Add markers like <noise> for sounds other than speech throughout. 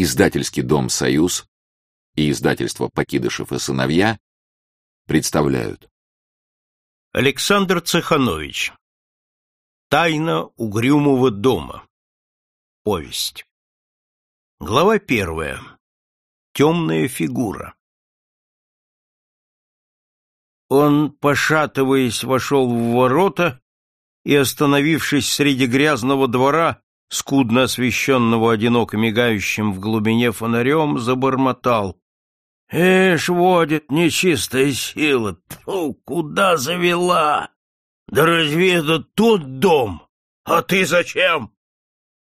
Издательский дом «Союз» и издательство «Покидышев и сыновья» представляют. Александр Цеханович. Тайна угрюмого дома. Повесть. Глава первая. Темная фигура. Он, пошатываясь, вошел в ворота и, остановившись среди грязного двора, скудно освещенного одиноко мигающим в глубине фонарем, забормотал. — Эш, водит нечистая сила, Фу, куда завела? Да разве это тот дом? А ты зачем?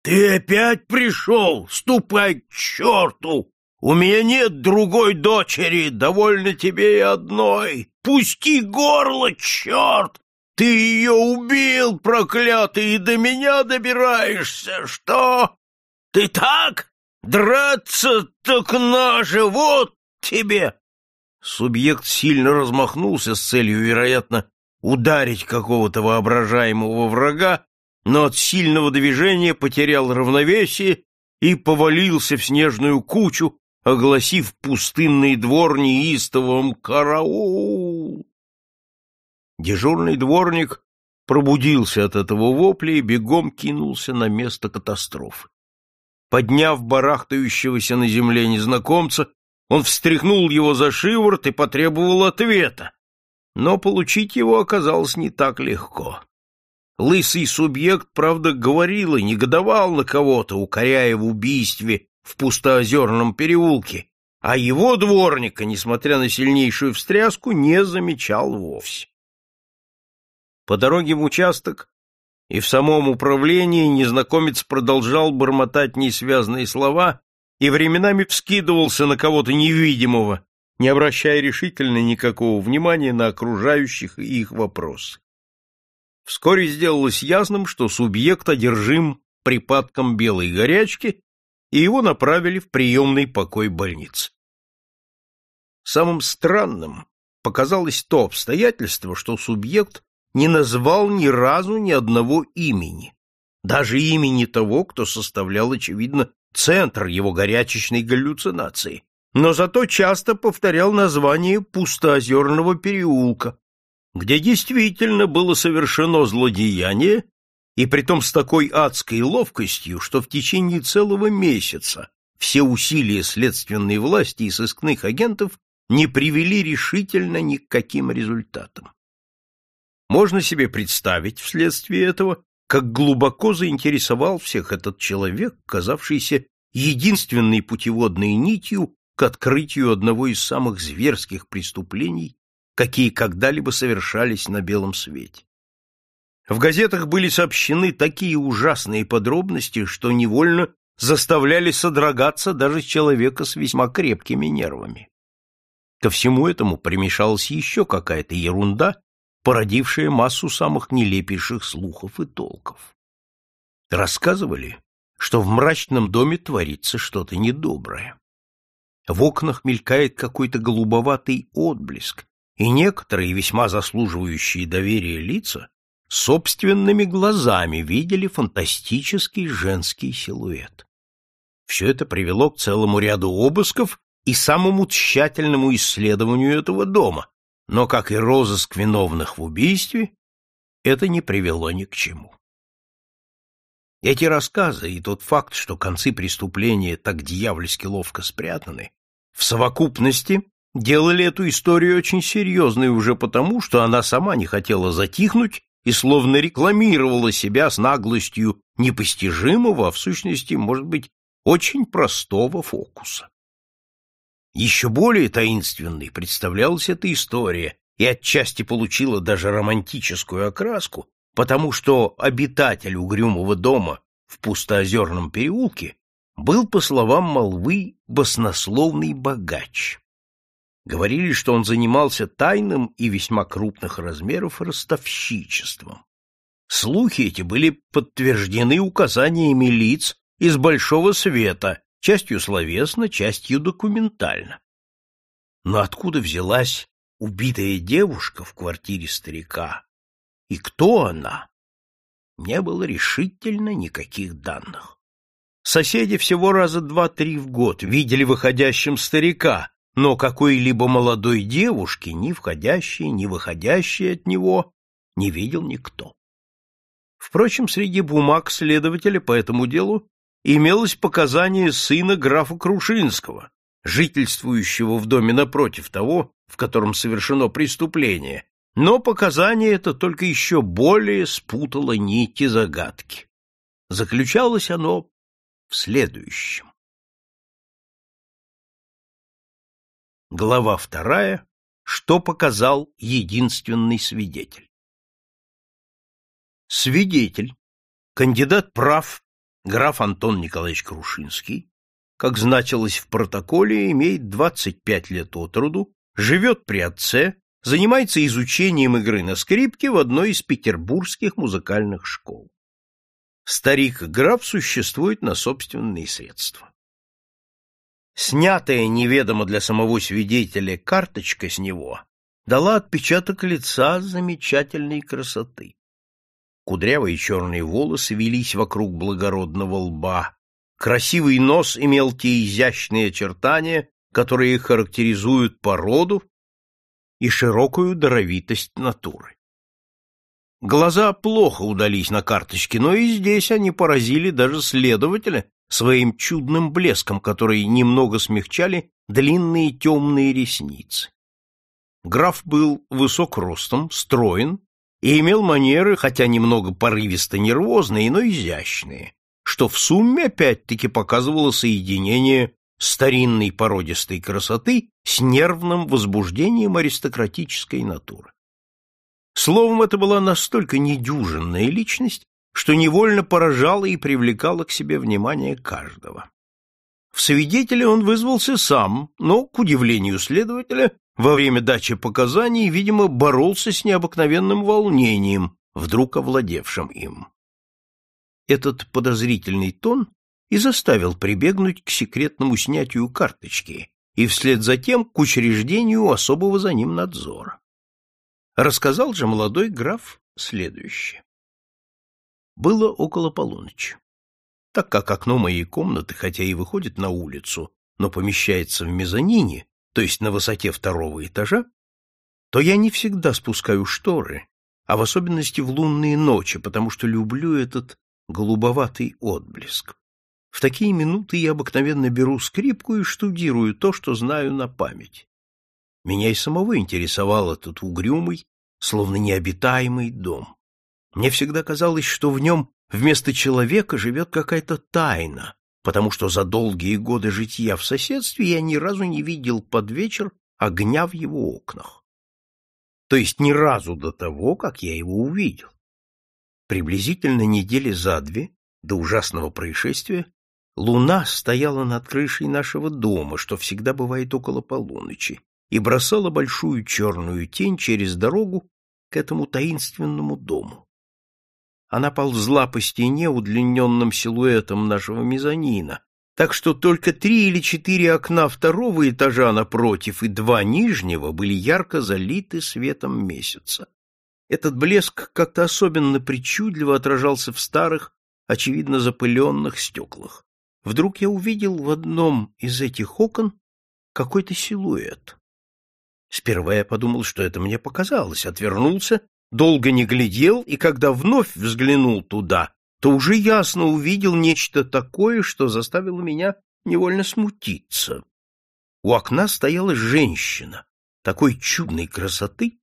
Ты опять пришел? Ступай к черту! У меня нет другой дочери, довольно тебе и одной. Пусти горло, черт! Ты ее убил, проклятый, и до меня добираешься. Что? Ты так? Драться так наше, вот тебе!» Субъект сильно размахнулся с целью, вероятно, ударить какого-то воображаемого врага, но от сильного движения потерял равновесие и повалился в снежную кучу, огласив пустынный двор неистовым «Караул!». Дежурный дворник пробудился от этого вопля и бегом кинулся на место катастрофы. Подняв барахтающегося на земле незнакомца, он встряхнул его за шиворот и потребовал ответа. Но получить его оказалось не так легко. Лысый субъект, правда, говорил и негодовал на кого-то, укоряя в убийстве в пустоозерном переулке, а его дворника, несмотря на сильнейшую встряску, не замечал вовсе. По дороге в участок и в самом управлении незнакомец продолжал бормотать несвязные слова и временами вскидывался на кого-то невидимого, не обращая решительно никакого внимания на окружающих и их вопросы. Вскоре сделалось ясным, что субъект одержим припадком белой горячки, и его направили в приемный покой больницы. Самым странным показалось то обстоятельство, что субъект не назвал ни разу ни одного имени, даже имени того, кто составлял, очевидно, центр его горячечной галлюцинации, но зато часто повторял название пустоозерного переулка, где действительно было совершено злодеяние, и притом с такой адской ловкостью, что в течение целого месяца все усилия следственной власти и сыскных агентов не привели решительно ни к каким результатам. Можно себе представить вследствие этого, как глубоко заинтересовал всех этот человек, казавшийся единственной путеводной нитью к открытию одного из самых зверских преступлений, какие когда-либо совершались на белом свете. В газетах были сообщены такие ужасные подробности, что невольно заставляли содрогаться даже человека с весьма крепкими нервами. Ко всему этому примешалась еще какая-то ерунда, породившая массу самых нелепейших слухов и толков. Рассказывали, что в мрачном доме творится что-то недоброе. В окнах мелькает какой-то голубоватый отблеск, и некоторые, весьма заслуживающие доверия лица, собственными глазами видели фантастический женский силуэт. Все это привело к целому ряду обысков и самому тщательному исследованию этого дома, но, как и розыск виновных в убийстве, это не привело ни к чему. Эти рассказы и тот факт, что концы преступления так дьявольски ловко спрятаны, в совокупности делали эту историю очень серьезной уже потому, что она сама не хотела затихнуть и словно рекламировала себя с наглостью непостижимого, а в сущности, может быть, очень простого фокуса. Еще более таинственной представлялась эта история и отчасти получила даже романтическую окраску, потому что обитатель угрюмого дома в пустоозерном переулке был, по словам молвы, баснословный богач. Говорили, что он занимался тайным и весьма крупных размеров ростовщичеством. Слухи эти были подтверждены указаниями лиц из Большого Света, частью словесно, частью документально. Но откуда взялась убитая девушка в квартире старика? И кто она? Не было решительно никаких данных. Соседи всего раза два-три в год видели выходящим старика, но какой-либо молодой девушки, ни входящей, ни выходящей от него, не видел никто. Впрочем, среди бумаг следователя по этому делу имелось показание сына графа Крушинского, жительствующего в доме напротив того, в котором совершено преступление, но показание это только еще более спутало нити загадки. Заключалось оно в следующем. Глава вторая. Что показал единственный свидетель? Свидетель, кандидат прав, граф Антон Николаевич Крушинский, как значилось в протоколе, имеет 25 лет от роду, живет при отце, занимается изучением игры на скрипке в одной из петербургских музыкальных школ. Старик-граф существует на собственные средства. Снятая неведомо для самого свидетеля карточка с него дала отпечаток лица замечательной красоты. Кудрявые черные волосы велись вокруг благородного лба, Красивый нос имел те изящные очертания, которые характеризуют породу и широкую даровитость натуры. Глаза плохо удались на карточке, но и здесь они поразили даже следователя своим чудным блеском, который немного смягчали длинные темные ресницы. Граф был высок ростом, строен и имел манеры, хотя немного порывисто-нервозные, но изящные что в сумме опять-таки показывало соединение старинной породистой красоты с нервным возбуждением аристократической натуры. Словом, это была настолько недюжинная личность, что невольно поражала и привлекала к себе внимание каждого. В свидетеля он вызвался сам, но, к удивлению следователя, во время дачи показаний, видимо, боролся с необыкновенным волнением, вдруг овладевшим им. Этот подозрительный тон и заставил прибегнуть к секретному снятию карточки и вслед за тем к учреждению особого за ним надзора. Рассказал же молодой граф следующее. Было около полуночи. Так как окно моей комнаты, хотя и выходит на улицу, но помещается в мезонине, то есть на высоте второго этажа, то я не всегда спускаю шторы, а в особенности в лунные ночи, потому что люблю этот голубоватый отблеск. В такие минуты я обыкновенно беру скрипку и штудирую то, что знаю на память. Меня и самого интересовал этот угрюмый, словно необитаемый дом. Мне всегда казалось, что в нем вместо человека живет какая-то тайна, потому что за долгие годы житья в соседстве я ни разу не видел под вечер огня в его окнах. То есть ни разу до того, как я его увидел. Приблизительно недели за две до ужасного происшествия луна стояла над крышей нашего дома, что всегда бывает около полуночи, и бросала большую черную тень через дорогу к этому таинственному дому. Она ползла по стене удлиненным силуэтом нашего мезонина, так что только три или четыре окна второго этажа напротив и два нижнего были ярко залиты светом месяца. Этот блеск как-то особенно причудливо отражался в старых, очевидно запыленных стеклах. Вдруг я увидел в одном из этих окон какой-то силуэт. Сперва я подумал, что это мне показалось, отвернулся, долго не глядел, и когда вновь взглянул туда, то уже ясно увидел нечто такое, что заставило меня невольно смутиться. У окна стояла женщина такой чудной красоты,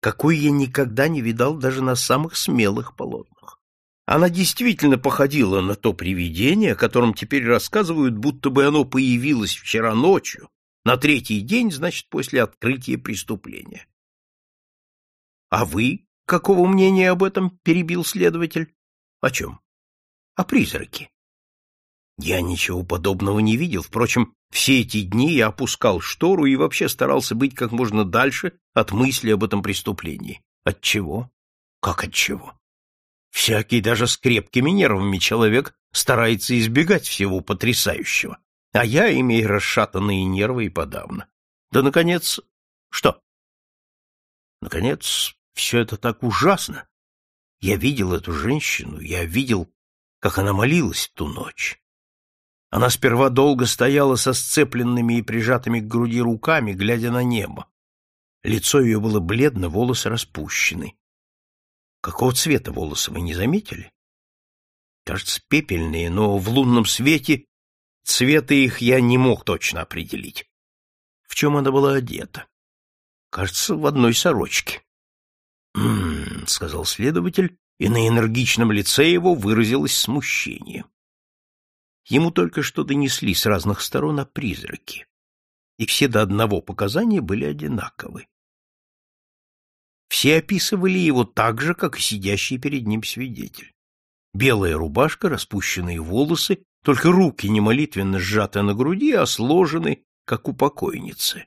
какой я никогда не видал даже на самых смелых полотнах. Она действительно походила на то привидение, о котором теперь рассказывают, будто бы оно появилось вчера ночью, на третий день, значит, после открытия преступления. — А вы какого мнения об этом? — перебил следователь. — О чем? — О призраке. Я ничего подобного не видел. Впрочем, все эти дни я опускал штору и вообще старался быть как можно дальше от мысли об этом преступлении. От чего? Как от чего? Всякий, даже с крепкими нервами человек, старается избегать всего потрясающего. А я, имею расшатанные нервы и подавно. Да, наконец, что? Наконец, все это так ужасно. Я видел эту женщину, я видел, как она молилась ту ночь. Она сперва долго стояла со сцепленными и прижатыми к груди руками, глядя на небо. Лицо ее было бледно, волосы распущены. Какого цвета волосы вы не заметили? Кажется, пепельные, но в лунном свете цвета их я не мог точно определить. В чем она была одета? Кажется, в одной сорочке. <clears throat> Сказал следователь, и на энергичном лице его выразилось смущение. Ему только что донесли с разных сторон о призраке, и все до одного показания были одинаковы. Все описывали его так же, как и сидящий перед ним свидетель. Белая рубашка, распущенные волосы, только руки не молитвенно сжаты на груди, а сложены, как у покойницы.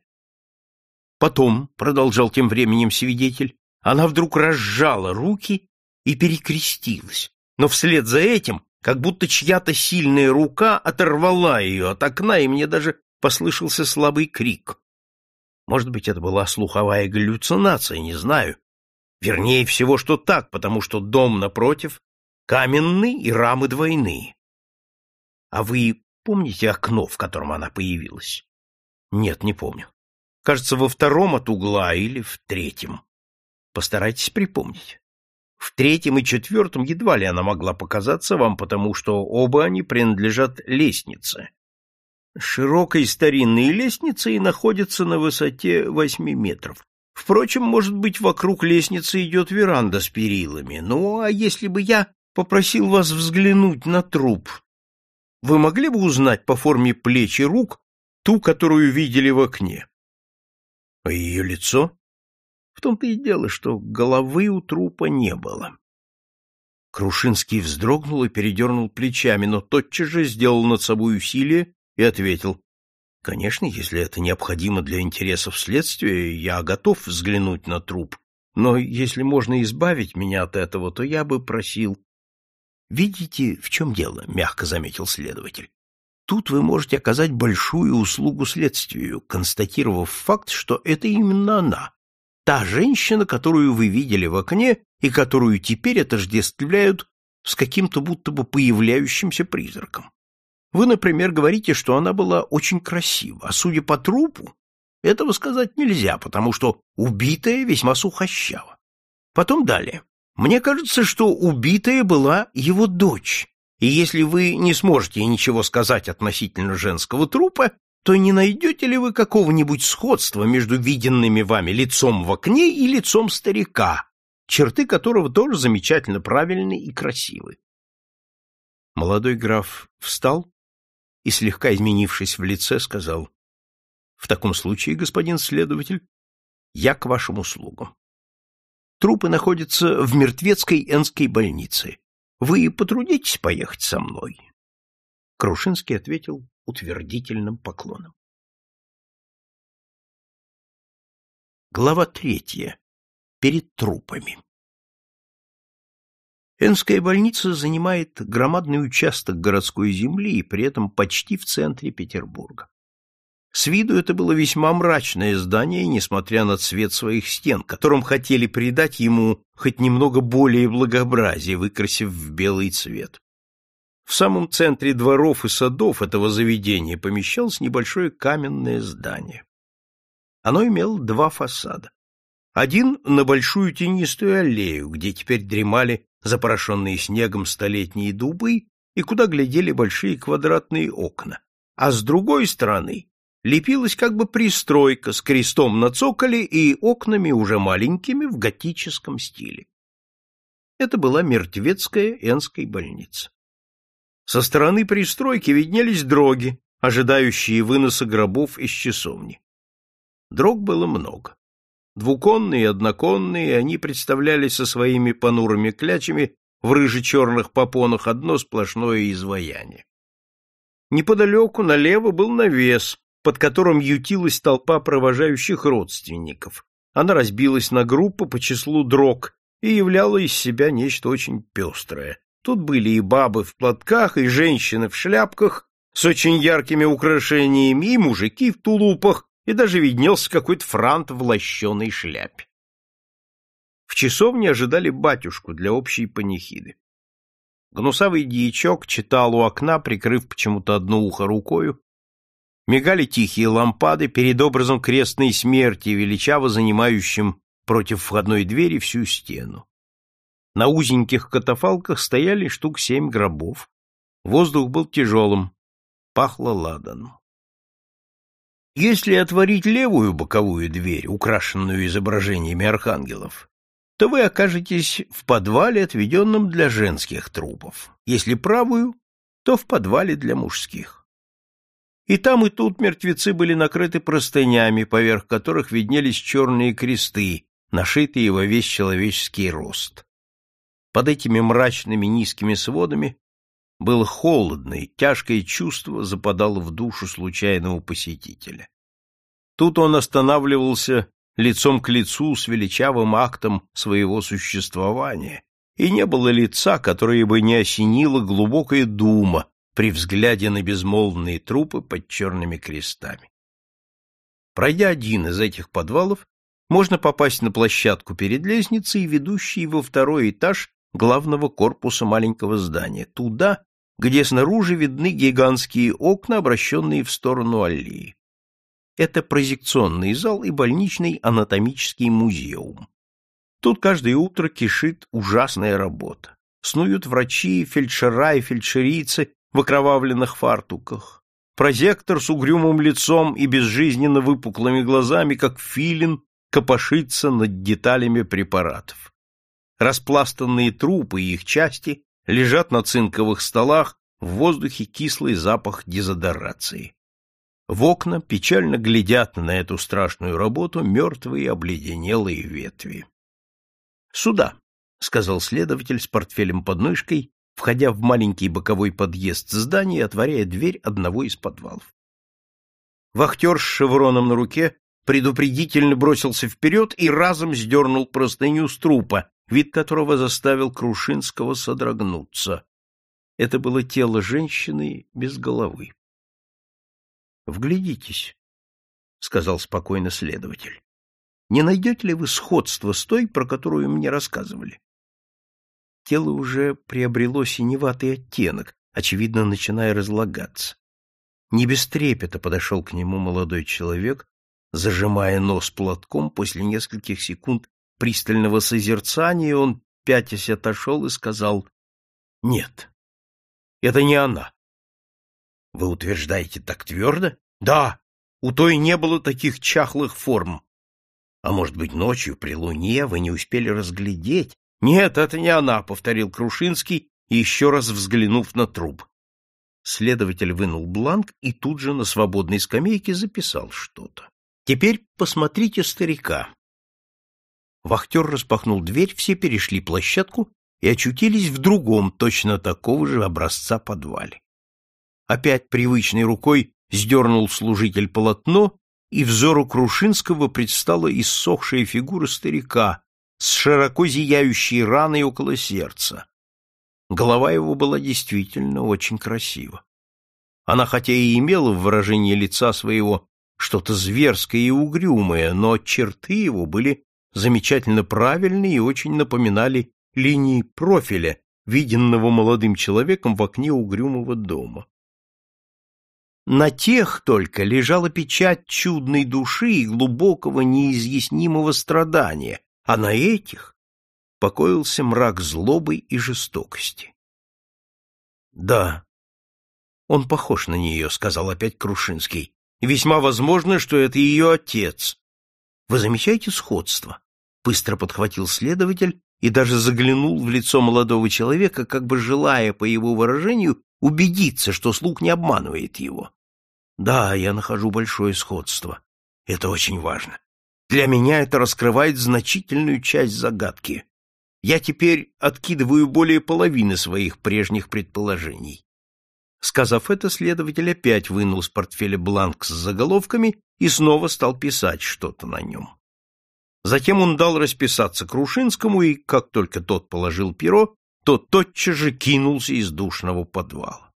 Потом, — продолжал тем временем свидетель, — она вдруг разжала руки и перекрестилась, но вслед за этим, как будто чья-то сильная рука оторвала ее от окна, и мне даже послышался слабый крик. Может быть, это была слуховая галлюцинация, не знаю. Вернее всего, что так, потому что дом напротив каменный и рамы двойные. А вы помните окно, в котором она появилась? Нет, не помню. Кажется, во втором от угла или в третьем. Постарайтесь припомнить. В третьем и четвертом едва ли она могла показаться вам, потому что оба они принадлежат лестнице. Широкой старинной лестнице и находится на высоте восьми метров. Впрочем, может быть, вокруг лестницы идет веранда с перилами. Ну, а если бы я попросил вас взглянуть на труп, вы могли бы узнать по форме плеч и рук ту, которую видели в окне? А ее лицо? В том-то и дело, что головы у трупа не было. Крушинский вздрогнул и передернул плечами, но тотчас же сделал над собой усилие и ответил. — Конечно, если это необходимо для интересов следствия, я готов взглянуть на труп, но если можно избавить меня от этого, то я бы просил... — Видите, в чем дело? — мягко заметил следователь. Тут вы можете оказать большую услугу следствию, констатировав факт, что это именно она, та женщина, которую вы видели в окне и которую теперь отождествляют с каким-то будто бы появляющимся призраком. Вы, например, говорите, что она была очень красива, а судя по трупу, этого сказать нельзя, потому что убитая весьма сухощава. Потом далее. Мне кажется, что убитая была его дочь, и если вы не сможете ничего сказать относительно женского трупа, то не найдете ли вы какого-нибудь сходства между виденными вами лицом в окне и лицом старика, черты которого тоже замечательно правильны и красивы? Молодой граф встал и, слегка изменившись в лице, сказал, «В таком случае, господин следователь, я к вашим услугам. Трупы находятся в мертвецкой Энской больнице. Вы потрудитесь поехать со мной? Крушинский ответил утвердительным поклоном. Глава третья. Перед трупами. Энская больница занимает громадный участок городской земли и при этом почти в центре Петербурга. С виду это было весьма мрачное здание, несмотря на цвет своих стен, которым хотели придать ему хоть немного более благообразия, выкрасив в белый цвет. В самом центре дворов и садов этого заведения помещалось небольшое каменное здание. Оно имело два фасада. Один на большую тенистую аллею, где теперь дремали запорошенные снегом столетние дубы и куда глядели большие квадратные окна, а с другой стороны лепилась как бы пристройка с крестом на цоколе и окнами уже маленькими в готическом стиле. Это была мертвецкая Энская больница. Со стороны пристройки виднелись дроги, ожидающие выноса гробов из часовни. Дрог было много. Двуконные и одноконные, они представляли со своими понурыми клячами в рыже-черных попонах одно сплошное изваяние. Неподалеку налево был навес, под которым ютилась толпа провожающих родственников. Она разбилась на группы по числу дрог и являла из себя нечто очень пестрое. Тут были и бабы в платках, и женщины в шляпках с очень яркими украшениями, и мужики в тулупах, и даже виднелся какой-то франт в лощеной шляпе. В часовне ожидали батюшку для общей панихиды. Гнусавый дьячок читал у окна, прикрыв почему-то одно ухо рукою. Мигали тихие лампады перед образом крестной смерти, величаво занимающим против входной двери всю стену. На узеньких катафалках стояли штук семь гробов. Воздух был тяжелым, пахло ладаном. Если отворить левую боковую дверь, украшенную изображениями архангелов, то вы окажетесь в подвале, отведенном для женских трупов. Если правую, то в подвале для мужских. И там, и тут мертвецы были накрыты простынями, поверх которых виднелись черные кресты, нашитые во весь человеческий рост. Под этими мрачными низкими сводами было холодно, и тяжкое чувство западало в душу случайного посетителя. Тут он останавливался лицом к лицу с величавым актом своего существования, и не было лица, которое бы не осенило глубокая дума при взгляде на безмолвные трупы под черными крестами. Пройдя один из этих подвалов, можно попасть на площадку перед лестницей, ведущей во второй этаж главного корпуса маленького здания, туда, где снаружи видны гигантские окна, обращенные в сторону аллеи. Это прозекционный зал и больничный анатомический музеум. Тут каждое утро кишит ужасная работа. Снуют врачи, фельдшера и фельдшерицы в окровавленных фартуках. Прозектор с угрюмым лицом и безжизненно выпуклыми глазами, как филин, копошится над деталями препаратов. Распластанные трупы и их части лежат на цинковых столах, в воздухе кислый запах дезодорации. В окна печально глядят на эту страшную работу мертвые обледенелые ветви. «Сюда», — сказал следователь с портфелем под мышкой, входя в маленький боковой подъезд здания и отворяя дверь одного из подвалов. Вахтер с шевроном на руке предупредительно бросился вперед и разом сдернул простыню с трупа, вид которого заставил Крушинского содрогнуться. Это было тело женщины без головы. Вглядитесь, — сказал спокойно следователь. Не найдете ли вы сходство с той, про которую мне рассказывали? Тело уже приобрело синеватый оттенок, очевидно, начиная разлагаться. Не без трепета подошел к нему молодой человек, зажимая нос платком, после нескольких секунд пристального созерцания он, пятясь, отошел и сказал «Нет, это не она». Вы утверждаете так твердо? Да, у той не было таких чахлых форм. А может быть, ночью при луне вы не успели разглядеть? Нет, это не она, повторил Крушинский, еще раз взглянув на труп. Следователь вынул бланк и тут же на свободной скамейке записал что-то. Теперь посмотрите старика. Вахтер распахнул дверь, все перешли площадку и очутились в другом, точно такого же образца подвале. Опять привычной рукой сдернул служитель полотно, и взору Крушинского предстала иссохшая фигура старика с широко зияющей раной около сердца. Голова его была действительно очень красива. Она хотя и имела в выражении лица своего что-то зверское и угрюмое, но черты его были замечательно правильные и очень напоминали линии профиля, виденного молодым человеком в окне угрюмого дома. На тех только лежала печать чудной души и глубокого неизъяснимого страдания, а на этих покоился мрак злобы и жестокости. Да, он похож на нее, сказал опять Крушинский. Весьма возможно, что это ее отец. Вы замечаете сходство? Быстро подхватил следователь и даже заглянул в лицо молодого человека, как бы желая, по его выражению, убедиться, что слух не обманывает его. Да, я нахожу большое сходство. Это очень важно. Для меня это раскрывает значительную часть загадки. Я теперь откидываю более половины своих прежних предположений. Сказав это, следователь опять вынул с портфеля бланк с заголовками и снова стал писать что-то на нем. Затем он дал расписаться Крушинскому, и как только тот положил перо, тот тотчас же кинулся из душного подвала.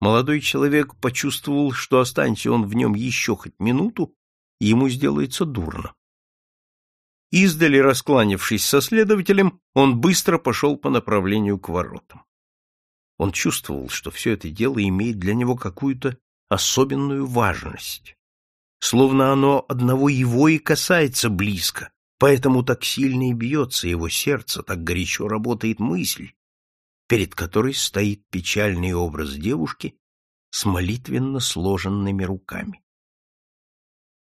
Молодой человек почувствовал, что останься он в нем еще хоть минуту, ему сделается дурно. Издали раскланившись со следователем, он быстро пошел по направлению к воротам. Он чувствовал, что все это дело имеет для него какую-то особенную важность, словно оно одного его и касается близко, поэтому так сильно и бьется его сердце, так горячо работает мысль, перед которой стоит печальный образ девушки с молитвенно сложенными руками.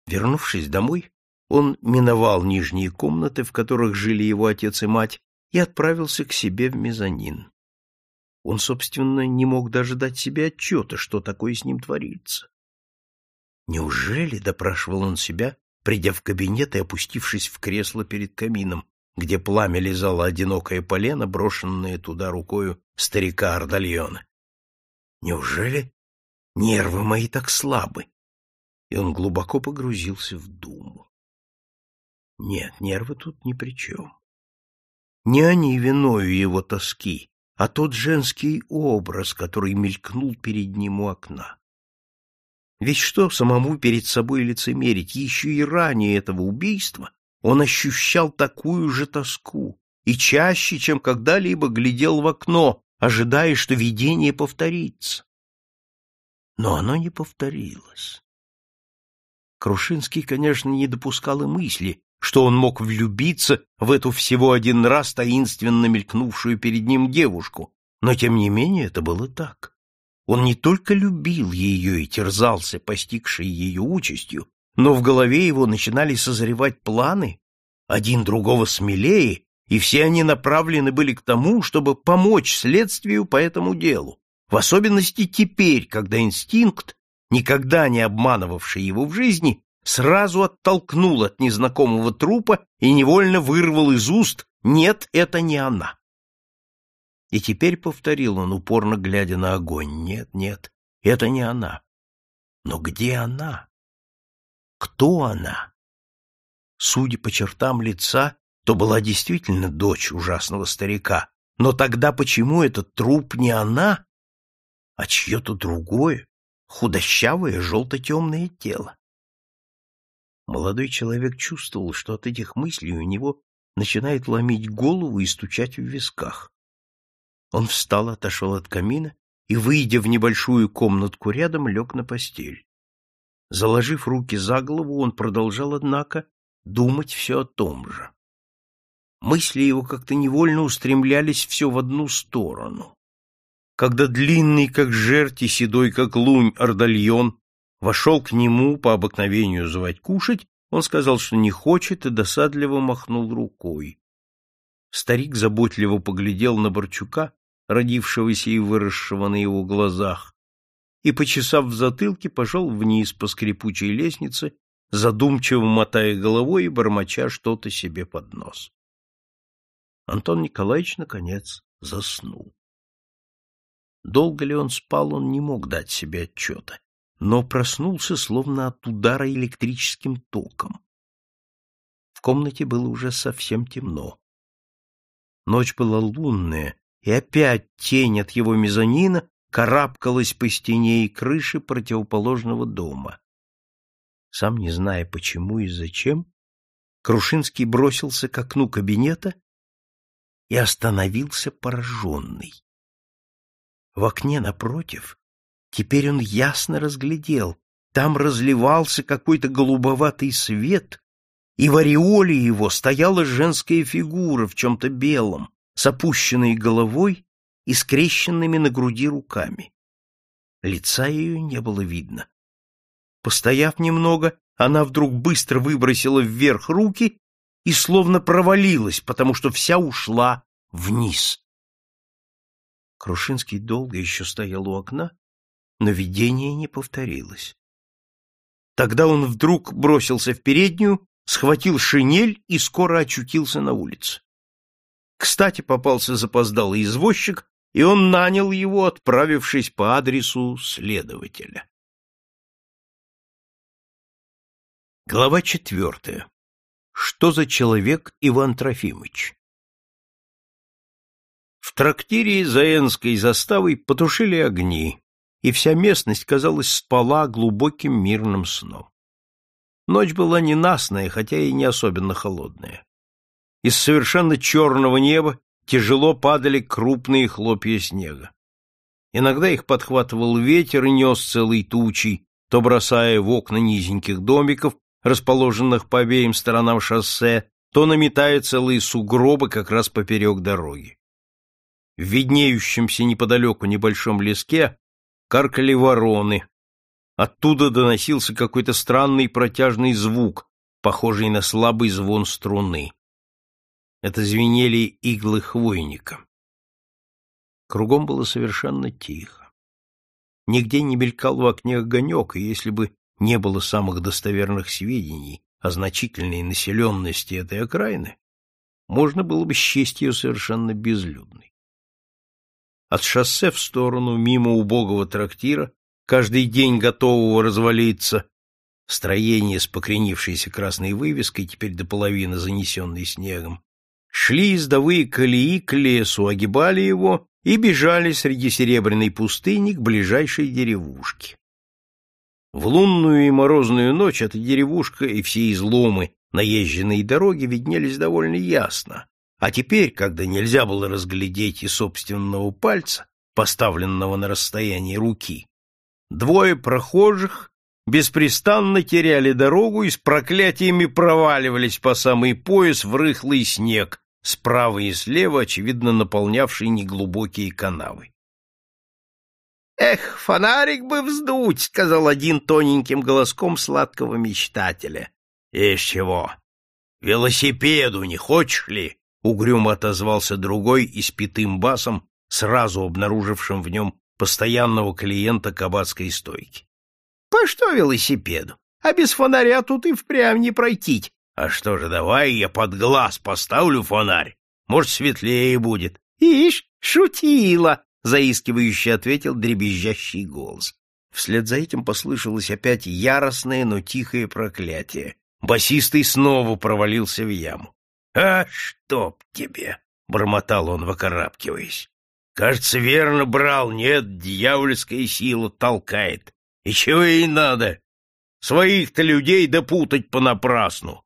Вернувшись домой, он миновал нижние комнаты, в которых жили его отец и мать, и отправился к себе в мезонин. Он, собственно, не мог даже дать себе отчета, что такое с ним творится. Неужели, — допрашивал он себя, придя в кабинет и опустившись в кресло перед камином, где пламя лизало одинокое полено, брошенное туда рукою старика Ардальона. Неужели нервы мои так слабы? И он глубоко погрузился в думу. Нет, нервы тут ни при чем. Не они виною его тоски, а тот женский образ, который мелькнул перед ним у окна. Ведь что самому перед собой лицемерить, еще и ранее этого убийства он ощущал такую же тоску и чаще, чем когда-либо глядел в окно, ожидая, что видение повторится. Но оно не повторилось. Крушинский, конечно, не допускал и мысли, что он мог влюбиться в эту всего один раз таинственно мелькнувшую перед ним девушку, но тем не менее это было так. Он не только любил ее и терзался, постигшей ее участью, но в голове его начинали созревать планы, один другого смелее, и все они направлены были к тому, чтобы помочь следствию по этому делу, в особенности теперь, когда инстинкт, никогда не обманывавший его в жизни, сразу оттолкнул от незнакомого трупа и невольно вырвал из уст «нет, это не она». И теперь повторил он, упорно глядя на огонь, «нет, нет, это не она». Но где она? Кто она? Судя по чертам лица, то была действительно дочь ужасного старика. Но тогда почему этот труп не она, а чье-то другое, худощавое, желто-темное тело? Молодой человек чувствовал, что от этих мыслей у него начинает ломить голову и стучать в висках. Он встал, отошел от камина и, выйдя в небольшую комнатку рядом, лег на постель. Заложив руки за голову, он продолжал, однако, думать все о том же. Мысли его как-то невольно устремлялись все в одну сторону. Когда длинный, как жерть, и седой, как лунь, ордальон вошел к нему по обыкновению звать кушать, он сказал, что не хочет, и досадливо махнул рукой. Старик заботливо поглядел на Борчука, родившегося и выросшего на его глазах, и, почесав в затылке, пошел вниз по скрипучей лестнице, задумчиво мотая головой и бормоча что-то себе под нос. Антон Николаевич, наконец, заснул. Долго ли он спал, он не мог дать себе отчета, но проснулся словно от удара электрическим током. В комнате было уже совсем темно. Ночь была лунная, и опять тень от его мезонина карабкалась по стене и крыше противоположного дома. Сам не зная почему и зачем, Крушинский бросился к окну кабинета и остановился пораженный. В окне напротив теперь он ясно разглядел, там разливался какой-то голубоватый свет, и в ореоле его стояла женская фигура в чем-то белом, с опущенной головой и скрещенными на груди руками. Лица ее не было видно. Постояв немного, она вдруг быстро выбросила вверх руки и словно провалилась, потому что вся ушла вниз. Крушинский долго еще стоял у окна, но видение не повторилось. Тогда он вдруг бросился в переднюю, схватил шинель и скоро очутился на улице. Кстати, попался запоздалый извозчик, и он нанял его, отправившись по адресу следователя. Глава четвертая. Что за человек Иван Трофимович? В трактире за Энской заставой потушили огни, и вся местность, казалось, спала глубоким мирным сном. Ночь была ненастная, хотя и не особенно холодная. Из совершенно черного неба тяжело падали крупные хлопья снега. Иногда их подхватывал ветер и нес целой тучей, то бросая в окна низеньких домиков, расположенных по обеим сторонам шоссе, то наметая целые сугробы как раз поперек дороги. В виднеющемся неподалеку небольшом леске каркали вороны, Оттуда доносился какой-то странный протяжный звук, похожий на слабый звон струны. Это звенели иглы хвойника. Кругом было совершенно тихо. Нигде не мелькал в окне огонек, и если бы не было самых достоверных сведений о значительной населенности этой окраины, можно было бы счесть ее совершенно безлюдной. От шоссе в сторону, мимо убогого трактира, каждый день готового развалиться, строение с покренившейся красной вывеской, теперь до половины занесенной снегом, шли ездовые колеи к лесу, огибали его и бежали среди серебряной пустыни к ближайшей деревушке. В лунную и морозную ночь эта деревушка и все изломы наезженной дороги виднелись довольно ясно, а теперь, когда нельзя было разглядеть и собственного пальца, поставленного на расстоянии руки, Двое прохожих беспрестанно теряли дорогу и с проклятиями проваливались по самый пояс в рыхлый снег, справа и слева, очевидно, наполнявший неглубокие канавы. «Эх, фонарик бы вздуть!» — сказал один тоненьким голоском сладкого мечтателя. «Из чего? Велосипеду не хочешь ли?» — угрюмо отозвался другой испитым басом, сразу обнаружившим в нем постоянного клиента кабацкой стойки. — По что велосипеду? А без фонаря тут и впрямь не пройтить. А что же, давай я под глаз поставлю фонарь. Может, светлее будет. — Ишь, шутила! — заискивающе ответил дребезжащий голос. Вслед за этим послышалось опять яростное, но тихое проклятие. Басистый снова провалился в яму. — А чтоб тебе! — бормотал он, выкарабкиваясь. Кажется, верно брал, нет, дьявольская сила толкает. И чего ей надо? Своих-то людей допутать понапрасну.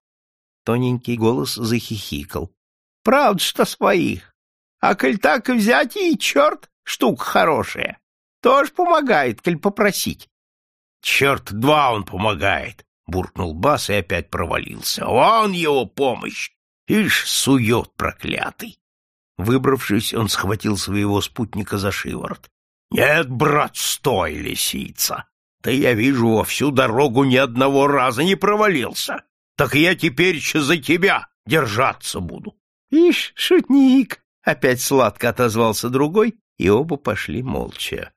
Тоненький голос захихикал. — Правда, что своих. А коль так и взять, и черт, штука хорошая. Тоже помогает, коль попросить. — Черт, два он помогает, — буркнул Бас и опять провалился. — Вон его помощь! Ишь, сует проклятый! Выбравшись, он схватил своего спутника за шиворот. — Нет, брат, стой, лисица! Ты, я вижу, во всю дорогу ни одного раза не провалился. Так я теперь еще за тебя держаться буду. — Ишь, шутник! — опять сладко отозвался другой, и оба пошли молча.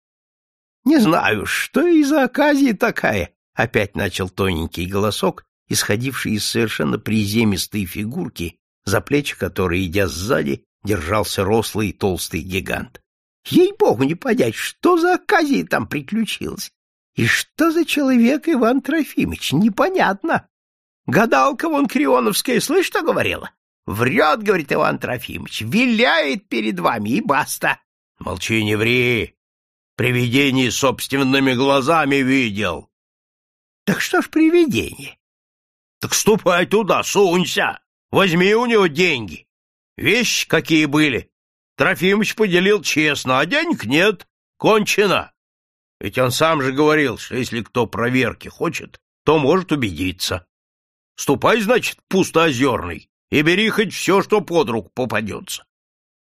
— Не знаю, что и за оказия такая, — опять начал тоненький голосок, исходивший из совершенно приземистой фигурки за плечи которой, идя сзади, держался рослый и толстый гигант. Ей-богу, не понять, что за оказия там приключилась. И что за человек Иван Трофимович, непонятно. Гадалка вон Крионовская, слышь, что говорила? Врет, говорит Иван Трофимович, виляет перед вами и баста. Молчи, не ври. Привидение собственными глазами видел. Так что ж привидение? Так ступай туда, сунься. Возьми у него деньги. Вещи какие были. Трофимыч поделил честно, а денег нет. Кончено. Ведь он сам же говорил, что если кто проверки хочет, то может убедиться. Ступай, значит, пустоозерный, и бери хоть все, что под руку попадется.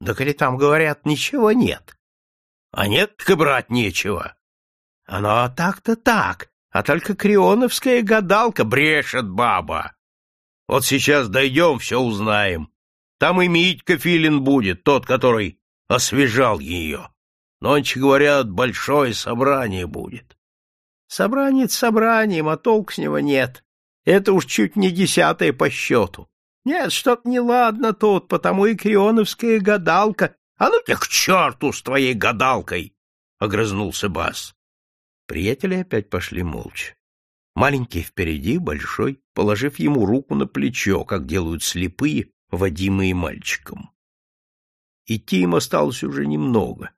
Да коли там, говорят, ничего нет. А нет, так и брать нечего. Оно так-то так, а только крионовская гадалка брешет баба. Вот сейчас дойдем, все узнаем. Там и Митька Филин будет, тот, который освежал ее. Нонче, говорят, большое собрание будет. Собрание собранием, а толк с него нет. Это уж чуть не десятое по счету. Нет, что-то неладно тут, потому и крионовская гадалка. А ну тебя к черту с твоей гадалкой! — огрызнулся Бас. Приятели опять пошли молча. Маленький впереди, большой, положив ему руку на плечо, как делают слепые, водимые мальчиком. Идти им осталось уже немного,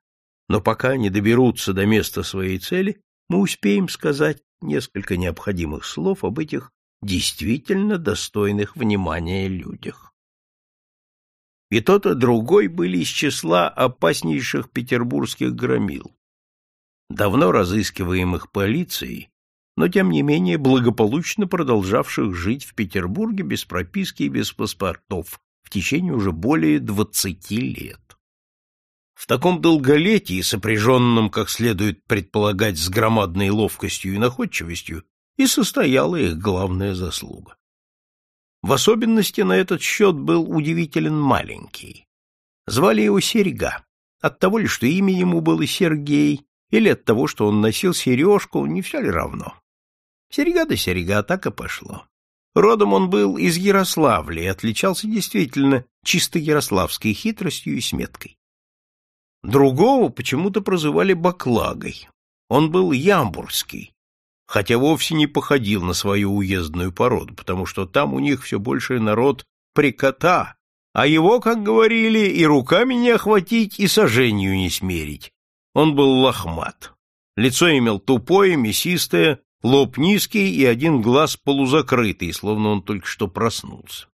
но пока они доберутся до места своей цели, мы успеем сказать несколько необходимых слов об этих действительно достойных внимания людях. И тот, и другой были из числа опаснейших петербургских громил, давно разыскиваемых полицией, но тем не менее благополучно продолжавших жить в Петербурге без прописки и без паспортов в течение уже более двадцати лет. В таком долголетии, сопряженном, как следует предполагать, с громадной ловкостью и находчивостью, и состояла их главная заслуга. В особенности на этот счет был удивителен маленький. Звали его Серьга, от того ли, что имя ему было Сергей, или от того, что он носил сережку, не все ли равно. Серега да серега, так и пошло. Родом он был из Ярославля и отличался действительно чисто ярославской хитростью и сметкой. Другого почему-то прозывали Баклагой. Он был ямбурский, хотя вовсе не походил на свою уездную породу, потому что там у них все больше народ прикота, а его, как говорили, и руками не охватить, и сожению не смерить. Он был лохмат. Лицо имел тупое, мясистое, лоб низкий и один глаз полузакрытый, словно он только что проснулся.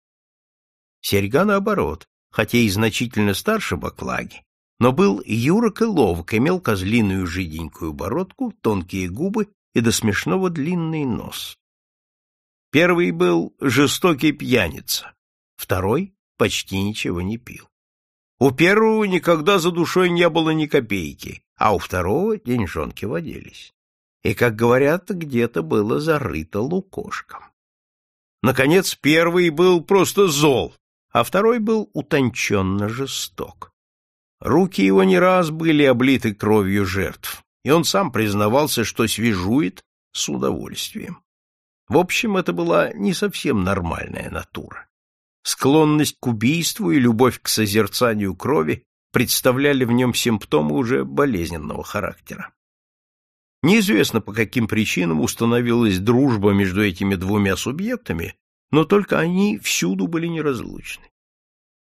Серьга, наоборот, хотя и значительно старше Баклаги, но был юрок и ловок, имел козлиную жиденькую бородку, тонкие губы и до смешного длинный нос. Первый был жестокий пьяница, второй почти ничего не пил. У первого никогда за душой не было ни копейки, а у второго деньжонки водились. И, как говорят, где-то было зарыто лукошком. Наконец, первый был просто зол, а второй был утонченно жесток. Руки его не раз были облиты кровью жертв, и он сам признавался, что свежует с удовольствием. В общем, это была не совсем нормальная натура. Склонность к убийству и любовь к созерцанию крови представляли в нем симптомы уже болезненного характера. Неизвестно, по каким причинам установилась дружба между этими двумя субъектами, но только они всюду были неразлучны.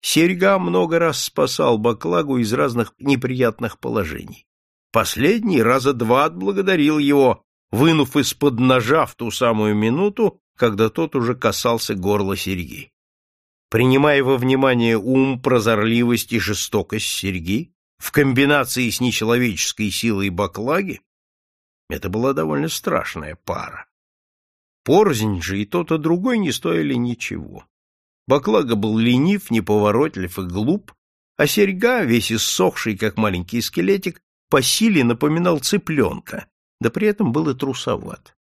Серьга много раз спасал Баклагу из разных неприятных положений. Последний раза два отблагодарил его, вынув из-под ножа в ту самую минуту, когда тот уже касался горла Серьги. Принимая во внимание ум, прозорливость и жестокость Серьги, в комбинации с нечеловеческой силой Баклаги, это была довольно страшная пара. Порзнь же и тот, и другой не стоили ничего. Баклага был ленив, неповоротлив и глуп, а серьга, весь иссохший, как маленький скелетик, по силе напоминал цыпленка, да при этом был и трусоват.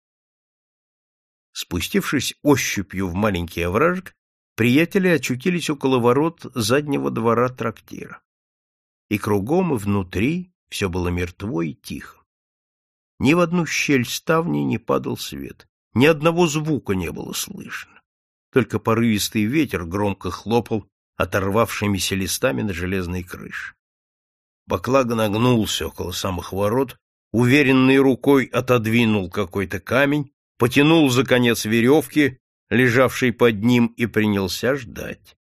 Спустившись ощупью в маленький овражек, приятели очутились около ворот заднего двора трактира. И кругом, и внутри все было мертво и тихо. Ни в одну щель ставни не падал свет, ни одного звука не было слышно. Только порывистый ветер громко хлопал оторвавшимися листами на железной крыше. Баклага нагнулся около самых ворот, уверенной рукой отодвинул какой-то камень, потянул за конец веревки, лежавший под ним, и принялся ждать.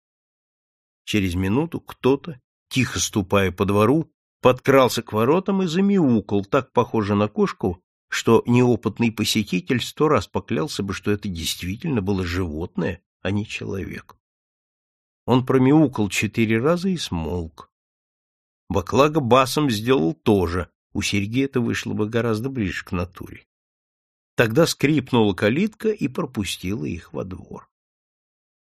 Через минуту кто-то, тихо ступая по двору, подкрался к воротам и замяукал, так похоже на кошку, что неопытный посетитель сто раз поклялся бы, что это действительно было животное, а не человек. Он промяукал четыре раза и смолк. Баклага басом сделал то же, у Серьги это вышло бы гораздо ближе к натуре. Тогда скрипнула калитка и пропустила их во двор.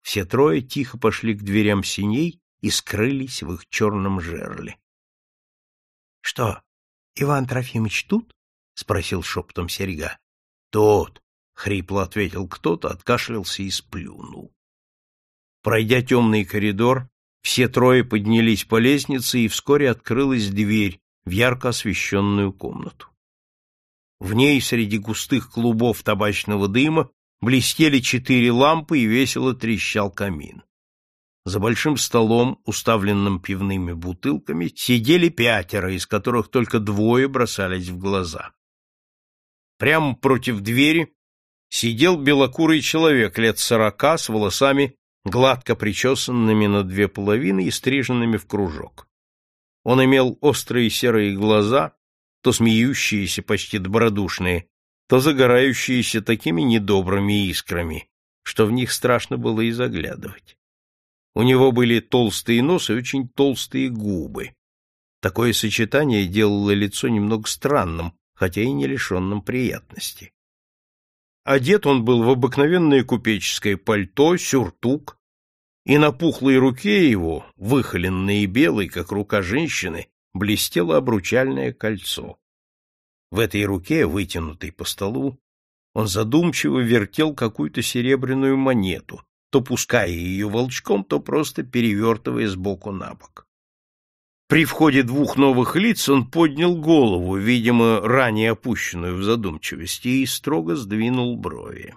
Все трое тихо пошли к дверям синей и скрылись в их черном жерле. — Что, Иван Трофимович тут? — спросил шепотом серьга. — Тот, — хрипло ответил кто-то, откашлялся и сплюнул. Пройдя темный коридор, все трое поднялись по лестнице, и вскоре открылась дверь в ярко освещенную комнату. В ней среди густых клубов табачного дыма блестели четыре лампы и весело трещал камин. За большим столом, уставленным пивными бутылками, сидели пятеро, из которых только двое бросались в глаза. Прямо против двери сидел белокурый человек лет сорока с волосами, гладко причесанными на две половины и стриженными в кружок. Он имел острые серые глаза, то смеющиеся, почти добродушные, то загорающиеся такими недобрыми искрами, что в них страшно было и заглядывать. У него были толстые нос и очень толстые губы. Такое сочетание делало лицо немного странным, хотя и не лишенным приятности. Одет он был в обыкновенное купеческое пальто, сюртук, и на пухлой руке его, выхоленной и белой, как рука женщины, блестело обручальное кольцо. В этой руке, вытянутой по столу, он задумчиво вертел какую-то серебряную монету, то пуская ее волчком, то просто перевертывая сбоку на бок. При входе двух новых лиц он поднял голову, видимо, ранее опущенную в задумчивости, и строго сдвинул брови.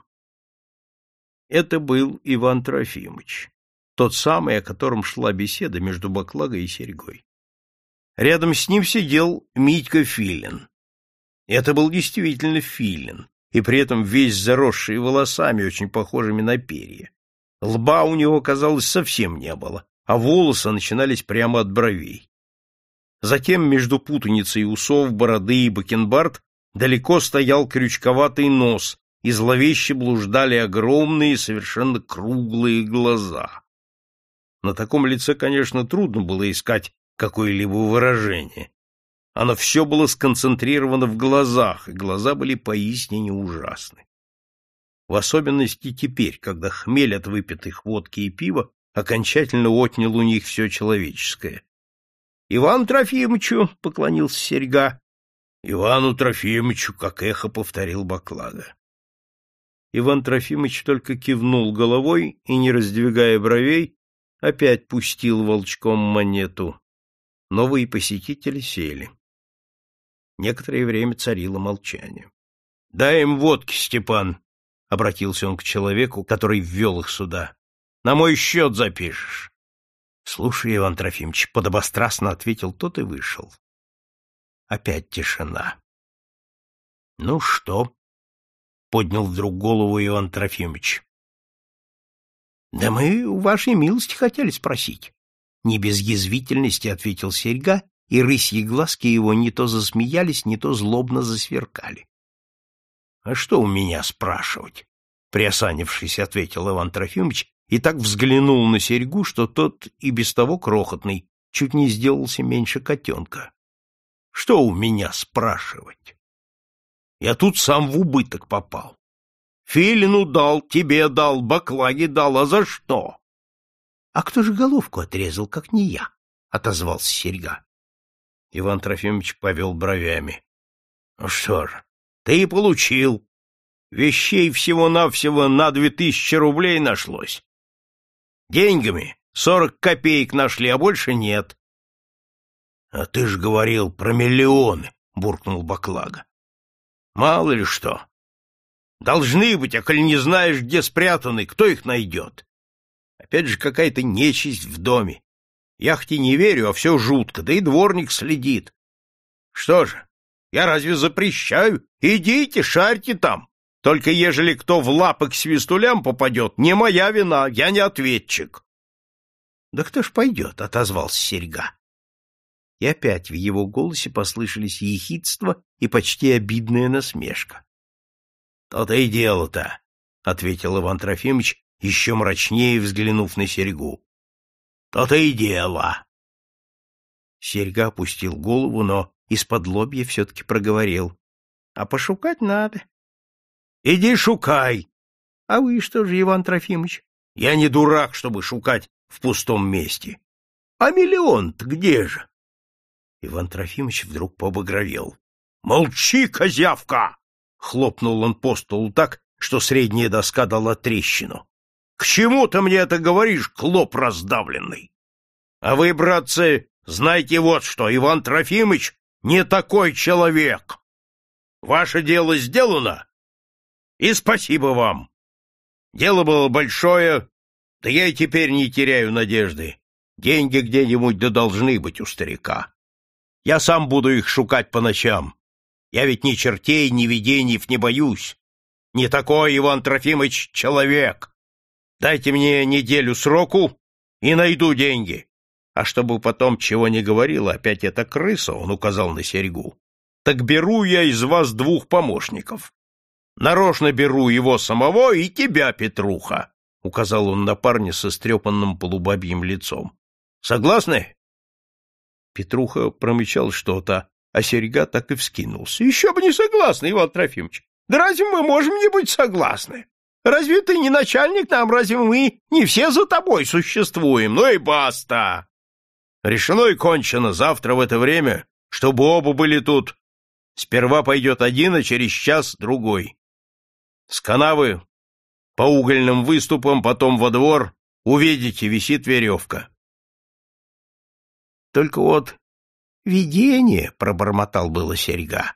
Это был Иван Трофимович, тот самый, о котором шла беседа между Баклагой и Серегой. Рядом с ним сидел Митька Филин. Это был действительно Филин, и при этом весь заросший волосами, очень похожими на перья. Лба у него, казалось, совсем не было, а волосы начинались прямо от бровей. Затем между путаницей усов, бороды и бакенбард далеко стоял крючковатый нос, и зловеще блуждали огромные, совершенно круглые глаза. На таком лице, конечно, трудно было искать какое-либо выражение. Оно все было сконцентрировано в глазах, и глаза были поистине ужасны в особенности теперь, когда хмель от выпитых водки и пива окончательно отнял у них все человеческое. — Иван Трофимовичу! — поклонился Серьга. — Ивану Трофимовичу! — как эхо повторил Баклага. Иван Трофимович только кивнул головой и, не раздвигая бровей, опять пустил волчком монету. Новые посетители сели. Некоторое время царило молчание. — Дай им водки, Степан, — обратился он к человеку, который ввел их сюда. — На мой счет запишешь. — Слушай, Иван Трофимович, — подобострастно ответил тот и вышел. Опять тишина. — Ну что? — поднял вдруг голову Иван Трофимович. — Да мы у вашей милости хотели спросить. Не без язвительности ответил Серьга, и рысьи глазки его не то засмеялись, не то злобно засверкали. А что у меня спрашивать? Приосанившись, ответил Иван Трофимович и так взглянул на серьгу, что тот и без того крохотный чуть не сделался меньше котенка. Что у меня спрашивать? Я тут сам в убыток попал. Филину дал, тебе дал, баклаге дал, а за что? — А кто же головку отрезал, как не я? — отозвался серьга. Иван Трофимович повел бровями. — Ну что ж, ты и получил. Вещей всего-навсего на две тысячи рублей нашлось. Деньгами сорок копеек нашли, а больше нет. — А ты ж говорил про миллионы, — буркнул Баклага. — Мало ли что. Должны быть, а коль не знаешь, где спрятаны, кто их найдет? Опять же какая-то нечисть в доме. Яхте не верю, а все жутко, да и дворник следит. Что же, я разве запрещаю? Идите, шарьте там. Только ежели кто в лапы к свистулям попадет, не моя вина, я не ответчик. — Да кто ж пойдет? — отозвался серьга. И опять в его голосе послышались ехидство и почти обидная насмешка. — То-то и дело-то, — ответил Иван Трофимович, еще мрачнее взглянув на серьгу. — То-то и дело. Серьга опустил голову, но из-под лобья все-таки проговорил. — А пошукать надо. — Иди шукай. — А вы что же, Иван Трофимович? — Я не дурак, чтобы шукать в пустом месте. — А миллион-то где же? Иван Трофимович вдруг побагровел. — Молчи, козявка! — хлопнул он по столу так, что средняя доска дала трещину. — К чему ты мне это говоришь, клоп раздавленный? — А вы, братцы, знайте вот что, Иван Трофимович не такой человек. Ваше дело сделано, и спасибо вам. Дело было большое, да я и теперь не теряю надежды. Деньги где-нибудь да должны быть у старика. Я сам буду их шукать по ночам. Я ведь ни чертей, ни видений не боюсь. Не такой, Иван Трофимович, человек. Дайте мне неделю сроку и найду деньги. А чтобы потом чего не говорила, опять эта крыса, он указал на серьгу, так беру я из вас двух помощников. Нарочно беру его самого и тебя, Петруха, — указал он на парня со стрепанным полубабьим лицом. — Согласны? Петруха промычал что-то, а серьга так и вскинулся. — Еще бы не согласны, Иван Трофимович. Да разве мы можем не быть согласны? Разве ты не начальник нам, разве мы не все за тобой существуем? Ну и баста! Решено и кончено завтра в это время, чтобы оба были тут. Сперва пойдет один, а через час другой. С канавы по угольным выступам, потом во двор, увидите, висит веревка. Только вот видение, — пробормотал было серьга.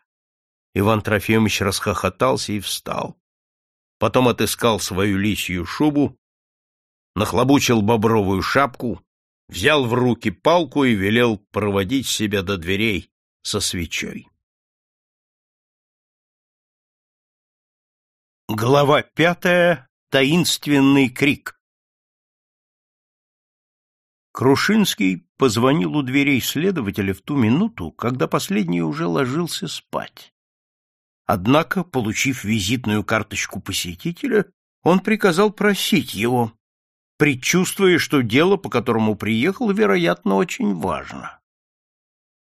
Иван Трофимович расхохотался и встал. Потом отыскал свою лисью шубу, нахлобучил бобровую шапку, взял в руки палку и велел проводить себя до дверей со свечой. Глава пятая. Таинственный крик. Крушинский позвонил у дверей следователя в ту минуту, когда последний уже ложился спать. Однако, получив визитную карточку посетителя, он приказал просить его, предчувствуя, что дело, по которому приехал, вероятно, очень важно.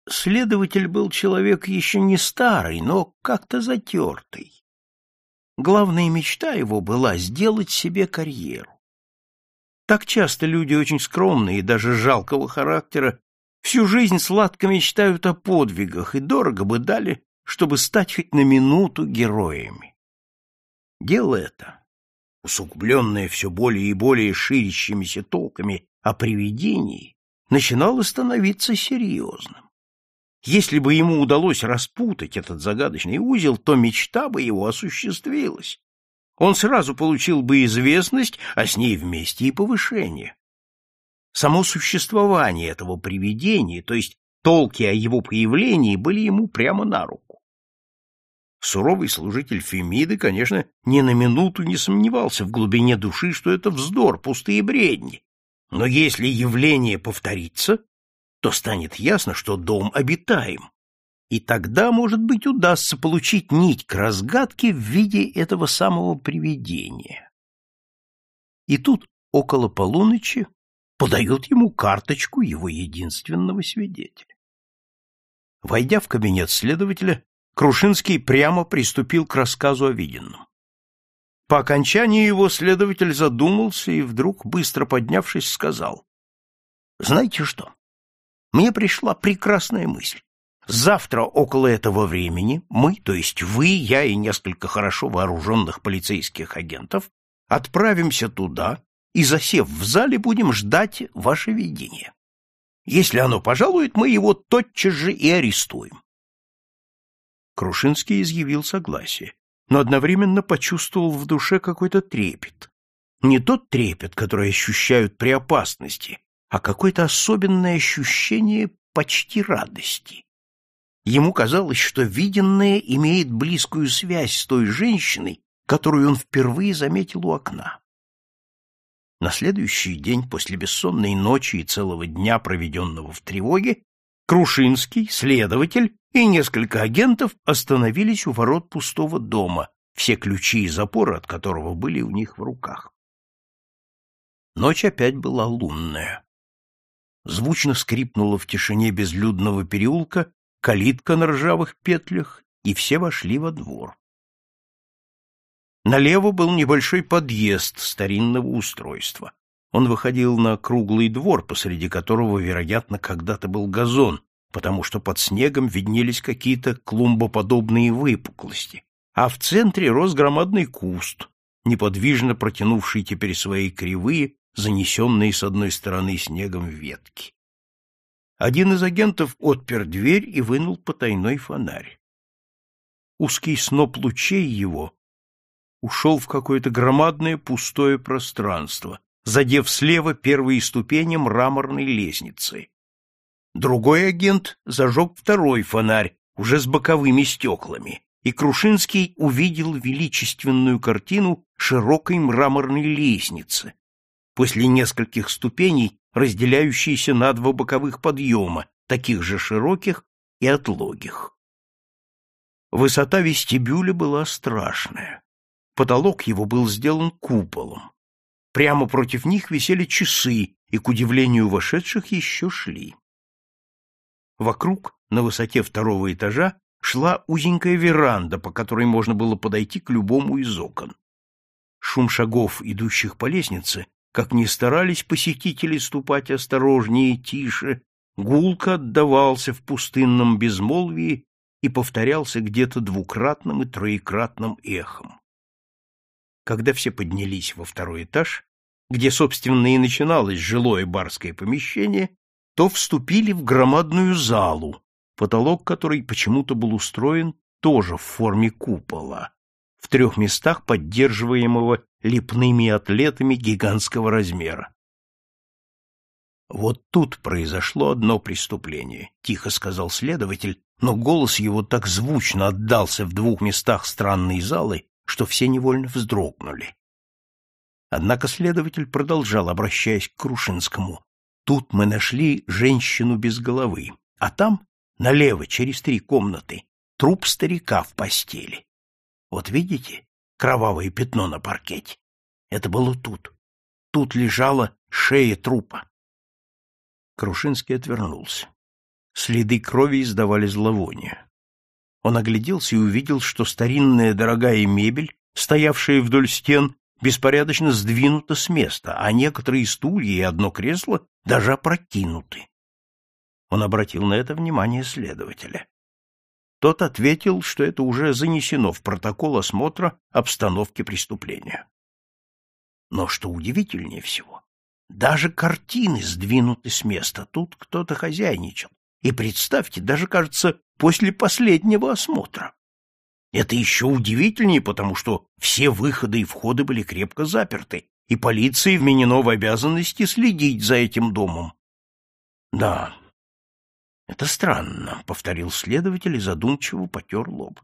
Следователь был человек еще не старый, но как-то затертый. Главная мечта его была сделать себе карьеру. Так часто люди очень скромные и даже жалкого характера всю жизнь сладко мечтают о подвигах и дорого бы дали, чтобы стать хоть на минуту героями. Дело это, усугубленное все более и более ширящимися толками о привидении, начинало становиться серьезным. Если бы ему удалось распутать этот загадочный узел, то мечта бы его осуществилась. Он сразу получил бы известность, а с ней вместе и повышение. Само существование этого привидения, то есть толки о его появлении, были ему прямо на руку. Суровый служитель Фемиды, конечно, ни на минуту не сомневался в глубине души, что это вздор, пустые бредни. Но если явление повторится, то станет ясно, что дом обитаем. И тогда, может быть, удастся получить нить к разгадке в виде этого самого привидения. И тут, около полуночи, подает ему карточку его единственного свидетеля. Войдя в кабинет следователя, Крушинский прямо приступил к рассказу о виденном. По окончании его следователь задумался и вдруг, быстро поднявшись, сказал, «Знаете что? мне пришла прекрасная мысль. Завтра около этого времени мы, то есть вы, я и несколько хорошо вооруженных полицейских агентов, отправимся туда и, засев в зале, будем ждать ваше видение. Если оно пожалует, мы его тотчас же и арестуем. Крушинский изъявил согласие, но одновременно почувствовал в душе какой-то трепет. Не тот трепет, который ощущают при опасности, а какое-то особенное ощущение почти радости. Ему казалось, что виденное имеет близкую связь с той женщиной, которую он впервые заметил у окна. На следующий день после бессонной ночи и целого дня, проведенного в тревоге, Крушинский, следователь и несколько агентов остановились у ворот пустого дома, все ключи и запоры от которого были у них в руках. Ночь опять была лунная звучно скрипнула в тишине безлюдного переулка калитка на ржавых петлях, и все вошли во двор. Налево был небольшой подъезд старинного устройства. Он выходил на круглый двор, посреди которого, вероятно, когда-то был газон, потому что под снегом виднелись какие-то клумбоподобные выпуклости, а в центре рос громадный куст, неподвижно протянувший теперь свои кривые, занесенные с одной стороны снегом ветки. Один из агентов отпер дверь и вынул потайной фонарь. Узкий сноп лучей его ушел в какое-то громадное пустое пространство, задев слева первые ступени мраморной лестницы. Другой агент зажег второй фонарь, уже с боковыми стеклами, и Крушинский увидел величественную картину широкой мраморной лестницы, после нескольких ступеней, разделяющиеся на два боковых подъема, таких же широких и отлогих. Высота вестибюля была страшная. Потолок его был сделан куполом. Прямо против них висели часы, и, к удивлению вошедших, еще шли. Вокруг, на высоте второго этажа, шла узенькая веранда, по которой можно было подойти к любому из окон. Шум шагов, идущих по лестнице, как ни старались посетители ступать осторожнее и тише, гулко отдавался в пустынном безмолвии и повторялся где-то двукратным и троекратным эхом. Когда все поднялись во второй этаж, где, собственно, и начиналось жилое барское помещение, то вступили в громадную залу, потолок которой почему-то был устроен тоже в форме купола, в трех местах поддерживаемого лепными атлетами гигантского размера. Вот тут произошло одно преступление, тихо сказал следователь, но голос его так звучно отдался в двух местах странной залы, что все невольно вздрогнули. Однако следователь продолжал, обращаясь к Крушинскому. Тут мы нашли женщину без головы, а там, налево, через три комнаты, труп старика в постели. Вот видите, кровавое пятно на паркете? Это было тут. Тут лежала шея трупа. Крушинский отвернулся. Следы крови издавали зловоние. Он огляделся и увидел, что старинная дорогая мебель, стоявшая вдоль стен, беспорядочно сдвинута с места, а некоторые стулья и одно кресло даже опрокинуты. Он обратил на это внимание следователя. Тот ответил, что это уже занесено в протокол осмотра обстановки преступления. Но что удивительнее всего, даже картины сдвинуты с места, тут кто-то хозяйничал. И представьте, даже, кажется, после последнего осмотра. Это еще удивительнее, потому что все выходы и входы были крепко заперты, и полиции вменено в обязанности следить за этим домом. Да, это странно, — повторил следователь и задумчиво потер лоб.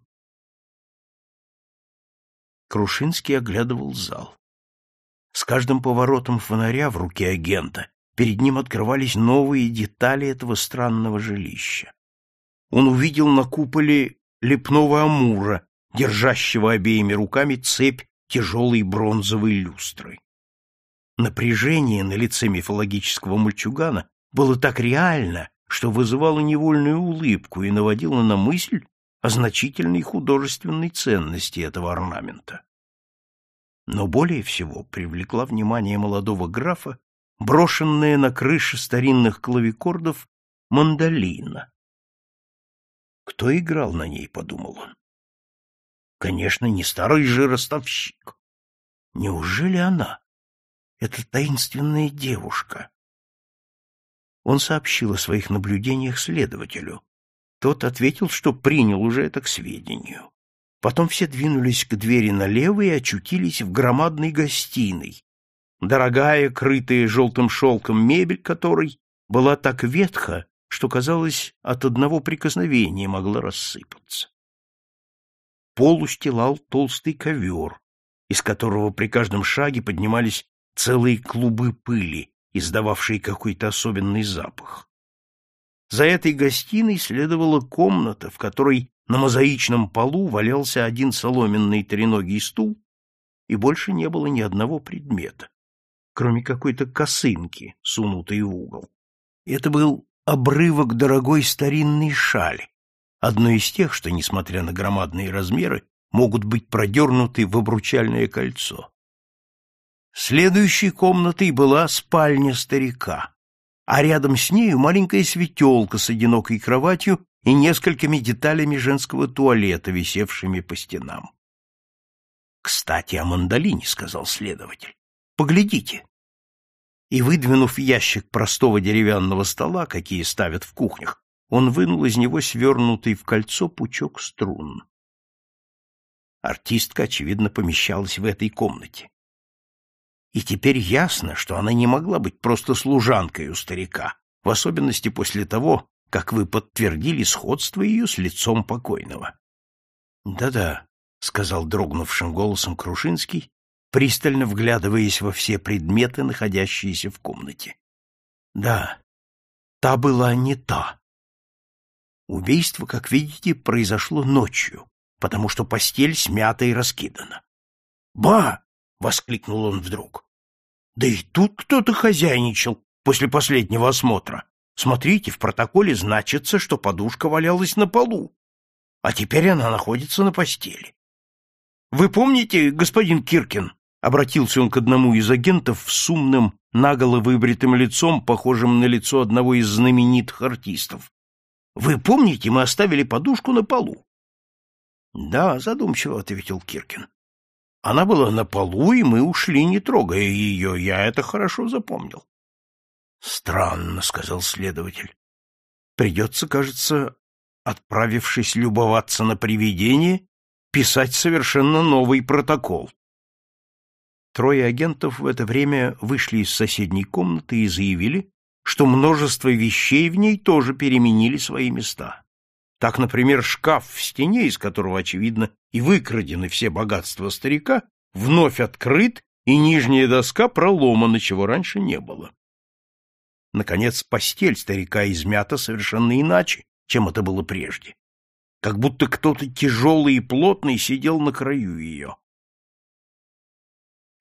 Крушинский оглядывал зал. С каждым поворотом фонаря в руке агента перед ним открывались новые детали этого странного жилища. Он увидел на куполе лепного амура, держащего обеими руками цепь тяжелой бронзовой люстры. Напряжение на лице мифологического мальчугана было так реально, что вызывало невольную улыбку и наводило на мысль о значительной художественной ценности этого орнамента. Но более всего привлекла внимание молодого графа брошенная на крыше старинных клавикордов мандолина. Кто играл на ней, подумал он. Конечно, не старый же ростовщик. Неужели она? Эта таинственная девушка. Он сообщил о своих наблюдениях следователю. Тот ответил, что принял уже это к сведению. Потом все двинулись к двери налево и очутились в громадной гостиной, дорогая, крытая желтым шелком мебель которой была так ветха, что, казалось, от одного прикосновения могла рассыпаться. Пол устилал толстый ковер, из которого при каждом шаге поднимались целые клубы пыли, издававшие какой-то особенный запах. За этой гостиной следовала комната, в которой на мозаичном полу валялся один соломенный треногий стул, и больше не было ни одного предмета, кроме какой-то косынки, сунутой в угол. Это был обрывок дорогой старинной шали, одной из тех, что, несмотря на громадные размеры, могут быть продернуты в обручальное кольцо. Следующей комнатой была спальня старика, а рядом с нею маленькая светелка с одинокой кроватью и несколькими деталями женского туалета, висевшими по стенам. «Кстати, о мандолине», — сказал следователь. «Поглядите». И, выдвинув ящик простого деревянного стола, какие ставят в кухнях, он вынул из него свернутый в кольцо пучок струн. Артистка, очевидно, помещалась в этой комнате. И теперь ясно, что она не могла быть просто служанкой у старика, в особенности после того, как вы подтвердили сходство ее с лицом покойного. Да — сказал дрогнувшим голосом Крушинский, пристально вглядываясь во все предметы, находящиеся в комнате. — Да, та была не та. Убийство, как видите, произошло ночью, потому что постель смята и раскидана. «Ба!» — воскликнул он вдруг. «Да и тут кто-то хозяйничал после последнего осмотра. Смотрите, в протоколе значится, что подушка валялась на полу, а теперь она находится на постели. Вы помните, господин Киркин, обратился он к одному из агентов с умным, наголо выбритым лицом, похожим на лицо одного из знаменитых артистов. Вы помните, мы оставили подушку на полу? Да, задумчиво ответил Киркин. Она была на полу, и мы ушли, не трогая ее. Я это хорошо запомнил. Странно, сказал следователь. Придется, кажется, отправившись любоваться на привидение, писать совершенно новый протокол. Трое агентов в это время вышли из соседней комнаты и заявили, что множество вещей в ней тоже переменили свои места. Так, например, шкаф в стене, из которого, очевидно, и выкрадены все богатства старика, вновь открыт, и нижняя доска проломана, чего раньше не было. Наконец, постель старика измята совершенно иначе, чем это было прежде. Как будто кто-то тяжелый и плотный сидел на краю ее.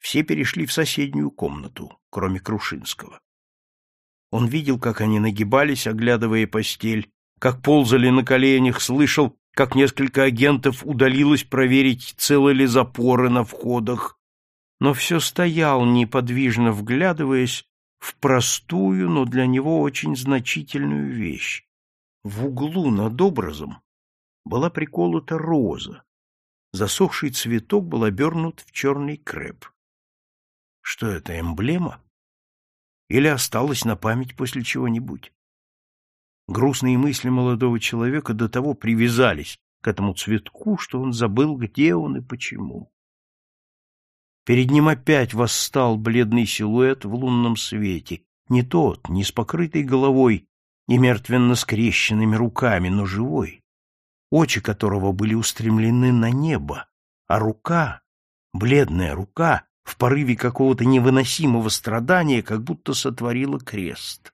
Все перешли в соседнюю комнату, кроме Крушинского. Он видел, как они нагибались, оглядывая постель, как ползали на коленях, слышал, как несколько агентов удалилось проверить, целы ли запоры на входах, но все стоял, неподвижно вглядываясь в простую, но для него очень значительную вещь. В углу над образом была приколота роза. Засохший цветок был обернут в черный креп. Что это, эмблема? Или осталось на память после чего-нибудь? Грустные мысли молодого человека до того привязались к этому цветку, что он забыл, где он и почему. Перед ним опять восстал бледный силуэт в лунном свете. Не тот, не с покрытой головой и мертвенно скрещенными руками, но живой, очи которого были устремлены на небо, а рука, бледная рука, в порыве какого-то невыносимого страдания, как будто сотворила крест.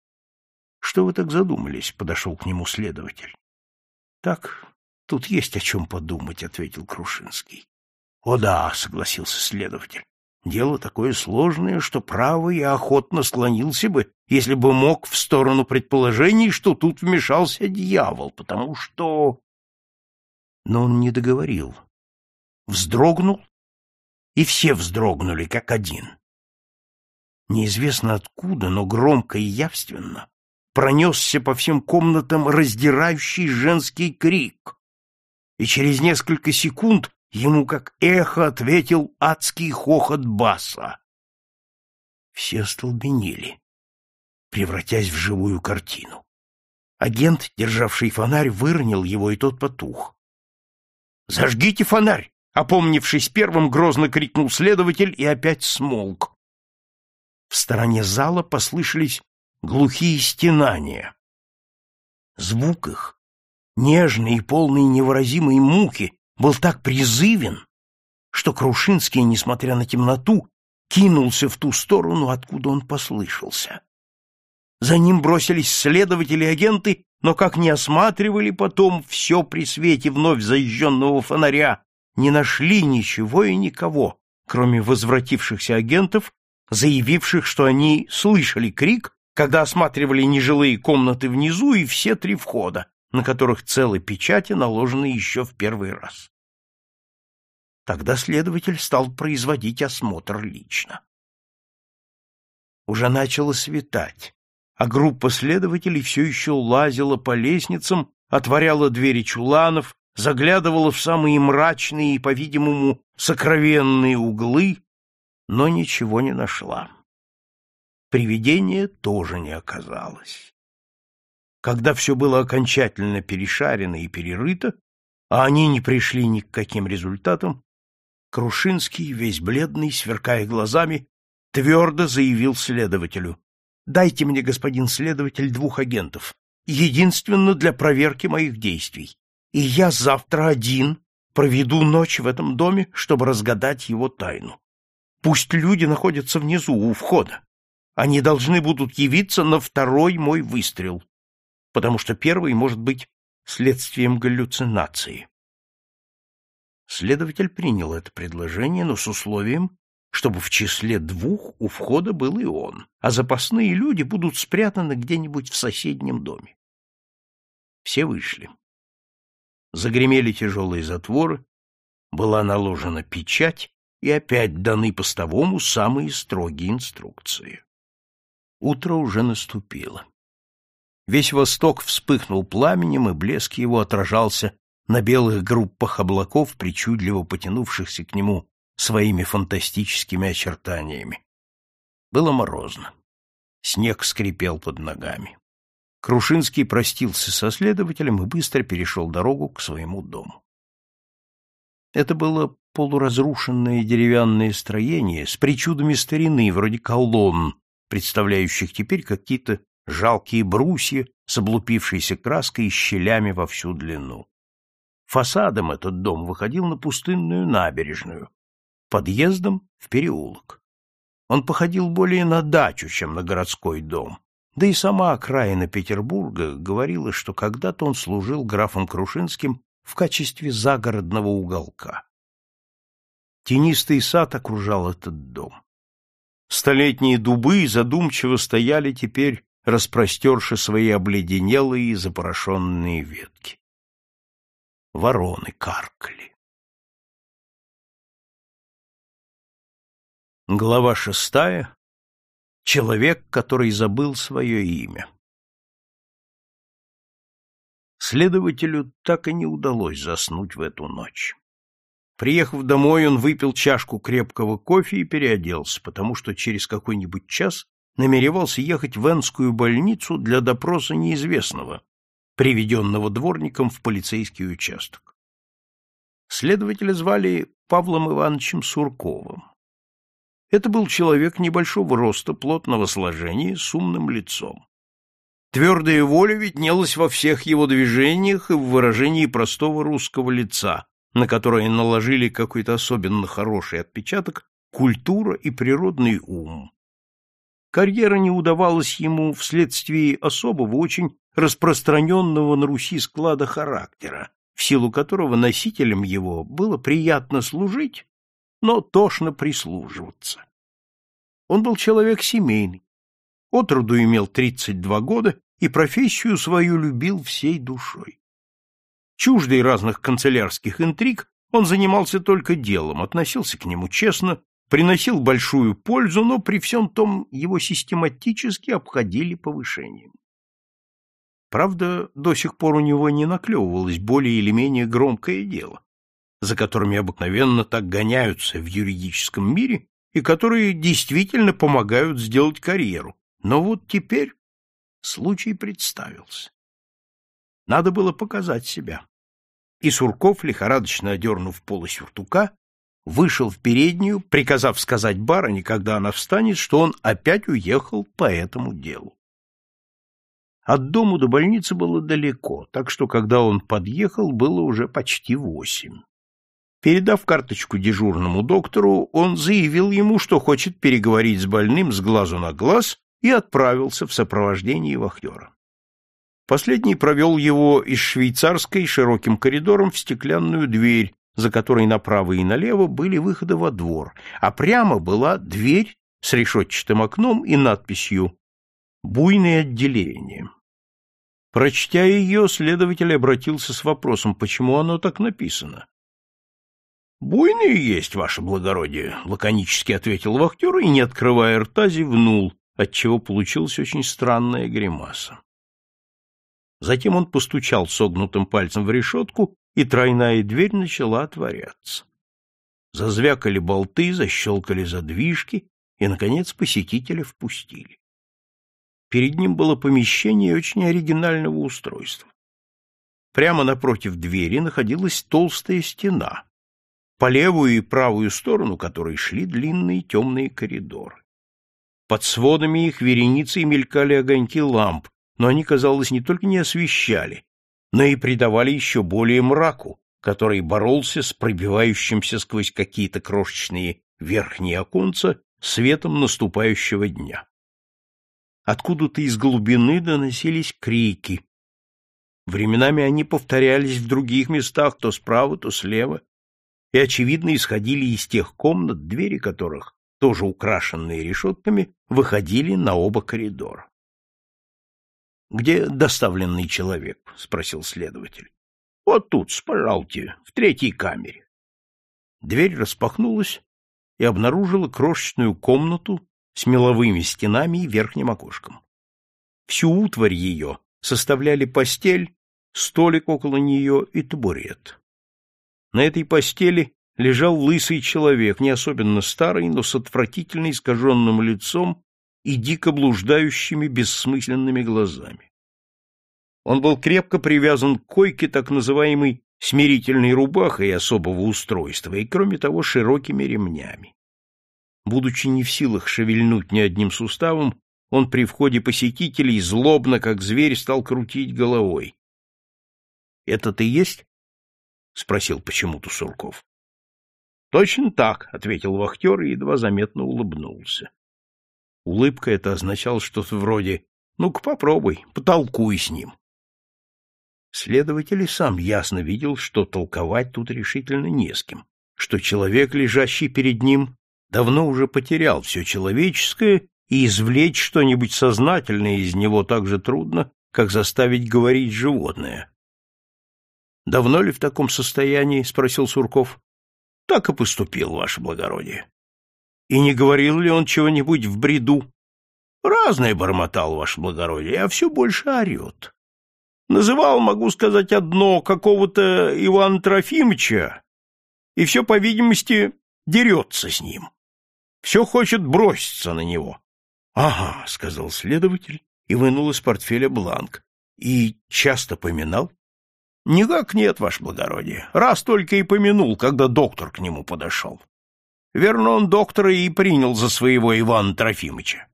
— Что вы так задумались? — подошел к нему следователь. — Так, тут есть о чем подумать, — ответил Крушинский. — О да, — согласился следователь. — Дело такое сложное, что право я охотно склонился бы, если бы мог в сторону предположений, что тут вмешался дьявол, потому что... Но он не договорил. Вздрогнул, и все вздрогнули, как один. Неизвестно откуда, но громко и явственно пронесся по всем комнатам раздирающий женский крик, и через несколько секунд Ему как эхо ответил адский хохот баса. Все остолбенели, превратясь в живую картину. Агент, державший фонарь, выронил его, и тот потух. «Зажгите фонарь!» — опомнившись первым, грозно крикнул следователь и опять смолк. В стороне зала послышались глухие стенания. Звук их, нежный и полный невыразимой муки, был так призывен, что Крушинский, несмотря на темноту, кинулся в ту сторону, откуда он послышался. За ним бросились следователи и агенты, но как не осматривали потом все при свете вновь зажженного фонаря, не нашли ничего и никого, кроме возвратившихся агентов, заявивших, что они слышали крик, когда осматривали нежилые комнаты внизу и все три входа, на которых целые печати наложены еще в первый раз. Тогда следователь стал производить осмотр лично. Уже начало светать, а группа следователей все еще лазила по лестницам, отворяла двери чуланов, заглядывала в самые мрачные и, по-видимому, сокровенные углы, но ничего не нашла. Привидения тоже не оказалось. Когда все было окончательно перешарено и перерыто, а они не пришли ни к каким результатам, Крушинский, весь бледный, сверкая глазами, твердо заявил следователю. «Дайте мне, господин следователь, двух агентов, единственно для проверки моих действий, и я завтра один проведу ночь в этом доме, чтобы разгадать его тайну. Пусть люди находятся внизу, у входа. Они должны будут явиться на второй мой выстрел потому что первый может быть следствием галлюцинации. Следователь принял это предложение, но с условием, чтобы в числе двух у входа был и он, а запасные люди будут спрятаны где-нибудь в соседнем доме. Все вышли. Загремели тяжелые затворы, была наложена печать, и опять даны постовому самые строгие инструкции. Утро уже наступило. Весь восток вспыхнул пламенем, и блеск его отражался на белых группах облаков, причудливо потянувшихся к нему своими фантастическими очертаниями. Было морозно. Снег скрипел под ногами. Крушинский простился со следователем и быстро перешел дорогу к своему дому. Это было полуразрушенное деревянное строение с причудами старины, вроде колонн, представляющих теперь какие-то жалкие брусья с облупившейся краской и щелями во всю длину. Фасадом этот дом выходил на пустынную набережную, подъездом в переулок. Он походил более на дачу, чем на городской дом. Да и сама окраина Петербурга говорила, что когда-то он служил графом Крушинским в качестве загородного уголка. Тенистый сад окружал этот дом. Столетние дубы задумчиво стояли теперь, распростерши свои обледенелые и запорошенные ветки. Вороны каркали. Глава шестая. Человек, который забыл свое имя. Следователю так и не удалось заснуть в эту ночь. Приехав домой, он выпил чашку крепкого кофе и переоделся, потому что через какой-нибудь час намеревался ехать в Энскую больницу для допроса неизвестного, приведенного дворником в полицейский участок. Следователя звали Павлом Ивановичем Сурковым. Это был человек небольшого роста, плотного сложения, с умным лицом. Твердая воля виднелась во всех его движениях и в выражении простого русского лица, на которое наложили какой-то особенно хороший отпечаток культура и природный ум. Карьера не удавалась ему вследствие особого, очень распространенного на Руси склада характера, в силу которого носителям его было приятно служить, но тошно прислуживаться. Он был человек семейный, отроду имел 32 года и профессию свою любил всей душой. Чуждый разных канцелярских интриг, он занимался только делом, относился к нему честно, приносил большую пользу, но при всем том его систематически обходили повышением. Правда, до сих пор у него не наклевывалось более или менее громкое дело, за которыми обыкновенно так гоняются в юридическом мире и которые действительно помогают сделать карьеру. Но вот теперь случай представился. Надо было показать себя. И Сурков, лихорадочно одернув полы сюртука, вышел в переднюю, приказав сказать барыне, когда она встанет, что он опять уехал по этому делу. От дому до больницы было далеко, так что, когда он подъехал, было уже почти восемь. Передав карточку дежурному доктору, он заявил ему, что хочет переговорить с больным с глазу на глаз, и отправился в сопровождении вахтера. Последний провел его из швейцарской широким коридором в стеклянную дверь, за которой направо и налево были выходы во двор, а прямо была дверь с решетчатым окном и надписью «Буйное отделение». Прочтя ее, следователь обратился с вопросом, почему оно так написано. «Буйные есть, ваше благородие», — лаконически ответил вахтер и, не открывая рта, зевнул, отчего получилась очень странная гримаса. Затем он постучал согнутым пальцем в решетку, и тройная дверь начала отворяться. Зазвякали болты, защелкали задвижки, и, наконец, посетителя впустили. Перед ним было помещение очень оригинального устройства. Прямо напротив двери находилась толстая стена, по левую и правую сторону которой шли длинные темные коридоры. Под сводами их вереницей мелькали огоньки ламп, но они, казалось, не только не освещали, но и придавали еще более мраку, который боролся с пробивающимся сквозь какие-то крошечные верхние оконца светом наступающего дня. Откуда-то из глубины доносились крики. Временами они повторялись в других местах, то справа, то слева. И, очевидно, исходили из тех комнат, двери которых, тоже украшенные решетками, выходили на оба коридора. — Где доставленный человек? — спросил следователь. — Вот тут, пожалуйте, в третьей камере. Дверь распахнулась и обнаружила крошечную комнату с меловыми стенами и верхним окошком. Всю утварь ее составляли постель, столик около нее и табурет. На этой постели лежал лысый человек, не особенно старый, но с отвратительно искаженным лицом и дико блуждающими бессмысленными глазами. Он был крепко привязан к койке так называемой смирительной рубахой особого устройства и, кроме того, широкими ремнями. Будучи не в силах шевельнуть ни одним суставом, он при входе посетителей злобно, как зверь, стал крутить головой. — Это ты есть? — спросил почему-то Сурков. — Точно так, — ответил вахтер и едва заметно улыбнулся. Улыбка это означала что-то вроде «Ну-ка попробуй, потолкуй с ним». Следователь сам ясно видел, что толковать тут решительно не с кем, что человек, лежащий перед ним, давно уже потерял все человеческое, и извлечь что-нибудь сознательное из него так же трудно, как заставить говорить животное. Давно ли в таком состоянии? спросил Сурков. Так и поступил, ваше благородие. И не говорил ли он чего-нибудь в бреду? Разное бормотал, ваше благородие, а все больше орет. Называл, могу сказать, одно какого-то Ивана Трофимовича, и все, по видимости, дерется с ним. Все хочет броситься на него. — Ага, — сказал следователь и вынул из портфеля бланк. — И часто поминал? — Никак нет, ваше благородие. Раз только и помянул, когда доктор к нему подошел. Верно, он доктора и принял за своего Ивана Трофимовича.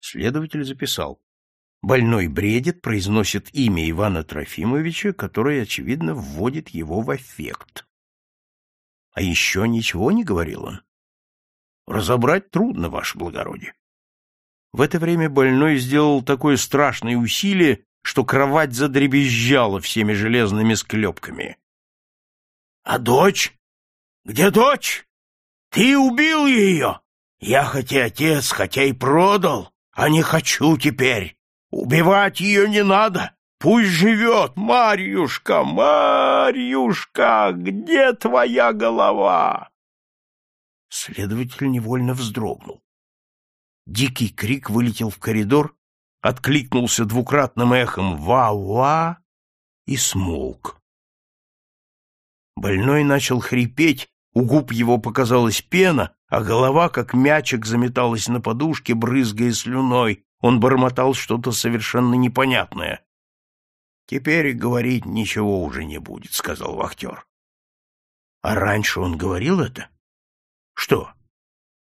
Следователь записал. Больной бредит, произносит имя Ивана Трофимовича, которое, очевидно, вводит его в эффект. А еще ничего не говорил он. Разобрать трудно, ваше благородие. В это время больной сделал такое страшное усилие, что кровать задребезжала всеми железными склепками. — А дочь? Где дочь? Ты убил ее? Я хотя отец, хотя и продал, а не хочу теперь. Убивать ее не надо. Пусть живет, Марьюшка, Марьюшка, где твоя голова? Следователь невольно вздрогнул. Дикий крик вылетел в коридор, откликнулся двукратным эхом «Ва-ва!» и смолк. Больной начал хрипеть, у губ его показалась пена, а голова, как мячик, заметалась на подушке, брызгая слюной. Он бормотал что-то совершенно непонятное. — Теперь говорить ничего уже не будет, — сказал вахтер. — А раньше он говорил это? — Что?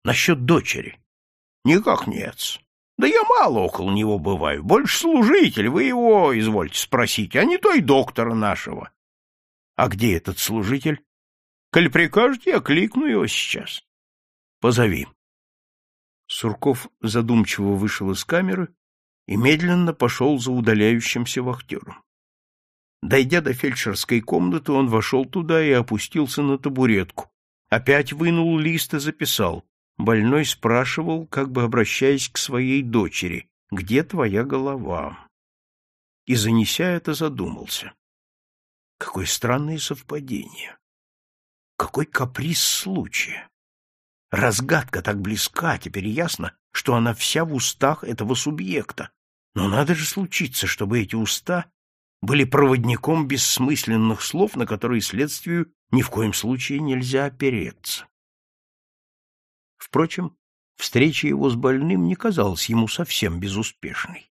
Насчет дочери? — Никак нет. Да я мало около него бываю. Больше служитель, вы его извольте спросить, а не той доктора нашего. — А где этот служитель? — Коль прикажете, я кликну его сейчас. — Позови. Сурков задумчиво вышел из камеры и медленно пошел за удаляющимся вахтером. Дойдя до фельдшерской комнаты, он вошел туда и опустился на табуретку. Опять вынул лист и записал. Больной спрашивал, как бы обращаясь к своей дочери, «Где твоя голова?» И, занеся это, задумался. Какое странное совпадение! Какой каприз случая! Разгадка так близка, теперь ясно, что она вся в устах этого субъекта. Но надо же случиться, чтобы эти уста были проводником бессмысленных слов, на которые следствию ни в коем случае нельзя опереться. Впрочем, встреча его с больным не казалась ему совсем безуспешной.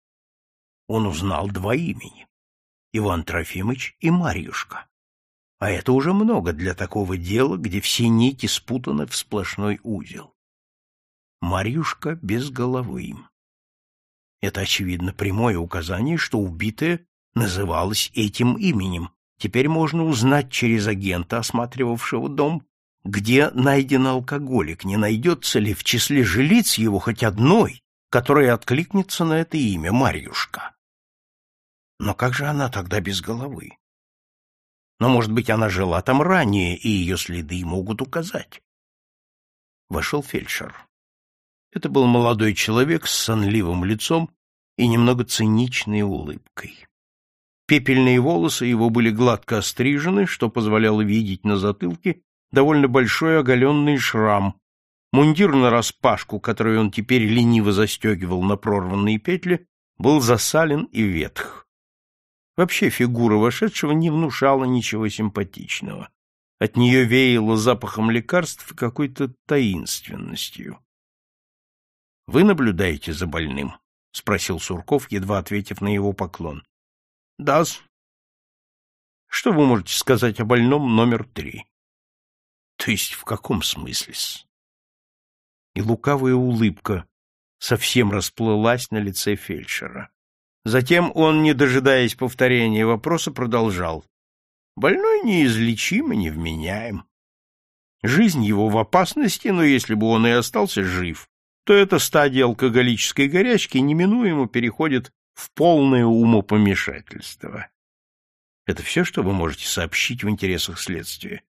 Он узнал два имени — Иван Трофимович и Марьюшка. А это уже много для такого дела, где все нити спутаны в сплошной узел. Марьюшка без головы. Это, очевидно, прямое указание, что убитая называлась этим именем. Теперь можно узнать через агента, осматривавшего дом, где найден алкоголик, не найдется ли в числе жилиц его хоть одной, которая откликнется на это имя, Марьюшка. Но как же она тогда без головы? Но, может быть, она жила там ранее, и ее следы могут указать. Вошел фельдшер. Это был молодой человек с сонливым лицом и немного циничной улыбкой. Пепельные волосы его были гладко острижены, что позволяло видеть на затылке довольно большой оголенный шрам. Мундир нараспашку, который он теперь лениво застегивал на прорванные петли, был засален и ветх. Вообще фигура вошедшего не внушала ничего симпатичного. От нее веяло запахом лекарств и какой-то таинственностью. — Вы наблюдаете за больным? — спросил Сурков, едва ответив на его поклон. — Да-с. — Что вы можете сказать о больном номер три? — То есть в каком смысле-с? И лукавая улыбка совсем расплылась на лице фельдшера. Затем он, не дожидаясь повторения вопроса, продолжал. Больной неизлечим и невменяем. Жизнь его в опасности, но если бы он и остался жив, то эта стадия алкоголической горячки неминуемо переходит в полное умопомешательство. Это все, что вы можете сообщить в интересах следствия?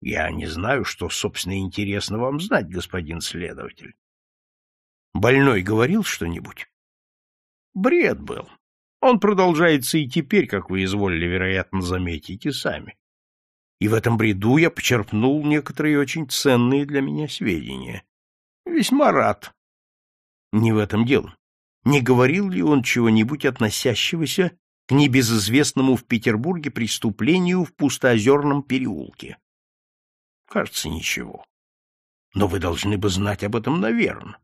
Я не знаю, что, собственно, интересно вам знать, господин следователь. Больной говорил что-нибудь? Бред был. Он продолжается и теперь, как вы изволили, вероятно, заметить и сами. И в этом бреду я почерпнул некоторые очень ценные для меня сведения. Весьма рад. Не в этом дело. Не говорил ли он чего-нибудь относящегося к небезызвестному в Петербурге преступлению в Пустоозерном переулке? Кажется, ничего. Но вы должны бы знать об этом, наверное.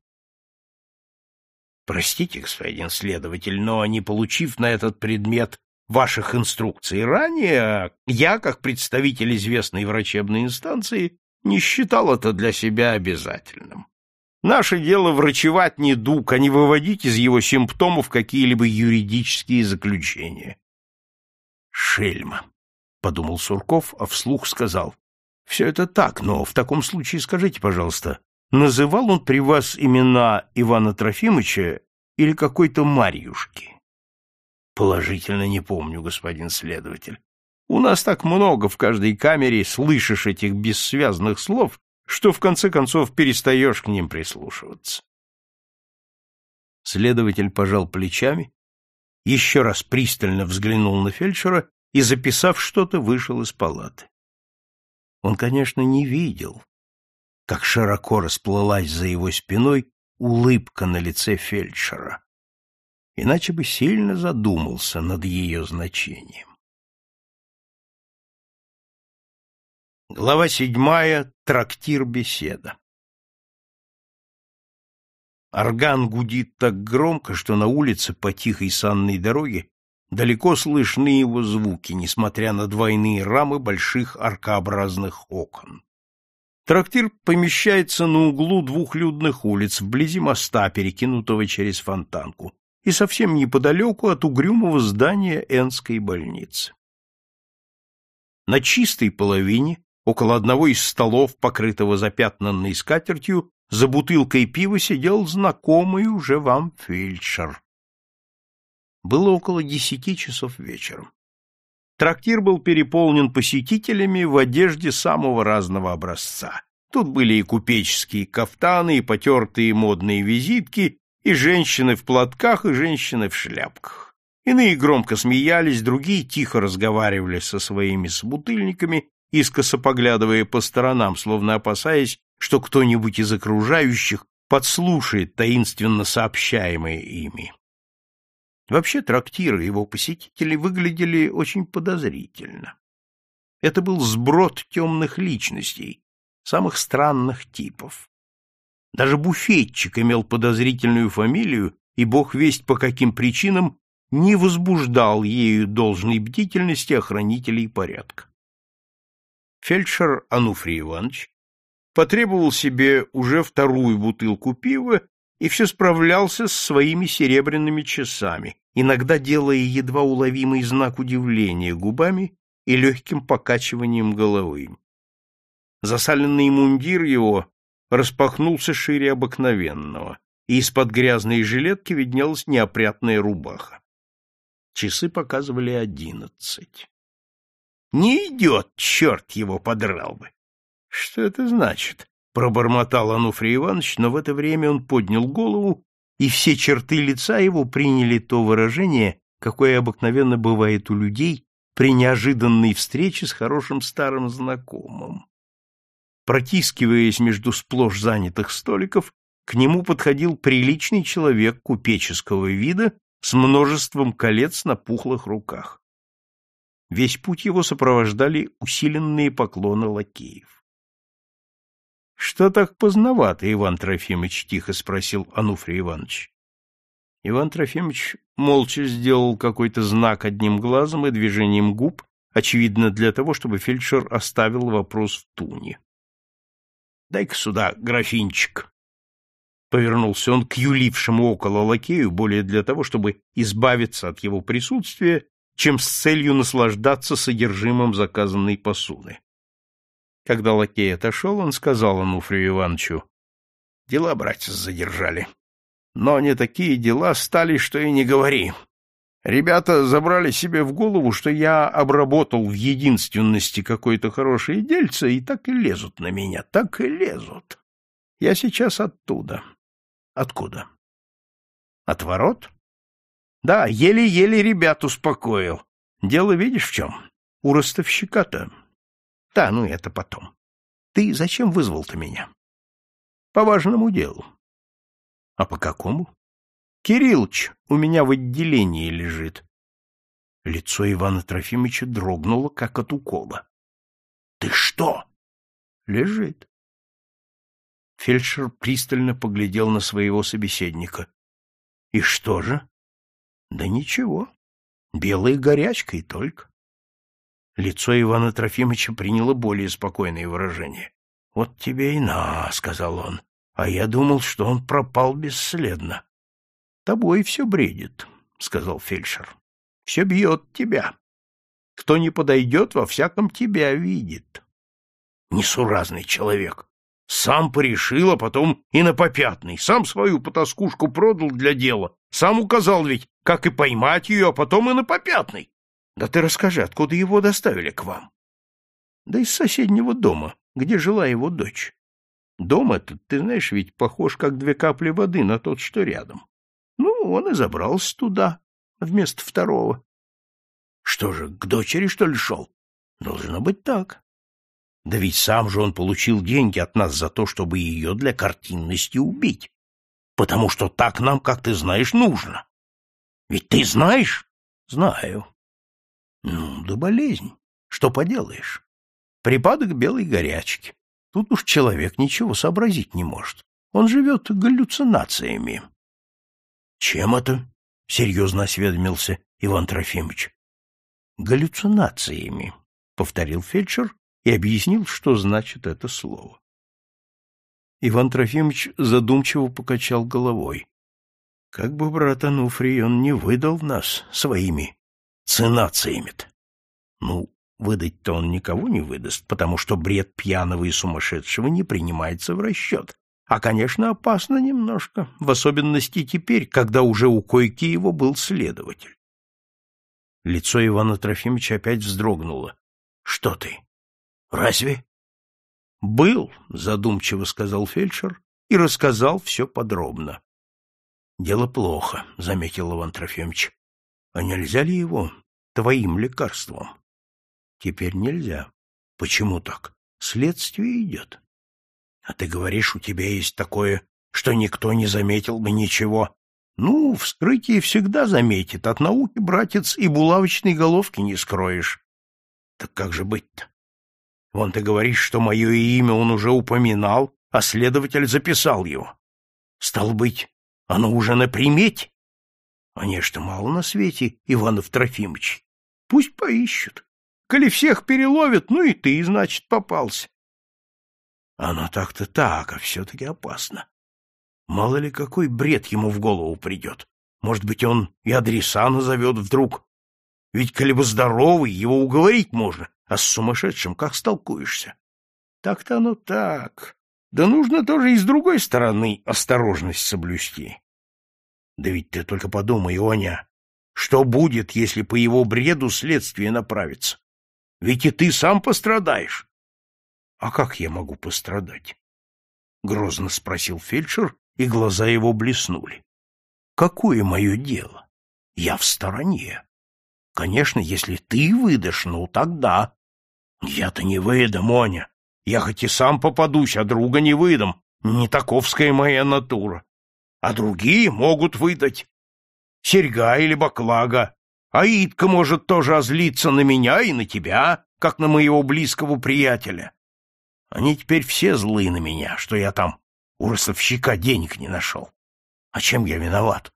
Простите, господин следователь, но не получив на этот предмет ваших инструкций ранее, я, как представитель известной врачебной инстанции, не считал это для себя обязательным. Наше дело врачевать недуг, а не выводить из его симптомов какие-либо юридические заключения. Шельма, — подумал Сурков, а вслух сказал. — Все это так, но в таком случае скажите, пожалуйста, называл он при вас имена Ивана Трофимовича или какой-то Марьюшки? Положительно не помню, господин следователь. У нас так много в каждой камере слышишь этих бессвязных слов, что в конце концов перестаешь к ним прислушиваться. Следователь пожал плечами, еще раз пристально взглянул на фельдшера и, записав что-то, вышел из палаты. Он, конечно, не видел, как широко расплылась за его спиной улыбка на лице фельдшера, иначе бы сильно задумался над ее значением. Глава седьмая. Трактир-беседа. Орган гудит так громко, что на улице по тихой санной дороге далеко слышны его звуки, несмотря на двойные рамы больших аркообразных окон. Трактир помещается на углу двух людных улиц, вблизи моста, перекинутого через фонтанку, и совсем неподалеку от угрюмого здания Энской больницы. На чистой половине, около одного из столов, покрытого запятнанной скатертью, за бутылкой пива сидел знакомый уже вам фельдшер. Было около десяти часов вечера. Трактир был переполнен посетителями в одежде самого разного образца. Тут были и купеческие кафтаны, и потертые модные визитки, и женщины в платках, и женщины в шляпках. Иные громко смеялись, другие тихо разговаривали со своими собутыльниками, искоса поглядывая по сторонам, словно опасаясь, что кто-нибудь из окружающих подслушает таинственно сообщаемое ими. Вообще трактиры его посетителей выглядели очень подозрительно. Это был сброд темных личностей, самых странных типов. Даже буфетчик имел подозрительную фамилию, и бог весть по каким причинам не возбуждал ею должной бдительности охранителей порядка. Фельдшер Ануфрий Иванович потребовал себе уже вторую бутылку пива и все справлялся с своими серебряными часами, иногда делая едва уловимый знак удивления губами и легким покачиванием головы. Засаленный мундир его распахнулся шире обыкновенного, и из-под грязной жилетки виднелась неопрятная рубаха. Часы показывали одиннадцать. Не идет, черт его подрал бы. Что это значит? Пробормотал Ануфрий Иванович, но в это время он поднял голову, и все черты лица его приняли то выражение, какое обыкновенно бывает у людей при неожиданной встрече с хорошим старым знакомым. Протискиваясь между сплошь занятых столиков, к нему подходил приличный человек купеческого вида с множеством колец на пухлых руках. Весь путь его сопровождали усиленные поклоны лакеев. — Что так поздновато, Иван Трофимович? — тихо спросил Ануфрий Иванович. Иван Трофимович молча сделал какой-то знак одним глазом и движением губ, очевидно для того, чтобы фельдшер оставил вопрос в туне. — Дай-ка сюда графинчик. Повернулся он к юлившему около лакею более для того, чтобы избавиться от его присутствия, чем с целью наслаждаться содержимым заказанной посуды. Когда лакей отошел, он сказал Ануфрию Ивановичу, — Дела, братец, задержали. Но не такие дела стали, что и не говори. Ребята забрали себе в голову, что я обработал в единственности какое-то хорошее дельце, и так и лезут на меня, так и лезут. Я сейчас оттуда. Откуда? От ворот? Да, еле-еле ребят успокоил. Дело видишь в чем? У ростовщика-то. Да, ну это потом. Ты зачем вызвал-то меня? По важному делу. А по какому? Кириллыч у меня в отделении лежит. Лицо Ивана Трофимовича дрогнуло, как от укола. — Ты что? — Лежит. Фельдшер пристально поглядел на своего собеседника. — И что же? — Да ничего. Белая горячка и только. Лицо Ивана Трофимовича приняло более спокойное выражение. — Вот тебе и на, — сказал он. — А я думал, что он пропал бесследно. — Тобой все бредит, — сказал фельдшер. — Все бьет тебя. Кто не подойдет, во всяком тебя видит. Несуразный человек. Сам порешил, а потом и на попятный. Сам свою потаскушку продал для дела. Сам указал ведь, как и поймать ее, а потом и на попятный. Да ты расскажи, откуда его доставили к вам? Да из соседнего дома, где жила его дочь. Дом этот, ты знаешь, ведь похож, как две капли воды на тот, что рядом. Ну, он и забрался туда, вместо второго. Что же, к дочери, что ли, шел? Должно быть так. Да ведь сам же он получил деньги от нас за то, чтобы ее для картинности убить. Потому что так нам, как ты знаешь, нужно. Ведь ты знаешь? Знаю. Ну, да болезнь. Что поделаешь? Припадок белой горячки. Тут уж человек ничего сообразить не может. Он живет галлюцинациями. Чем это? Серьезно осведомился Иван Трофимович. Галлюцинациями, повторил фельдшер и объяснил, что значит это слово. Иван Трофимович задумчиво покачал головой. Как бы брат Ануфрий он не выдал нас своими ценациями-то. Ну, выдать-то он никого не выдаст, потому что бред пьяного и сумасшедшего не принимается в расчет. А, конечно, опасно немножко, в особенности теперь, когда уже у койки его был следователь. Лицо Ивана Трофимовича опять вздрогнуло. — Что ты? Разве? Был, задумчиво сказал фельдшер и рассказал все подробно. Дело плохо, заметил Иван Трофимович. А нельзя ли его твоим лекарством? Теперь нельзя. Почему так? Следствие идет. А ты говоришь, у тебя есть такое, что никто не заметил бы ничего. Ну, вскрытие всегда заметит. От науки, братец, и булавочной головки не скроешь. Так как же быть-то? Вон ты говоришь, что мое имя он уже упоминал, а следователь записал его. Стал быть, оно уже на примете? Нечто мало на свете, Иванов Трофимович. Пусть поищут. Коли всех переловят, ну и ты, значит, попался. Оно так-то так, а все-таки опасно. Мало ли какой бред ему в голову придет. Может быть, он и адреса назовет вдруг. Ведь, коли бы здоровый, его уговорить можно, а с сумасшедшим как столкуешься? Так-то оно так. Да нужно тоже и с другой стороны осторожность соблюсти. Да ведь ты только подумай, Оня, что будет, если по его бреду следствие направится? Ведь и ты сам пострадаешь. — А как я могу пострадать? — грозно спросил фельдшер, и глаза его блеснули. — Какое мое дело? Я в стороне. Конечно, если ты выдашь, ну тогда. Я-то не выдам, Моня. Я хоть и сам попадусь, а друга не выдам. Не таковская моя натура. А другие могут выдать. Серьга или баклага. А Итка может тоже озлиться на меня и на тебя, как на моего близкого приятеля. Они теперь все злы на меня, что я там у ростовщика денег не нашел. А чем я виноват?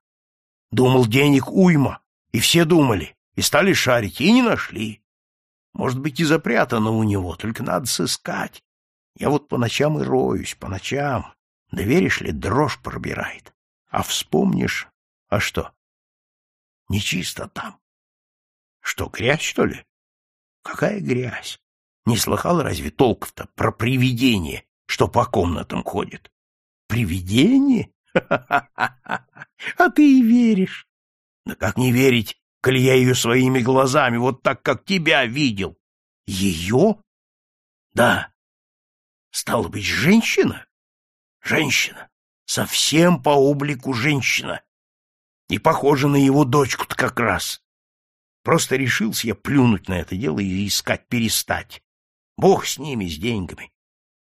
Думал, денег уйма, и все думали, и стали шарить, и не нашли. Может быть, и запрятано у него, только надо сыскать. Я вот по ночам и роюсь, по ночам. Да веришь ли, дрожь пробирает. А вспомнишь, а что? Нечисто там. Что, грязь, что ли? Какая грязь? Не слыхал разве толков-то про привидение, что по комнатам ходит? Привидение? <laughs> А ты и веришь. Да как не верить, коли я ее своими глазами, вот так, как тебя видел? Ее? Да. Стало быть, женщина? Женщина. Совсем по облику женщина. И похожа на его дочку-то как раз. Просто решился я плюнуть на это дело и искать перестать. Бог с ними, с деньгами.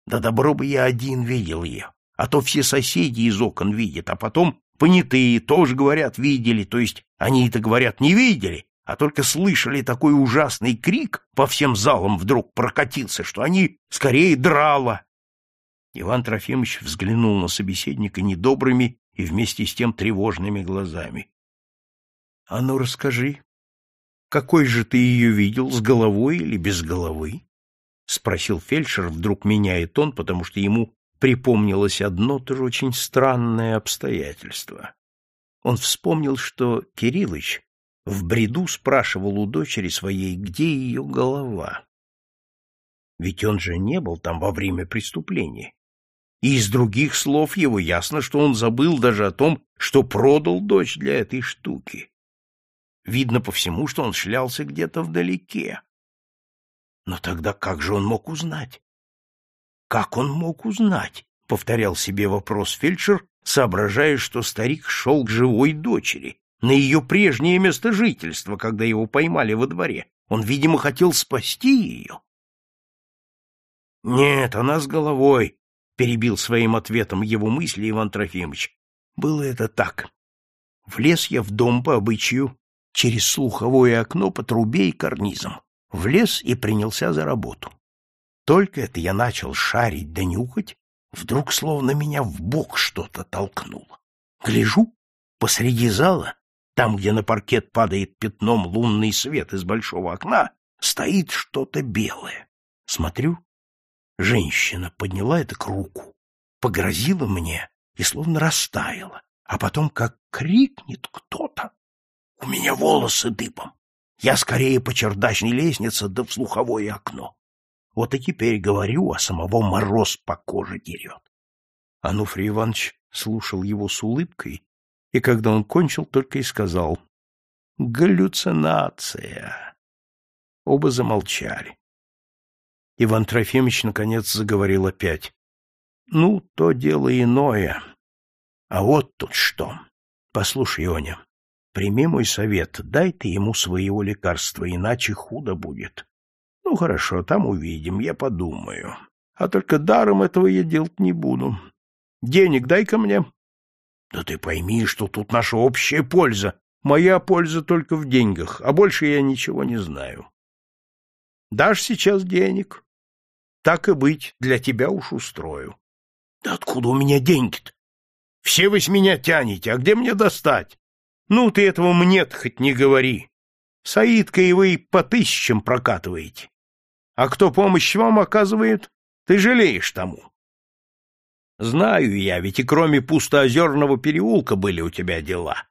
Да добро бы я один видел ее, а то все соседи из окон видят, а потом понятые тоже говорят видели, то есть они это говорят не видели, а только слышали такой ужасный крик по всем залам вдруг прокатился, что они скорее драла. Иван Трофимович взглянул на собеседника недобрыми и вместе с тем тревожными глазами. — А ну расскажи, какой же ты ее видел, с головой или без головы? — спросил фельдшер, вдруг меняя тон, потому что ему припомнилось одно тоже очень странное обстоятельство. Он вспомнил, что Кириллыч в бреду спрашивал у дочери своей, где ее голова. Ведь он же не был там во время преступления. И из других слов его ясно, что он забыл даже о том, что продал дочь для этой штуки. Видно по всему, что он шлялся где-то вдалеке. Но тогда как же он мог узнать? Как он мог узнать? Повторял себе вопрос фельдшер, соображая, что старик шел к живой дочери, на ее прежнее место жительства, когда его поймали во дворе. Он, видимо, хотел спасти ее. Нет, она с головой, перебил своим ответом его мысли Иван Трофимович. Было это так. Влез я в дом по обычаю, через слуховое окно по трубе и карнизам влез и принялся за работу. Только это я начал шарить да нюхать, вдруг словно меня в бок что-то толкнуло. Гляжу, посреди зала, там, где на паркет падает пятном лунный свет из большого окна, стоит что-то белое. Смотрю, женщина подняла это к руку, погрозила мне и словно растаяла, а потом как крикнет кто-то. У меня волосы дыбом. Я скорее по чердачной лестнице да в слуховое окно. Вот и теперь говорю, а самого мороз по коже дерет. Ануфрий Иванович слушал его с улыбкой, и когда он кончил, только и сказал «Галлюцинация». Оба замолчали. Иван Трофимович наконец заговорил опять. «Ну, то дело иное. А вот тут что. Послушай, Оня, Прими мой совет, дай ты ему своего лекарства, иначе худо будет. Ну, хорошо, там увидим, я подумаю. А только даром этого я делать не буду. Денег дай-ка мне. Да ты пойми, что тут наша общая польза. Моя польза только в деньгах, а больше я ничего не знаю. Дашь сейчас денег? Так и быть, для тебя уж устрою. Да откуда у меня деньги-то? Все вы с меня тянете, а где мне достать? Ну, ты этого мне хоть не говори. Саидка и вы по тысячам прокатываете. А кто помощь вам оказывает, ты жалеешь тому. Знаю я, ведь и кроме пустоозерного переулка были у тебя дела.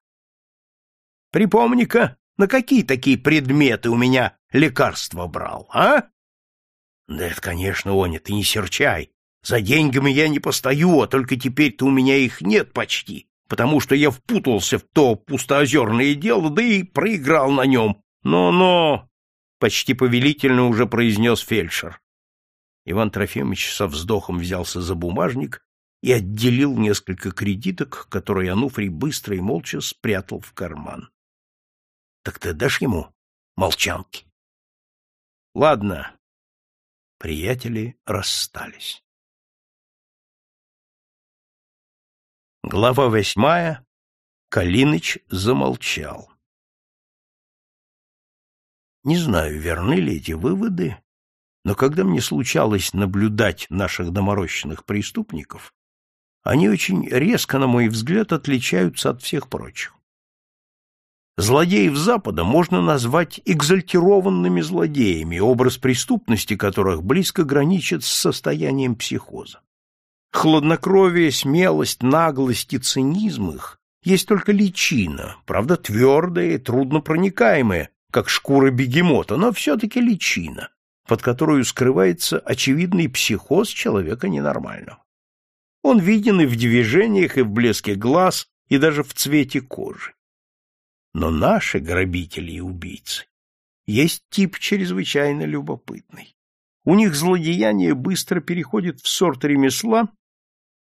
Припомни-ка, на какие такие предметы у меня лекарства брал, а? Да это, конечно, Оня, ты не серчай. За деньгами я не постою, а только теперь-то у меня их нет почти потому что я впутался в то пустоозерное дело, да и проиграл на нем. Но-но, — почти повелительно уже произнес фельдшер. Иван Трофимович со вздохом взялся за бумажник и отделил несколько кредиток, которые Ануфрий быстро и молча спрятал в карман. — Так ты дашь ему молчанки? — Ладно. Приятели расстались. Глава восьмая. Калиныч замолчал. Не знаю, верны ли эти выводы, но когда мне случалось наблюдать наших доморощенных преступников, они очень резко, на мой взгляд, отличаются от всех прочих. Злодеев Запада можно назвать экзальтированными злодеями, образ преступности которых близко граничит с состоянием психоза. Хладнокровие, смелость, наглость и цинизм их есть только личина, правда, твердая и труднопроникаемая, как шкура бегемота, но все-таки личина, под которую скрывается очевидный психоз человека ненормального. Он виден и в движениях, и в блеске глаз, и даже в цвете кожи. Но наши грабители и убийцы есть тип чрезвычайно любопытный. У них злодеяние быстро переходит в сорт ремесла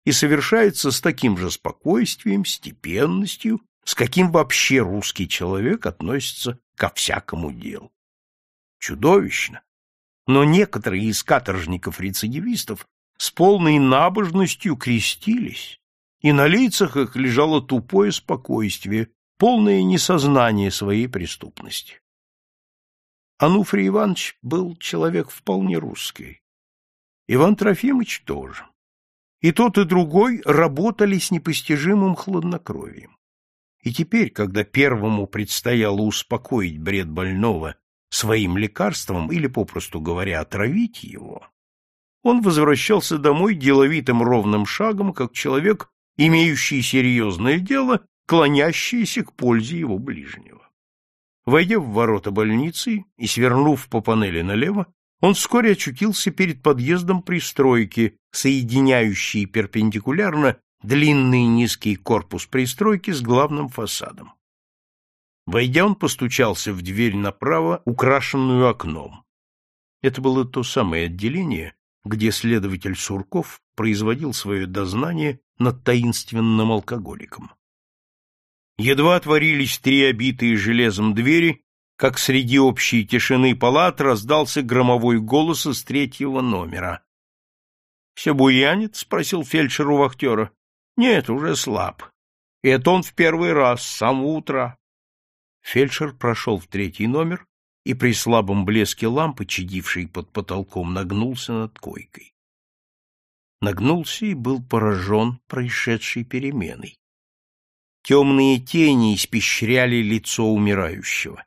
и совершается с таким же спокойствием, степенностью, с каким вообще русский человек относится ко всякому делу. Чудовищно. Но некоторые из каторжников-рецидивистов с полной набожностью крестились, и на лицах их лежало тупое спокойствие, полное несознание своей преступности. Ануфрий Иванович был человек вполне русский. Иван Трофимович тоже и тот, и другой работали с непостижимым хладнокровием. И теперь, когда первому предстояло успокоить бред больного своим лекарством или, попросту говоря, отравить его, он возвращался домой деловитым ровным шагом, как человек, имеющий серьезное дело, клонящийся к пользе его ближнего. Войдя в ворота больницы и свернув по панели налево, он вскоре очутился перед подъездом пристройки, соединяющей перпендикулярно длинный низкий корпус пристройки с главным фасадом. Войдя, он постучался в дверь направо, украшенную окном. Это было то самое отделение, где следователь Сурков производил свое дознание над таинственным алкоголиком. Едва отворились три обитые железом двери, как среди общей тишины палат раздался громовой голос из третьего номера. — Все буянит? — спросил фельдшер у вахтера. — Нет, уже слаб. И это он в первый раз, с самого утра. Фельдшер прошел в третий номер и при слабом блеске лампы, чадившей под потолком, нагнулся над койкой. Нагнулся и был поражен происшедшей переменой. Темные тени испещряли лицо умирающего.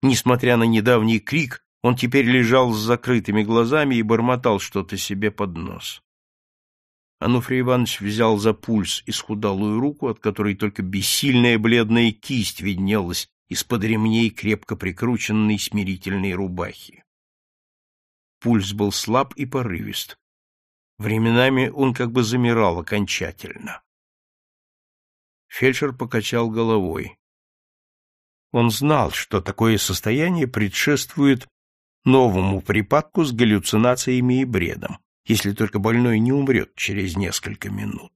Несмотря на недавний крик, он теперь лежал с закрытыми глазами и бормотал что-то себе под нос. Ануфрий Иванович взял за пульс исхудалую руку, от которой только бессильная бледная кисть виднелась из-под ремней крепко прикрученной смирительной рубахи. Пульс был слаб и порывист. Временами он как бы замирал окончательно. Фельдшер покачал головой. Он знал, что такое состояние предшествует новому припадку с галлюцинациями и бредом, если только больной не умрет через несколько минут.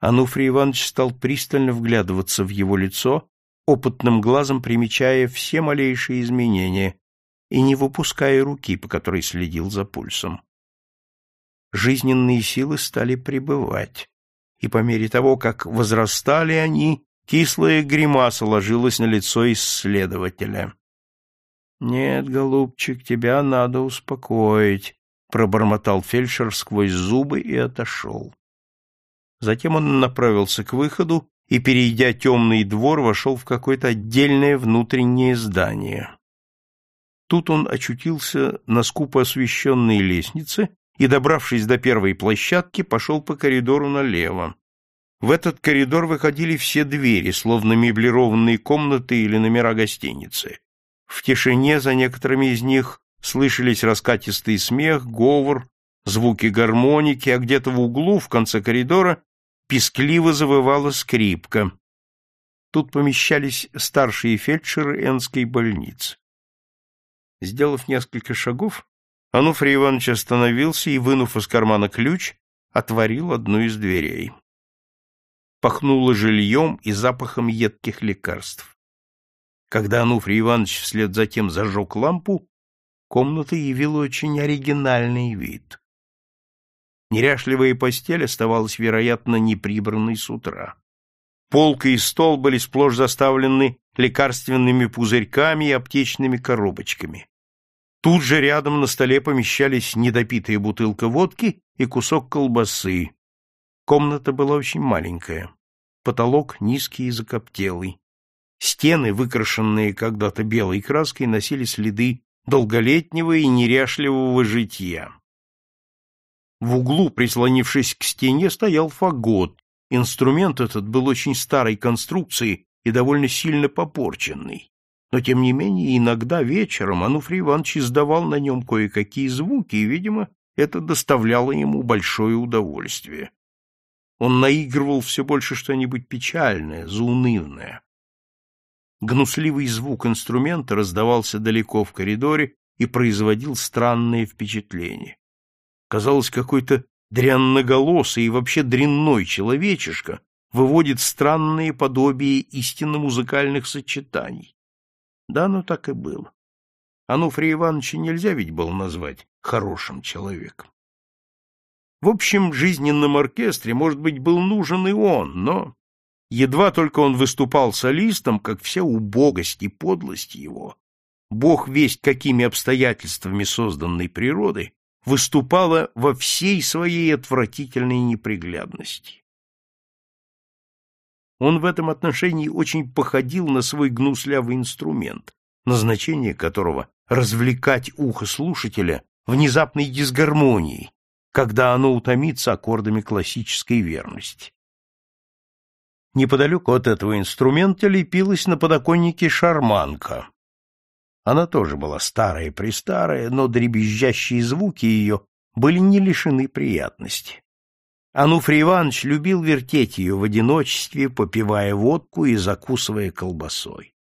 Ануфрий Иванович стал пристально вглядываться в его лицо, опытным глазом примечая все малейшие изменения и не выпуская руки, по которой следил за пульсом. Жизненные силы стали пребывать, и по мере того, как возрастали они, Кислая гримаса ложилась на лицо исследователя. — Нет, голубчик, тебя надо успокоить, — пробормотал фельдшер сквозь зубы и отошел. Затем он направился к выходу и, перейдя темный двор, вошел в какое-то отдельное внутреннее здание. Тут он очутился на скупо освещенной лестнице и, добравшись до первой площадки, пошел по коридору налево. В этот коридор выходили все двери, словно меблированные комнаты или номера гостиницы. В тишине за некоторыми из них слышались раскатистый смех, говор, звуки гармоники, а где-то в углу, в конце коридора, пескливо завывала скрипка. Тут помещались старшие фельдшеры Энской больницы. Сделав несколько шагов, Ануфрий Иванович остановился и, вынув из кармана ключ, отворил одну из дверей. Пахнуло жильем и запахом едких лекарств. Когда Ануфрий Иванович вслед за тем зажег лампу, комната явила очень оригинальный вид. Неряшливая постель оставалась, вероятно, неприбранной с утра. Полка и стол были сплошь заставлены лекарственными пузырьками и аптечными коробочками. Тут же рядом на столе помещались недопитая бутылка водки и кусок колбасы. Комната была очень маленькая. Потолок низкий и закоптелый. Стены, выкрашенные когда-то белой краской, носили следы долголетнего и неряшливого житья. В углу, прислонившись к стене, стоял фагот. Инструмент этот был очень старой конструкции и довольно сильно попорченный. Но, тем не менее, иногда вечером Ануфрий Иванович издавал на нем кое-какие звуки, и, видимо, это доставляло ему большое удовольствие. Он наигрывал все больше что-нибудь печальное, заунывное. Гнусливый звук инструмента раздавался далеко в коридоре и производил странное впечатление. Казалось, какой-то дрянноголосый и вообще дрянной человечишка выводит странные подобия истинно музыкальных сочетаний. Да, оно так и было. Ануфрия Ивановича нельзя ведь было назвать хорошим человеком. В общем, жизненном оркестре, может быть, был нужен и он, но едва только он выступал солистом, как вся убогость и подлость его, бог весть какими обстоятельствами созданной природы, выступала во всей своей отвратительной неприглядности. Он в этом отношении очень походил на свой гнуслявый инструмент, назначение которого — развлекать ухо слушателя внезапной дисгармонией, когда оно утомится аккордами классической верности. Неподалеку от этого инструмента лепилась на подоконнике шарманка. Она тоже была старая-престарая, но дребезжащие звуки ее были не лишены приятности. Ануфрий Иванович любил вертеть ее в одиночестве, попивая водку и закусывая колбасой.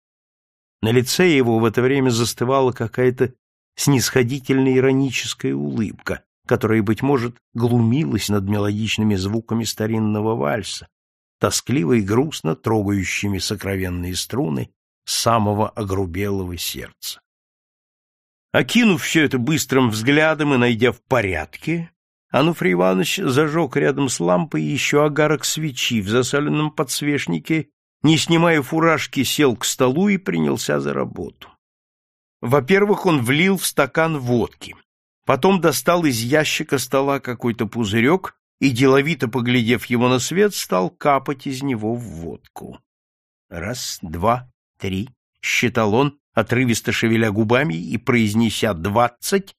На лице его в это время застывала какая-то снисходительная ироническая улыбка, которая, быть может, глумилась над мелодичными звуками старинного вальса, тоскливо и грустно трогающими сокровенные струны самого огрубелого сердца. Окинув все это быстрым взглядом и найдя в порядке, Ануфрий Иванович зажег рядом с лампой еще огарок свечи в засаленном подсвечнике, не снимая фуражки, сел к столу и принялся за работу. Во-первых, он влил в стакан водки, потом достал из ящика стола какой-то пузырек и, деловито поглядев его на свет, стал капать из него в водку. Раз, два, три, считал он, отрывисто шевеля губами и произнеся двадцать,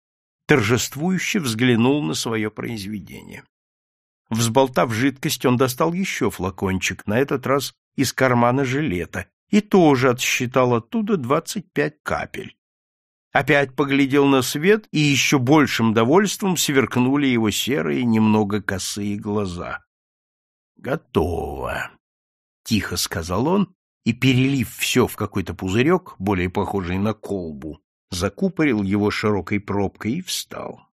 торжествующе взглянул на свое произведение. Взболтав жидкость, он достал еще флакончик, на этот раз из кармана жилета, и тоже отсчитал оттуда двадцать пять капель. Опять поглядел на свет, и еще большим довольством сверкнули его серые, немного косые глаза. «Готово», — тихо сказал он, и, перелив все в какой-то пузырек, более похожий на колбу, закупорил его широкой пробкой и встал.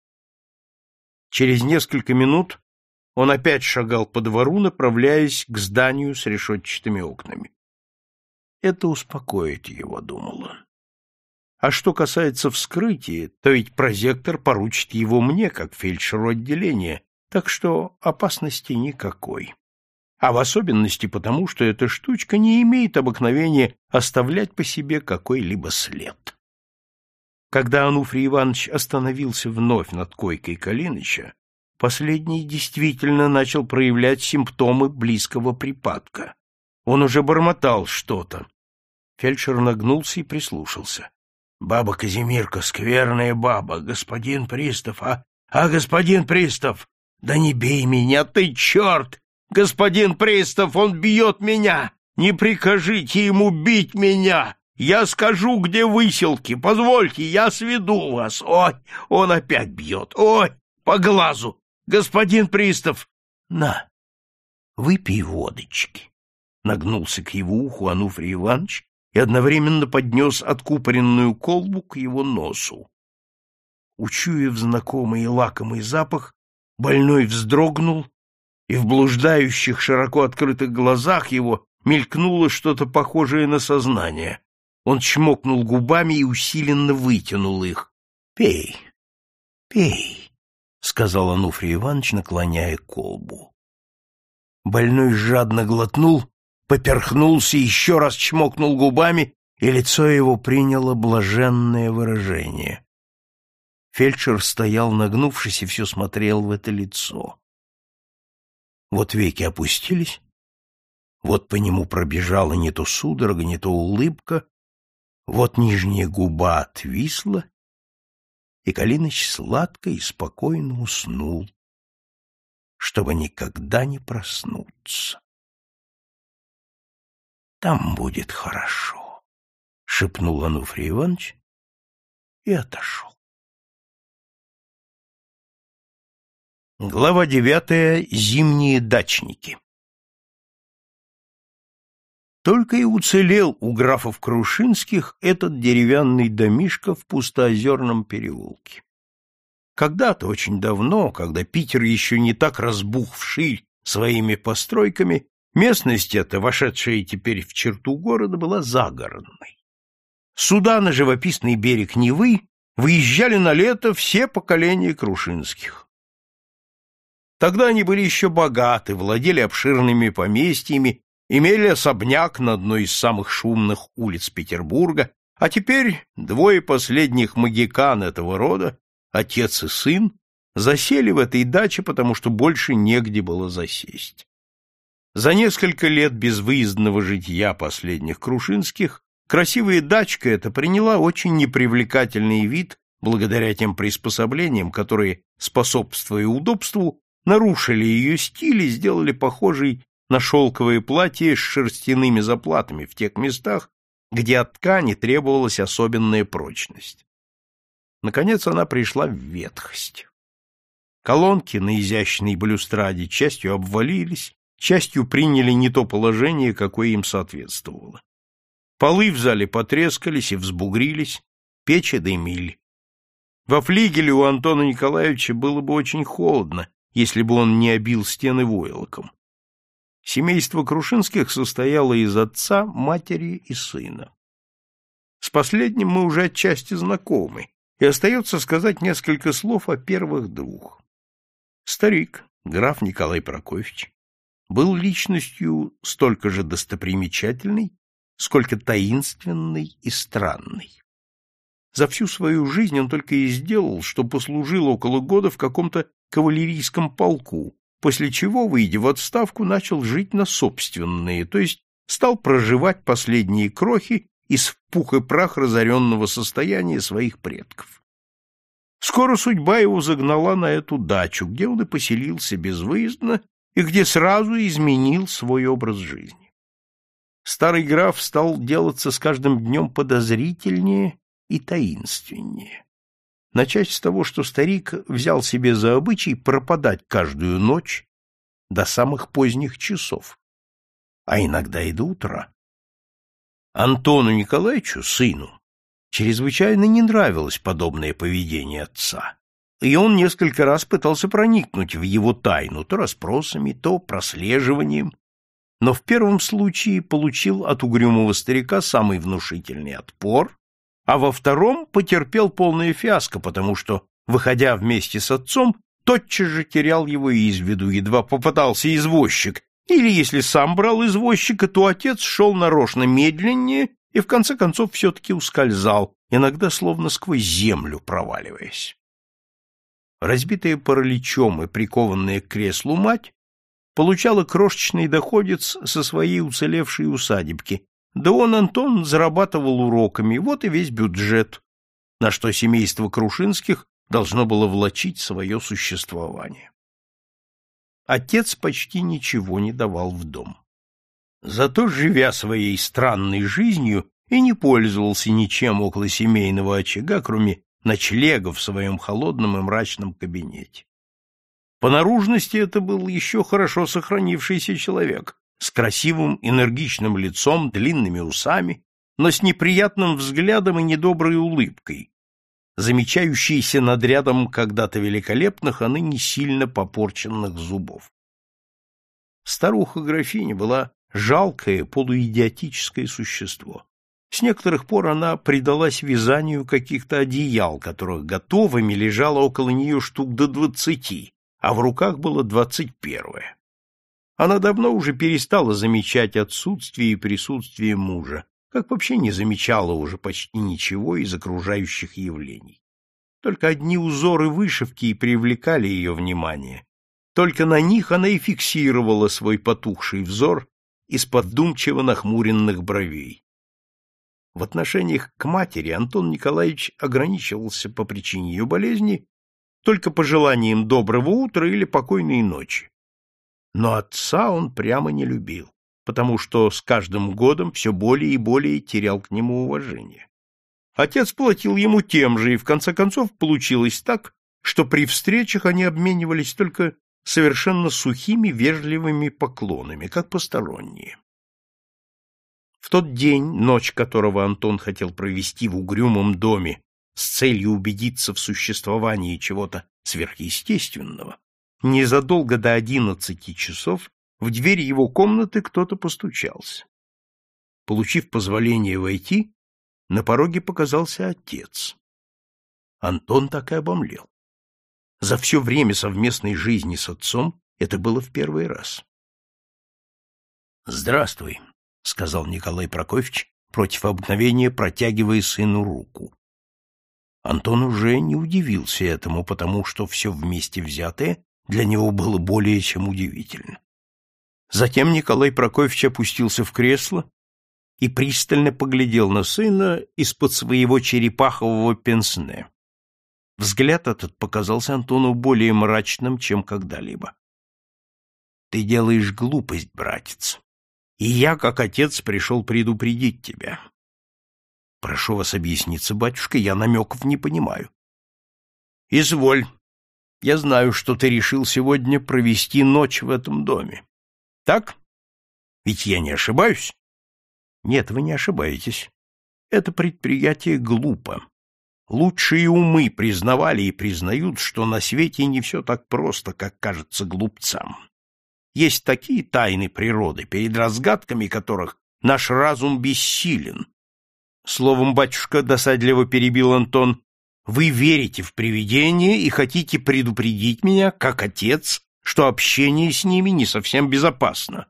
Через несколько минут он опять шагал по двору, направляясь к зданию с решетчатыми окнами. Это успокоит его, думала. А что касается вскрытия, то ведь прозектор поручит его мне, как фельдшеру отделения, так что опасности никакой. А в особенности потому, что эта штучка не имеет обыкновения оставлять по себе какой-либо след. Когда Ануфрий Иванович остановился вновь над койкой Калиныча, последний действительно начал проявлять симптомы близкого припадка. Он уже бормотал что-то. Фельдшер нагнулся и прислушался. — Баба Казимирка, скверная баба, господин пристав, а... А, господин пристав! Да не бей меня, ты черт! Господин пристав, он бьет меня! Не прикажите ему бить меня! Я скажу, где выселки. Позвольте, я сведу вас. Ой, он опять бьет. Ой, по глазу. Господин пристав, на, выпей водочки. Нагнулся к его уху Ануфрий Иванович и одновременно поднес откупоренную колбу к его носу. Учуяв знакомый и лакомый запах, больной вздрогнул, и в блуждающих, широко открытых глазах его мелькнуло что-то похожее на сознание. Он чмокнул губами и усиленно вытянул их. — Пей, пей, — сказал Ануфрий Иванович, наклоняя колбу. Больной жадно глотнул, поперхнулся, еще раз чмокнул губами, и лицо его приняло блаженное выражение. Фельдшер стоял, нагнувшись, и все смотрел в это лицо. Вот веки опустились, вот по нему пробежала не то судорога, не то улыбка, вот нижняя губа отвисла, и Калиныч сладко и спокойно уснул, чтобы никогда не проснуться. «Там будет хорошо», — шепнул Ануфрий Иванович и отошел. Глава девятая. Зимние дачники. Только и уцелел у графов Крушинских этот деревянный домишко в пустоозерном переулке. Когда-то, очень давно, когда Питер еще не так разбух вширь своими постройками, местность эта, вошедшая теперь в черту города, была загородной. Сюда, на живописный берег Невы, выезжали на лето все поколения Крушинских. Тогда они были еще богаты, владели обширными поместьями, имели особняк на одной из самых шумных улиц Петербурга, а теперь двое последних магикан этого рода, отец и сын, засели в этой даче, потому что больше негде было засесть. За несколько лет безвыездного житья последних Крушинских красивая дачка эта приняла очень непривлекательный вид благодаря тем приспособлениям, которые, способствуя удобству, нарушили ее стиль и сделали похожей на шелковое платье с шерстяными заплатами в тех местах, где от ткани требовалась особенная прочность. Наконец она пришла в ветхость. Колонки на изящной балюстраде частью обвалились, частью приняли не то положение, какое им соответствовало. Полы в зале потрескались и взбугрились, печи дымили. Во флигеле у Антона Николаевича было бы очень холодно, если бы он не обил стены войлоком. Семейство Крушинских состояло из отца, матери и сына. С последним мы уже отчасти знакомы, и остается сказать несколько слов о первых двух. Старик, граф Николай Прокофьевич, был личностью столько же достопримечательной, сколько таинственной и странной. За всю свою жизнь он только и сделал, что послужил около года в каком-то кавалерийском полку, после чего, выйдя в отставку, начал жить на собственные, то есть стал проживать последние крохи из пух и прах разоренного состояния своих предков. Скоро судьба его загнала на эту дачу, где он и поселился безвыездно и где сразу изменил свой образ жизни. Старый граф стал делаться с каждым днем подозрительнее и таинственнее. Начать с того, что старик взял себе за обычай пропадать каждую ночь до самых поздних часов, а иногда и до утра. Антону Николаевичу, сыну, чрезвычайно не нравилось подобное поведение отца, и он несколько раз пытался проникнуть в его тайну то расспросами, то прослеживанием, но в первом случае получил от угрюмого старика самый внушительный отпор, а во втором потерпел полное фиаско, потому что, выходя вместе с отцом, тотчас же терял его из виду, едва попадался извозчик, или если сам брал извозчика, то отец шел нарочно медленнее и в конце концов все-таки ускользал, иногда словно сквозь землю проваливаясь. Разбитая параличом и прикованная к креслу мать получала крошечный доходец со своей уцелевшей усадебки, да он, Антон, зарабатывал уроками, вот и весь бюджет, на что семейство Крушинских должно было влачить свое существование. Отец почти ничего не давал в дом. Зато, живя своей странной жизнью, и не пользовался ничем около семейного очага, кроме ночлега в своем холодном и мрачном кабинете. По наружности это был еще хорошо сохранившийся человек, с красивым энергичным лицом, длинными усами, но с неприятным взглядом и недоброй улыбкой, замечающейся над рядом когда-то великолепных, а ныне сильно попорченных зубов. Старуха-графиня была жалкое, полуидиотическое существо. С некоторых пор она предалась вязанию каких-то одеял, которых готовыми лежало около нее штук до двадцати, а в руках было двадцать первое. Она давно уже перестала замечать отсутствие и присутствие мужа, как вообще не замечала уже почти ничего из окружающих явлений. Только одни узоры вышивки и привлекали ее внимание. Только на них она и фиксировала свой потухший взор из-под думчиво нахмуренных бровей. В отношениях к матери Антон Николаевич ограничивался по причине ее болезни только пожеланием доброго утра или покойной ночи. Но отца он прямо не любил, потому что с каждым годом все более и более терял к нему уважение. Отец платил ему тем же, и в конце концов получилось так, что при встречах они обменивались только совершенно сухими вежливыми поклонами, как посторонние. В тот день, ночь которого Антон хотел провести в угрюмом доме с целью убедиться в существовании чего-то сверхъестественного, незадолго до одиннадцати часов в дверь его комнаты кто-то постучался. Получив позволение войти, на пороге показался отец. Антон так и обомлел. За все время совместной жизни с отцом это было в первый раз. «Здравствуй», — сказал Николай Прокофьевич, против обыкновения протягивая сыну руку. Антон уже не удивился этому, потому что все вместе взятое для него было более чем удивительно. Затем Николай Прокофьевич опустился в кресло и пристально поглядел на сына из-под своего черепахового пенсне. Взгляд этот показался Антону более мрачным, чем когда-либо. — Ты делаешь глупость, братец, и я, как отец, пришел предупредить тебя. Прошу вас объясниться, батюшка, я намеков не понимаю. — Изволь. Я знаю, что ты решил сегодня провести ночь в этом доме. Так? Ведь я не ошибаюсь? Нет, вы не ошибаетесь. Это предприятие глупо. Лучшие умы признавали и признают, что на свете не все так просто, как кажется глупцам. Есть такие тайны природы, перед разгадками которых наш разум бессилен. Словом, батюшка, досадливо перебил Антон, вы верите в привидения и хотите предупредить меня, как отец, что общение с ними не совсем безопасно.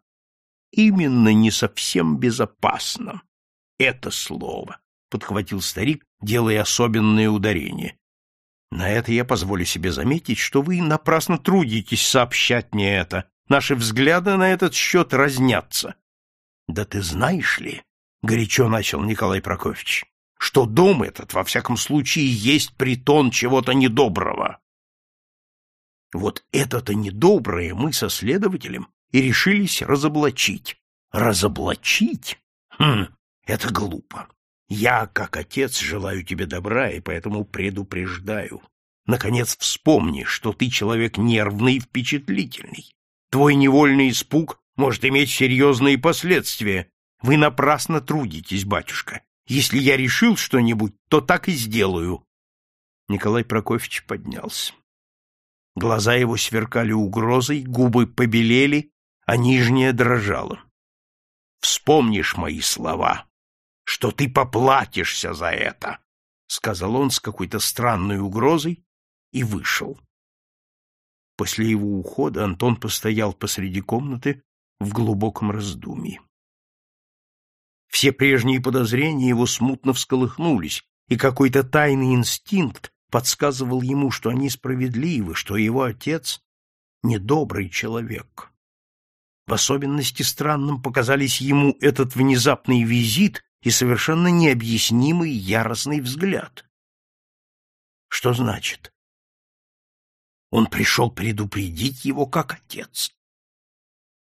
Именно не совсем безопасно. Это слово подхватил старик, делая особенное ударение. На это я позволю себе заметить, что вы напрасно трудитесь сообщать мне это. Наши взгляды на этот счет разнятся. Да ты знаешь ли, горячо начал Николай Прокофьевич, что дом этот, во всяком случае, есть притон чего-то недоброго. Вот это-то недоброе мы со следователем и решились разоблачить. Разоблачить? Хм, это глупо. Я, как отец, желаю тебе добра и поэтому предупреждаю. Наконец вспомни, что ты человек нервный и впечатлительный. Твой невольный испуг может иметь серьезные последствия. Вы напрасно трудитесь, батюшка. Если я решил что-нибудь, то так и сделаю. Николай Прокофьевич поднялся. Глаза его сверкали угрозой, губы побелели, а нижняя дрожала. Вспомнишь мои слова, что ты поплатишься за это, — сказал он с какой-то странной угрозой и вышел. После его ухода Антон постоял посреди комнаты в глубоком раздумье. Все прежние подозрения его смутно всколыхнулись, и какой-то тайный инстинкт подсказывал ему, что они справедливы, что его отец — недобрый человек. В особенности странным показались ему этот внезапный визит и совершенно необъяснимый яростный взгляд. Что значит? Он пришел предупредить его как отец.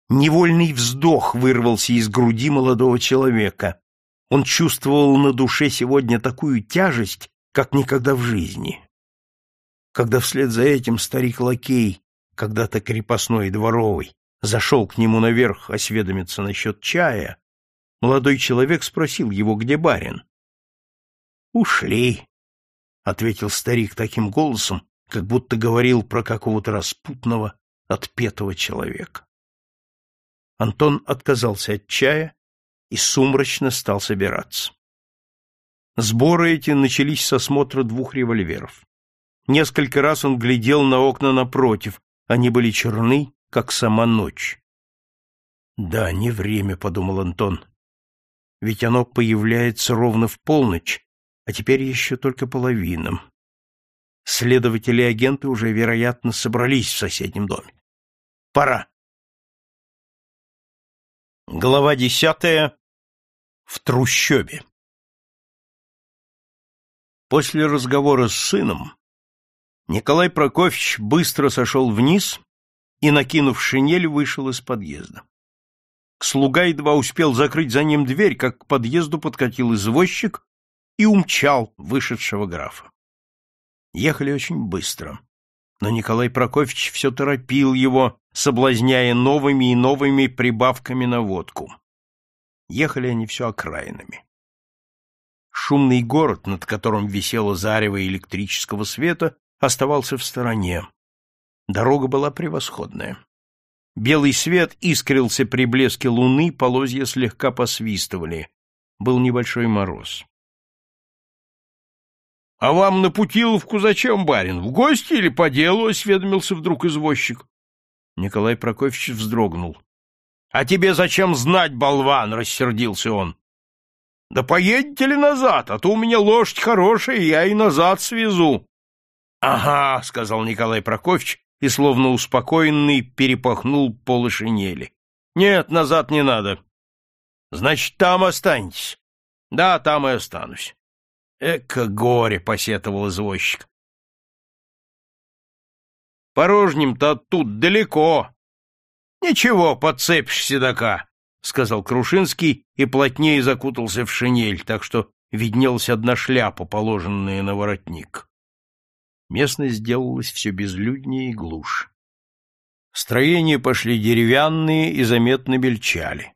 Невольный вздох вырвался из груди молодого человека. Он чувствовал на душе сегодня такую тяжесть, как никогда в жизни. Когда вслед за этим старик-лакей, когда-то крепостной и дворовый, зашел к нему наверх осведомиться насчет чая, Молодой человек спросил его, где барин. «Ушли», — ответил старик таким голосом, как будто говорил про какого-то распутного, отпетого человека. Антон отказался от чая и сумрачно стал собираться. Сборы эти начались с осмотра двух револьверов. Несколько раз он глядел на окна напротив, они были черны, как сама ночь. «Да, не время», — подумал Антон. «Ведь оно появляется ровно в полночь, а теперь еще только половина. Следователи и агенты уже, вероятно, собрались в соседнем доме. Пора». Глава десятая. В трущобе. После разговора с сыном Николай Прокофьевич быстро сошел вниз и, накинув шинель, вышел из подъезда. Слуга едва успел закрыть за ним дверь, как к подъезду подкатил извозчик и умчал вышедшего графа. Ехали очень быстро, но Николай Прокофьевич все торопил его, соблазняя новыми и новыми прибавками на водку. Ехали они все окраинами. Шумный город, над которым висело зарево электрического света, оставался в стороне. Дорога была превосходная. Белый свет искрился при блеске луны, полозья слегка посвистывали. Был небольшой мороз. — А вам на Путиловку зачем, барин? В гости или по делу? — осведомился вдруг извозчик. Николай Прокофьевич вздрогнул. — А тебе зачем знать, болван? — рассердился он. — Да поедете ли назад, а то у меня лошадь хорошая, я и назад свезу. — Ага, — сказал Николай Прокофьевич и, словно успокоенный, перепахнул полы шинели. — Нет, назад не надо. — Значит, там останетесь. — Да, там и останусь. — Эка горе, — посетовал извозчик. — Порожним-то оттуда далеко. — Ничего, подцепишь седока, — сказал Крушинский и плотнее закутался в шинель, так что виднелась одна шляпа, положенная на воротник местность сделалась все безлюднее и глуше. Строения пошли деревянные и заметно мельчали.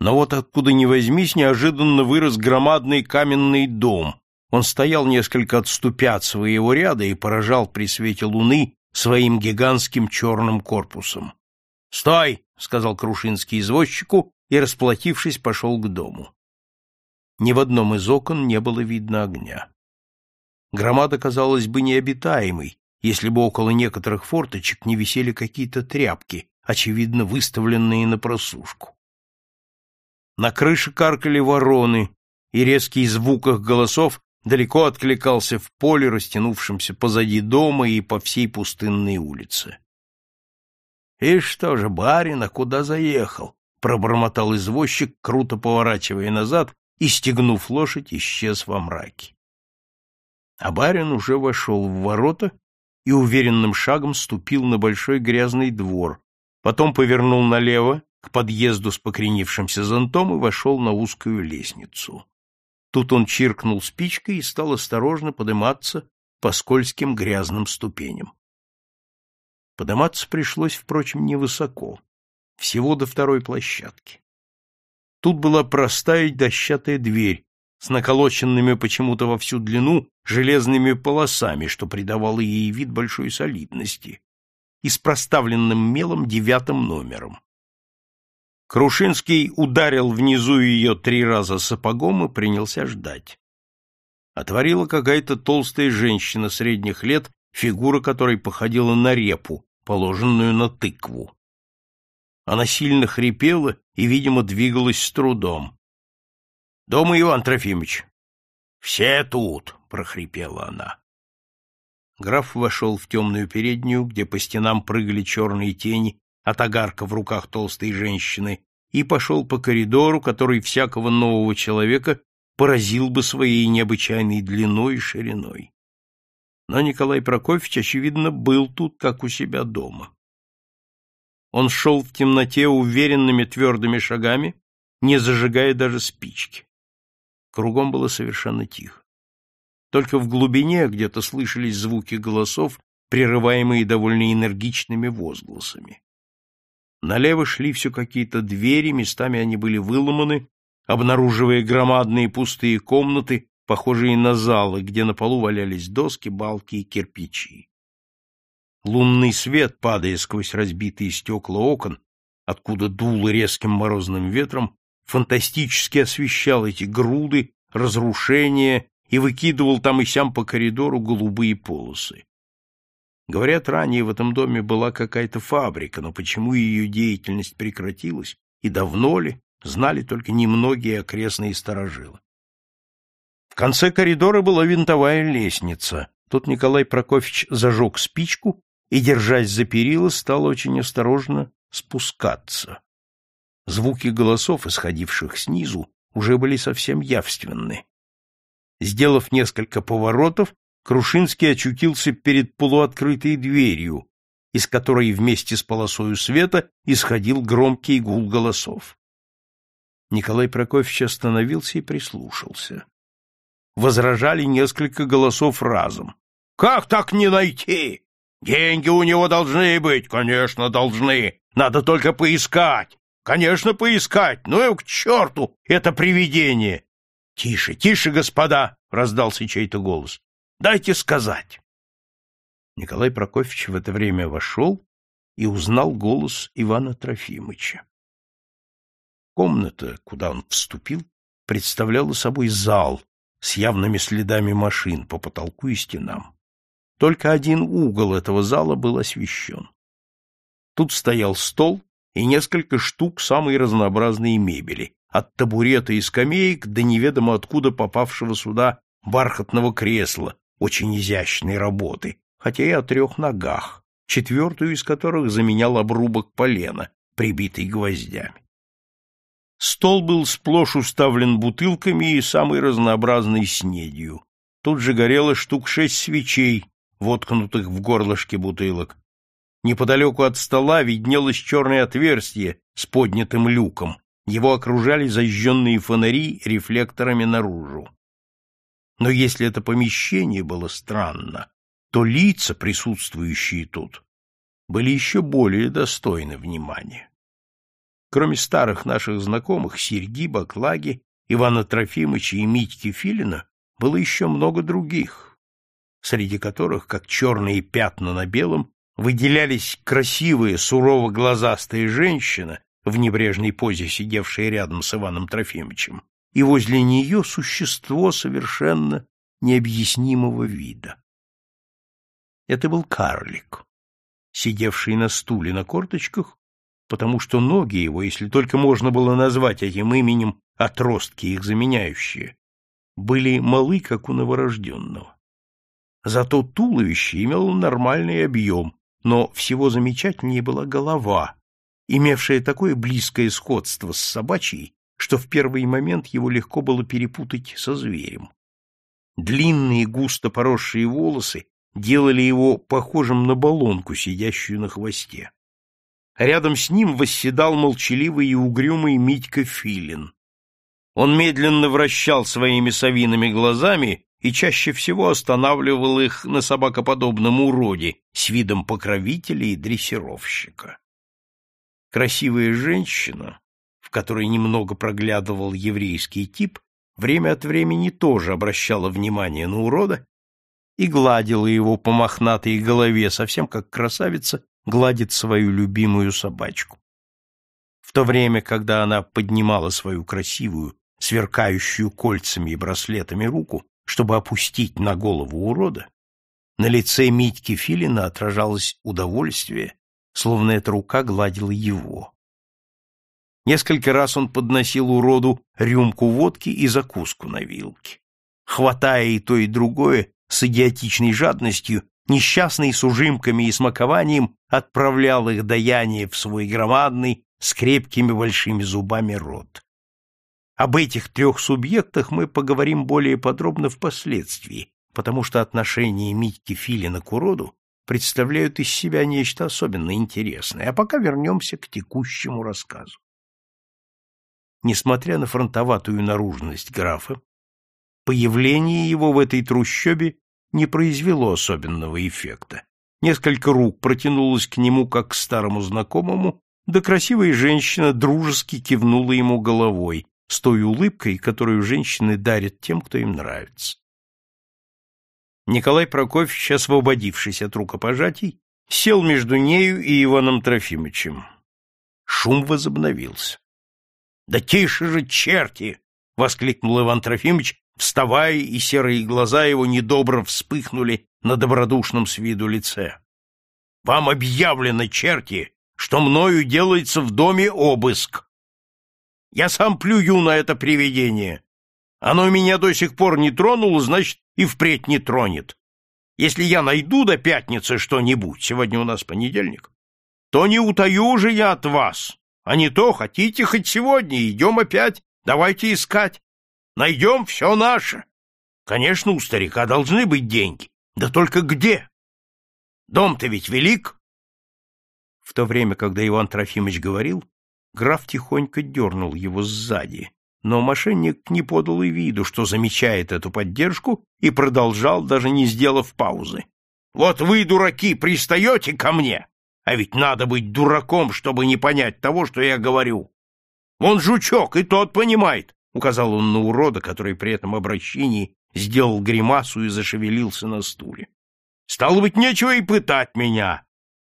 Но вот откуда ни возьмись, неожиданно вырос громадный каменный дом. Он стоял несколько отступя от своего ряда и поражал при свете луны своим гигантским черным корпусом. «Стой!» — сказал Крушинский извозчику и, расплатившись, пошел к дому. Ни в одном из окон не было видно огня. Громада казалась бы необитаемой, если бы около некоторых форточек не висели какие-то тряпки, очевидно выставленные на просушку. На крыше каркали вороны, и резкий звук их голосов далеко откликался в поле, растянувшемся позади дома и по всей пустынной улице. — И что же, барин, а куда заехал? — пробормотал извозчик, круто поворачивая назад и, стегнув лошадь, исчез во мраке. А барин уже вошел в ворота и уверенным шагом ступил на большой грязный двор, потом повернул налево к подъезду с покренившимся зонтом и вошел на узкую лестницу. Тут он чиркнул спичкой и стал осторожно подниматься по скользким грязным ступеням. Подниматься пришлось, впрочем, невысоко, всего до второй площадки. Тут была простая дощатая дверь, с наколоченными почему-то во всю длину железными полосами, что придавало ей вид большой солидности, и с проставленным мелом девятым номером. Крушинский ударил внизу ее три раза сапогом и принялся ждать. Отворила какая-то толстая женщина средних лет, фигура которой походила на репу, положенную на тыкву. Она сильно хрипела и, видимо, двигалась с трудом. — Дома, Иван Трофимович? — Все тут, — прохрипела она. Граф вошел в темную переднюю, где по стенам прыгали черные тени от огарка в руках толстой женщины, и пошел по коридору, который всякого нового человека поразил бы своей необычайной длиной и шириной. Но Николай Прокофьевич, очевидно, был тут, как у себя дома. Он шел в темноте уверенными твердыми шагами, не зажигая даже спички. Кругом было совершенно тихо. Только в глубине где-то слышались звуки голосов, прерываемые довольно энергичными возгласами. Налево шли все какие-то двери, местами они были выломаны, обнаруживая громадные пустые комнаты, похожие на залы, где на полу валялись доски, балки и кирпичи. Лунный свет, падая сквозь разбитые стекла окон, откуда дуло резким морозным ветром, фантастически освещал эти груды, разрушения и выкидывал там и сям по коридору голубые полосы. Говорят, ранее в этом доме была какая-то фабрика, но почему ее деятельность прекратилась и давно ли, знали только немногие окрестные сторожилы. В конце коридора была винтовая лестница. Тут Николай Прокофьевич зажег спичку и, держась за перила, стал очень осторожно спускаться. Звуки голосов, исходивших снизу, уже были совсем явственны. Сделав несколько поворотов, Крушинский очутился перед полуоткрытой дверью, из которой вместе с полосою света исходил громкий гул голосов. Николай Прокофьевич остановился и прислушался. Возражали несколько голосов разом. — Как так не найти? Деньги у него должны быть, конечно, должны. Надо только поискать. Конечно, поискать. Ну и к черту это привидение. Тише, тише, господа, раздался чей-то голос. Дайте сказать. Николай Прокофьевич в это время вошел и узнал голос Ивана Трофимовича. Комната, куда он вступил, представляла собой зал с явными следами машин по потолку и стенам. Только один угол этого зала был освещен. Тут стоял стол и несколько штук самой разнообразной мебели, от табурета и скамеек до неведомо откуда попавшего сюда бархатного кресла, очень изящной работы, хотя и о трех ногах, четвертую из которых заменял обрубок полена, прибитый гвоздями. Стол был сплошь уставлен бутылками и самой разнообразной снедью. Тут же горело штук шесть свечей, воткнутых в горлышки бутылок. Неподалеку от стола виднелось черное отверстие с поднятым люком. Его окружали зажженные фонари рефлекторами наружу. Но если это помещение было странно, то лица, присутствующие тут, были еще более достойны внимания. Кроме старых наших знакомых Серги, Баклаги, Ивана Трофимовича и Митьки Филина, было еще много других, среди которых, как черные пятна на белом, выделялись красивая, сурово-глазастая женщина в небрежной позе, сидевшая рядом с Иваном Трофимовичем, и возле нее существо совершенно необъяснимого вида. Это был карлик, сидевший на стуле на корточках, потому что ноги его, если только можно было назвать этим именем отростки их заменяющие, были малы, как у новорожденного. Зато туловище имело нормальный объем, но всего замечательнее была голова, имевшая такое близкое сходство с собачьей, что в первый момент его легко было перепутать со зверем. Длинные густо поросшие волосы делали его похожим на баллонку, сидящую на хвосте. Рядом с ним восседал молчаливый и угрюмый Митька Филин. Он медленно вращал своими совиными глазами и чаще всего останавливал их на собакоподобном уроде с видом покровителя и дрессировщика. Красивая женщина, которой немного проглядывал еврейский тип, время от времени тоже обращала внимание на урода и гладила его по мохнатой голове, совсем как красавица гладит свою любимую собачку. В то время, когда она поднимала свою красивую, сверкающую кольцами и браслетами руку, чтобы опустить на голову урода, на лице Митьки Филина отражалось удовольствие, словно эта рука гладила его. Несколько раз он подносил уроду рюмку водки и закуску на вилке. Хватая и то, и другое, с идиотичной жадностью, несчастный с ужимками и смакованием отправлял их даяние в свой громадный, с крепкими большими зубами рот. Об этих трех субъектах мы поговорим более подробно впоследствии, потому что отношения Митьки Филина к уроду представляют из себя нечто особенно интересное, а пока вернемся к текущему рассказу. Несмотря на фронтоватую наружность графа, появление его в этой трущобе не произвело особенного эффекта. Несколько рук протянулось к нему как к старому знакомому, да красивая женщина дружески кивнула ему головой, с той улыбкой, которую женщины дарят тем, кто им нравится. Николай Прокофьевич, освободившись от рукопожатий, сел между нею и Иваном Трофимовичем. Шум возобновился. — Да тише же, черти! — воскликнул Иван Трофимович, вставая, и серые глаза его недобро вспыхнули на добродушном с виду лице. — Вам объявлено, черти, что мною делается в доме обыск. Я сам плюю на это привидение. Оно меня до сих пор не тронуло, значит, и впредь не тронет. Если я найду до пятницы что-нибудь, сегодня у нас понедельник, то не утаю же я от вас. А не то, хотите хоть сегодня, идем опять, давайте искать. Найдем все наше. Конечно, у старика должны быть деньги. Да только где? Дом-то ведь велик. В то время, когда Иван Трофимович говорил, граф тихонько дернул его сзади, но мошенник не подал и виду, что замечает эту поддержку, и продолжал, даже не сделав паузы. «Вот вы, дураки, пристаете ко мне, а ведь надо быть дураком, чтобы не понять того, что я говорю. Он жучок, и тот понимает», — указал он на урода, который при этом обращении сделал гримасу и зашевелился на стуле. «Стало быть, нечего и пытать меня.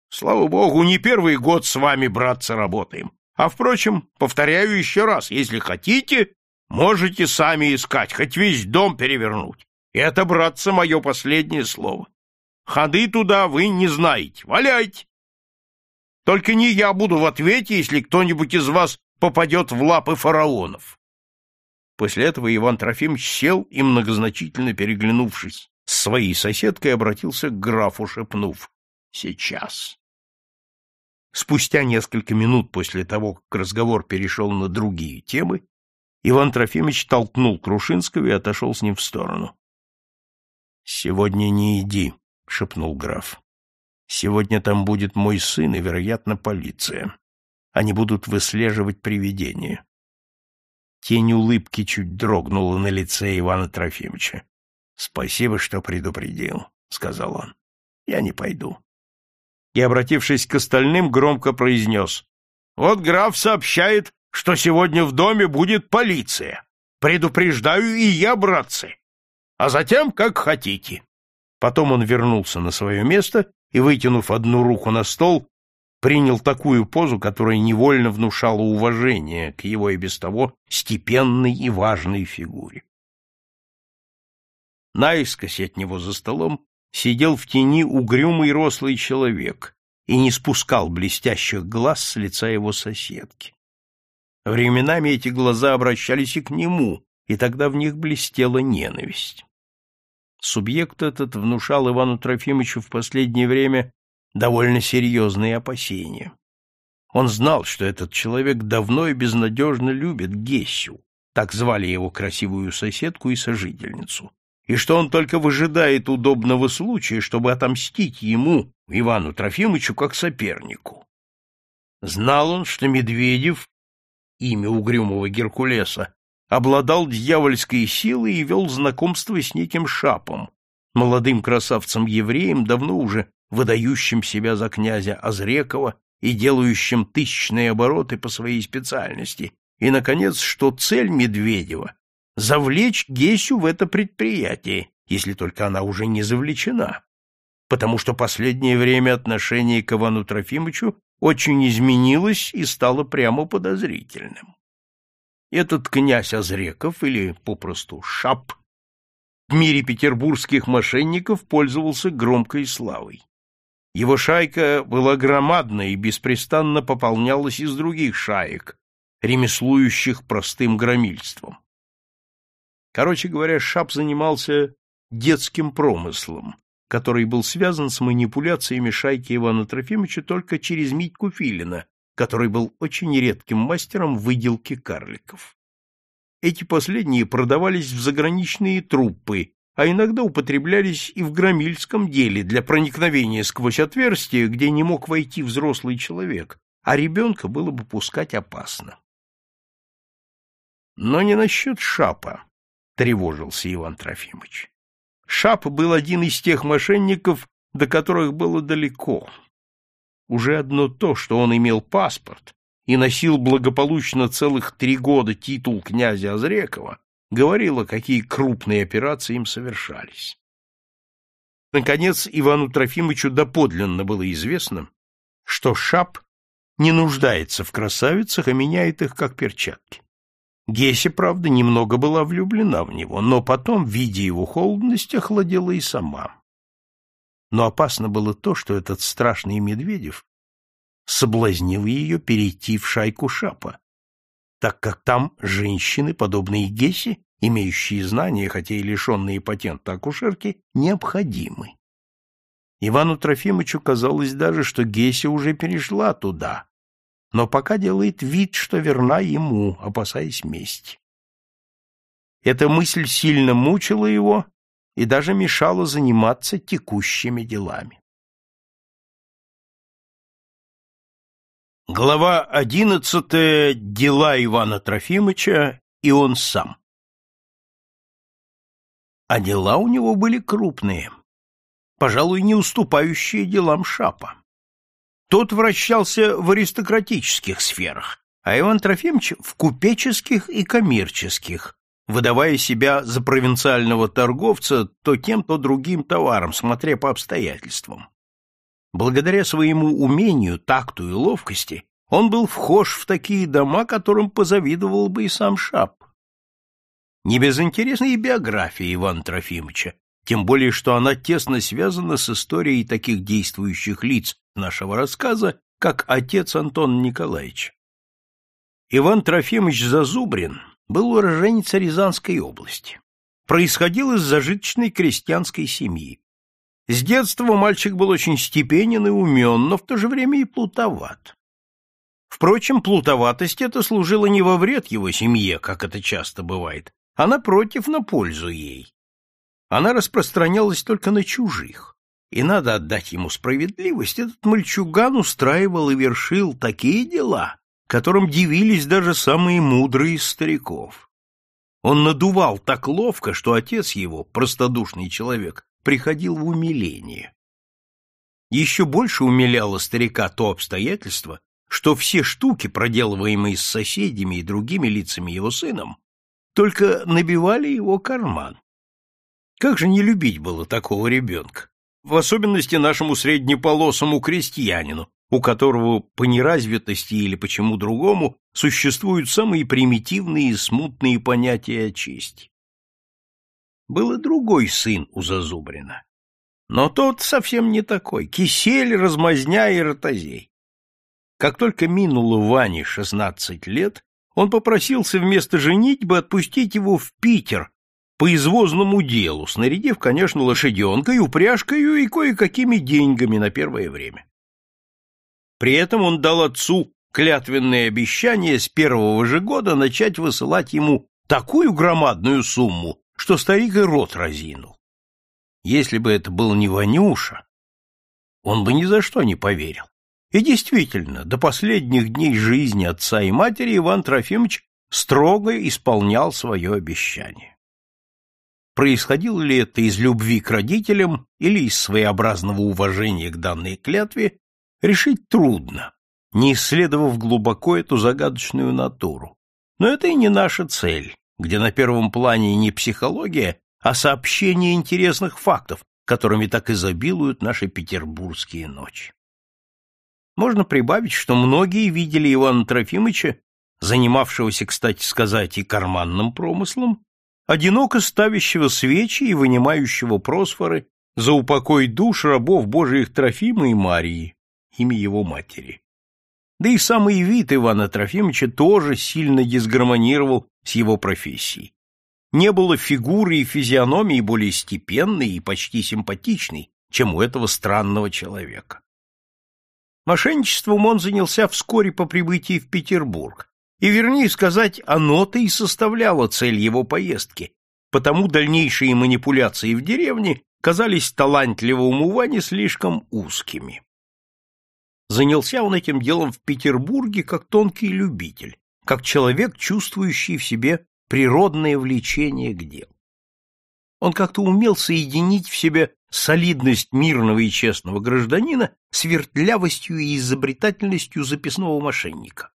Слава богу, не первый год с вами, братцы, работаем. А, впрочем, повторяю еще раз, если хотите, можете сами искать, хоть весь дом перевернуть. Это, братцы, мое последнее слово. Ходы туда вы не знаете. Валяйте! Только не я буду в ответе, если кто-нибудь из вас попадет в лапы фараонов. После этого Иван Трофимович сел и, многозначительно переглянувшись с своей соседкой, обратился к графу, шепнув «Сейчас». Спустя несколько минут после того, как разговор перешел на другие темы, Иван Трофимович толкнул Крушинского и отошел с ним в сторону. — Сегодня не иди, — шепнул граф. — Сегодня там будет мой сын и, вероятно, полиция. Они будут выслеживать привидение. Тень улыбки чуть дрогнула на лице Ивана Трофимовича. — Спасибо, что предупредил, — сказал он. — Я не пойду и, обратившись к остальным, громко произнес. — Вот граф сообщает, что сегодня в доме будет полиция. Предупреждаю и я, братцы. А затем, как хотите. Потом он вернулся на свое место и, вытянув одну руку на стол, принял такую позу, которая невольно внушала уважение к его и без того степенной и важной фигуре. Наискось от него за столом сидел в тени угрюмый рослый человек и не спускал блестящих глаз с лица его соседки. Временами эти глаза обращались и к нему, и тогда в них блестела ненависть. Субъект этот внушал Ивану Трофимовичу в последнее время довольно серьезные опасения. Он знал, что этот человек давно и безнадежно любит Гессю, так звали его красивую соседку и сожительницу, и что он только выжидает удобного случая, чтобы отомстить ему, Ивану Трофимовичу, как сопернику. Знал он, что Медведев, имя угрюмого Геркулеса, обладал дьявольской силой и вел знакомство с неким Шапом, молодым красавцем-евреем, давно уже выдающим себя за князя Азрекова и делающим тысячные обороты по своей специальности, и, наконец, что цель Медведева завлечь Гесю в это предприятие, если только она уже не завлечена, потому что последнее время отношение к Ивану Трофимовичу очень изменилось и стало прямо подозрительным. Этот князь Азреков, или попросту Шап, в мире петербургских мошенников пользовался громкой славой. Его шайка была громадной и беспрестанно пополнялась из других шаек, ремеслующих простым громильством. Короче говоря, Шап занимался детским промыслом, который был связан с манипуляциями шайки Ивана Трофимовича только через Митьку Филина, который был очень редким мастером выделки карликов. Эти последние продавались в заграничные труппы, а иногда употреблялись и в громильском деле для проникновения сквозь отверстие, где не мог войти взрослый человек, а ребенка было бы пускать опасно. Но не насчет шапа тревожился Иван Трофимович. Шап был один из тех мошенников, до которых было далеко. Уже одно то, что он имел паспорт, и носил благополучно целых три года титул князя Озрекова, говорила, какие крупные операции им совершались. Наконец, Ивану Трофимовичу доподлинно было известно, что Шап не нуждается в красавицах, а меняет их как перчатки. Геся, правда, немного была влюблена в него, но потом, видя его холодность, охладела и сама. Но опасно было то, что этот страшный Медведев соблазнил ее перейти в шайку Шапа, так как там женщины, подобные Гесе, имеющие знания, хотя и лишенные патента акушерки, необходимы. Ивану Трофимовичу казалось даже, что Геся уже перешла туда, но пока делает вид, что верна ему, опасаясь мести. Эта мысль сильно мучила его и даже мешала заниматься текущими делами. Глава одиннадцатая. Дела Ивана Трофимовича и он сам. А дела у него были крупные, пожалуй, не уступающие делам Шапа. Тот вращался в аристократических сферах, а Иван Трофимович в купеческих и коммерческих, выдавая себя за провинциального торговца то тем, то другим товаром, смотря по обстоятельствам. Благодаря своему умению, такту и ловкости он был вхож в такие дома, которым позавидовал бы и сам Шап. Не безинтересна и биография Ивана Трофимовича, тем более что она тесно связана с историей таких действующих лиц нашего рассказа, как отец Антон Николаевич. Иван Трофимович Зазубрин был уроженец Рязанской области. Происходил из зажиточной крестьянской семьи. С детства мальчик был очень степенен и умен, но в то же время и плутоват. Впрочем, плутоватость эта служила не во вред его семье, как это часто бывает, а напротив, на пользу ей она распространялась только на чужих. И надо отдать ему справедливость, этот мальчуган устраивал и вершил такие дела, которым дивились даже самые мудрые из стариков. Он надувал так ловко, что отец его, простодушный человек, приходил в умиление. Еще больше умиляло старика то обстоятельство, что все штуки, проделываемые с соседями и другими лицами его сыном, только набивали его карман. Как же не любить было такого ребенка? В особенности нашему среднеполосому крестьянину, у которого по неразвитости или почему другому существуют самые примитивные и смутные понятия о чести. Был и другой сын у Зазубрина. Но тот совсем не такой, кисель, размазня и ротозей. Как только минуло Ване шестнадцать лет, он попросился вместо женитьбы отпустить его в Питер по извозному делу, снарядив, конечно, лошаденкой, упряжкою и кое-какими деньгами на первое время. При этом он дал отцу клятвенное обещание с первого же года начать высылать ему такую громадную сумму, что старик и рот разинул. Если бы это был не Ванюша, он бы ни за что не поверил. И действительно, до последних дней жизни отца и матери Иван Трофимович строго исполнял свое обещание. Происходило ли это из любви к родителям или из своеобразного уважения к данной клятве, решить трудно, не исследовав глубоко эту загадочную натуру. Но это и не наша цель, где на первом плане не психология, а сообщение интересных фактов, которыми так изобилуют наши петербургские ночи. Можно прибавить, что многие видели Ивана Трофимовича, занимавшегося, кстати сказать, и карманным промыслом, одиноко ставящего свечи и вынимающего просфоры за упокой душ рабов Божиих Трофима и Марии, имя его матери. Да и самый вид Ивана Трофимовича тоже сильно дисгармонировал с его профессией. Не было фигуры и физиономии более степенной и почти симпатичной, чем у этого странного человека. Мошенничеством он занялся вскоре по прибытии в Петербург, и, вернее сказать, оно-то и составляло цель его поездки, потому дальнейшие манипуляции в деревне казались талантливому Ване слишком узкими. Занялся он этим делом в Петербурге как тонкий любитель, как человек, чувствующий в себе природное влечение к делу. Он как-то умел соединить в себе солидность мирного и честного гражданина с вертлявостью и изобретательностью записного мошенника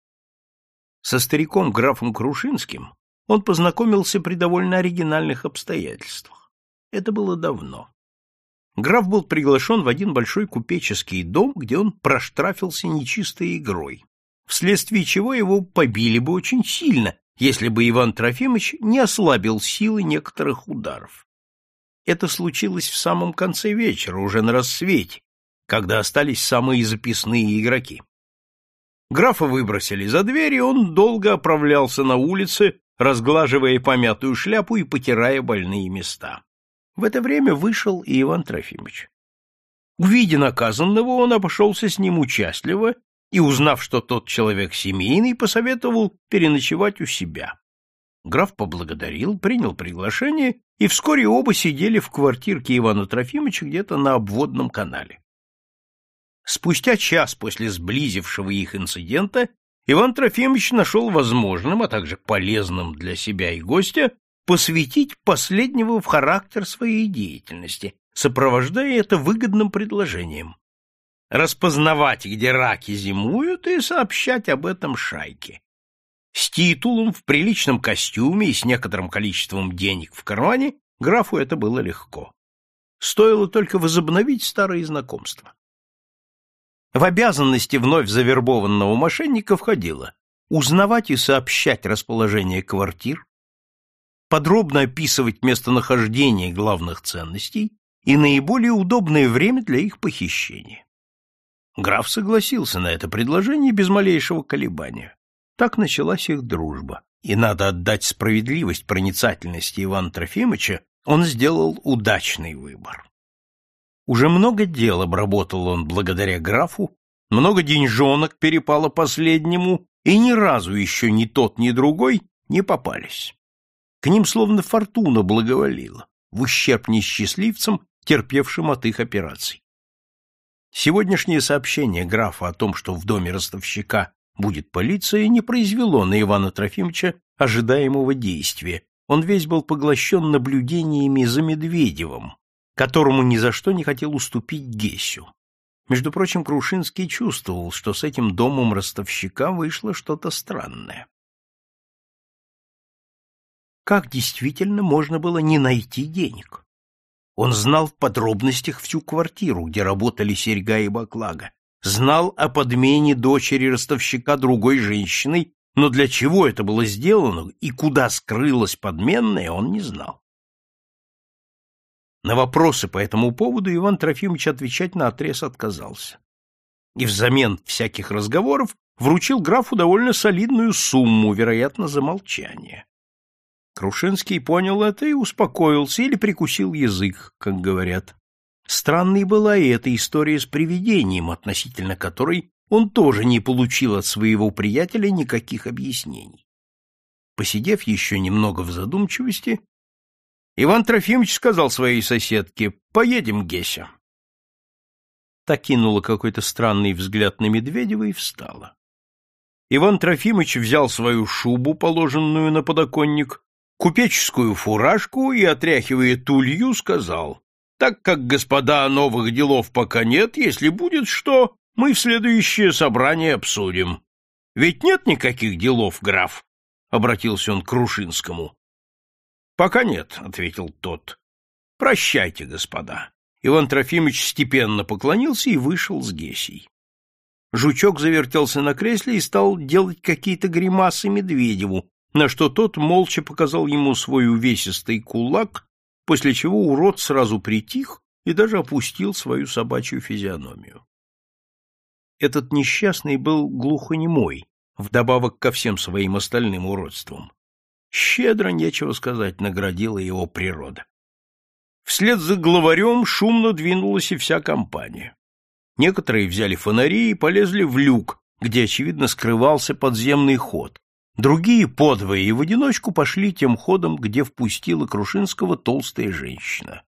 Со стариком графом Крушинским он познакомился при довольно оригинальных обстоятельствах. Это было давно. Граф был приглашен в один большой купеческий дом, где он проштрафился нечистой игрой, вследствие чего его побили бы очень сильно, если бы Иван Трофимович не ослабил силы некоторых ударов. Это случилось в самом конце вечера, уже на рассвете, когда остались самые записные игроки. Графа выбросили за дверь, и он долго оправлялся на улице, разглаживая помятую шляпу и потирая больные места. В это время вышел и Иван Трофимович. Увидя наказанного, он обошелся с ним участливо и, узнав, что тот человек семейный, посоветовал переночевать у себя. Граф поблагодарил, принял приглашение, и вскоре оба сидели в квартирке Ивана Трофимовича где-то на обводном канале. Спустя час после сблизившего их инцидента Иван Трофимович нашел возможным, а также полезным для себя и гостя, посвятить последнего в характер своей деятельности, сопровождая это выгодным предложением. Распознавать, где раки зимуют, и сообщать об этом шайке. С титулом, в приличном костюме и с некоторым количеством денег в кармане графу это было легко. Стоило только возобновить старые знакомства. В обязанности вновь завербованного мошенника входило узнавать и сообщать расположение квартир, подробно описывать местонахождение главных ценностей и наиболее удобное время для их похищения. Граф согласился на это предложение без малейшего колебания. Так началась их дружба. И надо отдать справедливость проницательности Ивана Трофимовича, он сделал удачный выбор. Уже много дел обработал он благодаря графу, много деньжонок перепало последнему, и ни разу еще ни тот, ни другой не попались. К ним словно фортуна благоволила, в ущерб несчастливцам, терпевшим от их операций. Сегодняшнее сообщение графа о том, что в доме ростовщика будет полиция, не произвело на Ивана Трофимовича ожидаемого действия. Он весь был поглощен наблюдениями за Медведевым, которому ни за что не хотел уступить Гесю. Между прочим, Крушинский чувствовал, что с этим домом ростовщика вышло что-то странное. Как действительно можно было не найти денег? Он знал в подробностях всю квартиру, где работали серьга и баклага, знал о подмене дочери ростовщика другой женщиной, но для чего это было сделано и куда скрылась подменная, он не знал. На вопросы по этому поводу Иван Трофимович отвечать наотрез отказался. И взамен всяких разговоров вручил графу довольно солидную сумму, вероятно, за молчание. Крушинский понял это и успокоился или прикусил язык, как говорят. Странной была и эта история с привидением, относительно которой он тоже не получил от своего приятеля никаких объяснений. Посидев еще немного в задумчивости, Иван Трофимович сказал своей соседке, «Поедем, Геся». Та кинула какой-то странный взгляд на Медведева и встала. Иван Трофимович взял свою шубу, положенную на подоконник, купеческую фуражку и, отряхивая тулью, сказал, «Так как, господа, новых делов пока нет, если будет что, мы в следующее собрание обсудим. Ведь нет никаких делов, граф?» — обратился он к Крушинскому. Пока нет, ответил тот. Прощайте, господа. Иван Трофимович степенно поклонился и вышел с Гесей. Жучок завертелся на кресле и стал делать какие-то гримасы Медведеву, на что тот молча показал ему свой увесистый кулак, после чего урод сразу притих и даже опустил свою собачью физиономию. Этот несчастный был глухонемой, вдобавок ко всем своим остальным уродствам. Щедро, нечего сказать, наградила его природа. Вслед за главарем шумно двинулась и вся компания. Некоторые взяли фонари и полезли в люк, где, очевидно, скрывался подземный ход. Другие, подвое и в одиночку, пошли тем ходом, где впустила Крушинского толстая женщина.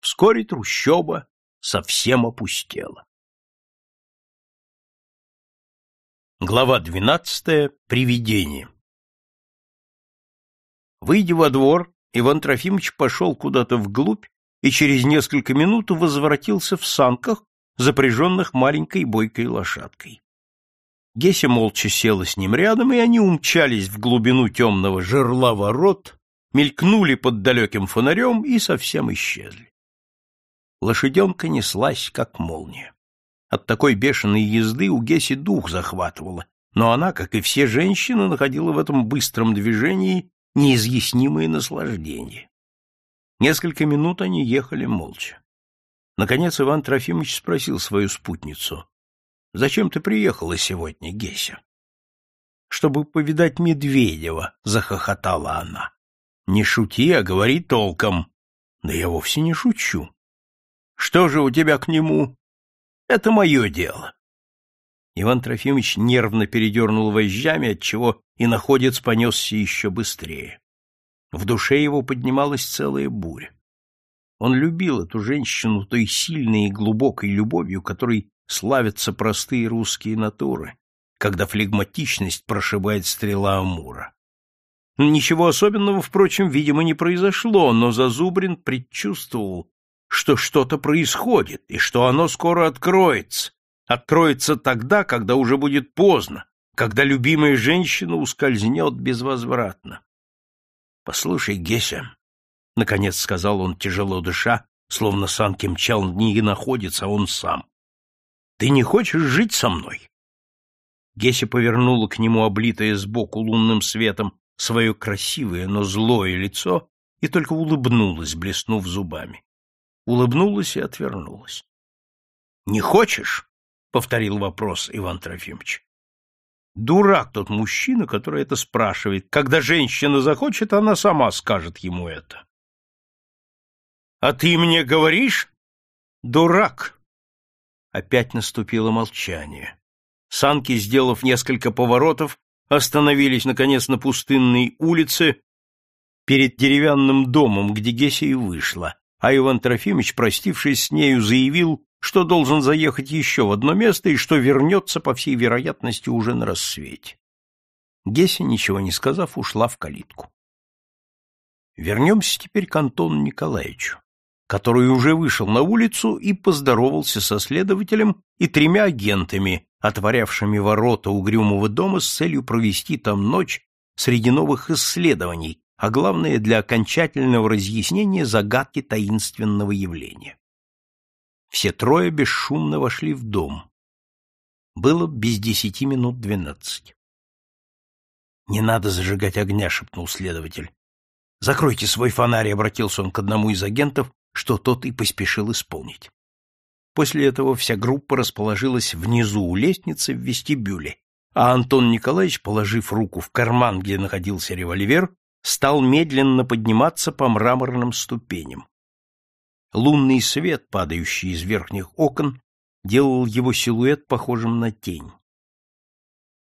Вскоре трущоба совсем опустела. Глава двенадцатая. Привидение. Выйдя во двор, Иван Трофимович пошел куда-то вглубь и через несколько минут возвратился в санках, запряженных маленькой бойкой лошадкой. Геся молча села с ним рядом, и они умчались в глубину темного жерла ворот, мелькнули под далеким фонарем и совсем исчезли. Лошаденка неслась, как молния. От такой бешеной езды у Геси дух захватывало, но она, как и все женщины, находила в этом быстром движении неизъяснимое наслаждение. Несколько минут они ехали молча. Наконец Иван Трофимович спросил свою спутницу. — Зачем ты приехала сегодня, Геся? — Чтобы повидать Медведева, — захохотала она. — Не шути, а говори толком. — Да я вовсе не шучу. — Что же у тебя к нему? — Это мое дело. Иван Трофимович нервно передернул вожжами, отчего и находец понесся еще быстрее. В душе его поднималась целая буря. Он любил эту женщину той сильной и глубокой любовью, которой славятся простые русские натуры, когда флегматичность прошибает стрела Амура. Ничего особенного, впрочем, видимо, не произошло, но Зазубрин предчувствовал, что что-то происходит и что оно скоро откроется, откроется тогда, когда уже будет поздно, когда любимая женщина ускользнет безвозвратно. — Послушай, Геся, — наконец сказал он, тяжело дыша, словно санки мчал не находится, а он сам. — Ты не хочешь жить со мной? Геся повернула к нему облитое сбоку лунным светом свое красивое, но злое лицо и только улыбнулась, блеснув зубами. Улыбнулась и отвернулась. — Не хочешь? повторил вопрос Иван Трофимович. Дурак тот мужчина, который это спрашивает. Когда женщина захочет, она сама скажет ему это. А ты мне говоришь? Дурак. Опять наступило молчание. Санки, сделав несколько поворотов, остановились наконец на пустынной улице перед деревянным домом, где Геся и вышла, а Иван Трофимович, простившись с нею, заявил, что должен заехать еще в одно место и что вернется, по всей вероятности, уже на рассвете. Геся, ничего не сказав, ушла в калитку. Вернемся теперь к Антону Николаевичу, который уже вышел на улицу и поздоровался со следователем и тремя агентами, отворявшими ворота угрюмого дома с целью провести там ночь среди новых исследований, а главное для окончательного разъяснения загадки таинственного явления. Все трое бесшумно вошли в дом. Было без десяти минут двенадцать. «Не надо зажигать огня», — шепнул следователь. «Закройте свой фонарь», — обратился он к одному из агентов, что тот и поспешил исполнить. После этого вся группа расположилась внизу у лестницы в вестибюле, а Антон Николаевич, положив руку в карман, где находился револьвер, стал медленно подниматься по мраморным ступеням. Лунный свет, падающий из верхних окон, делал его силуэт похожим на тень.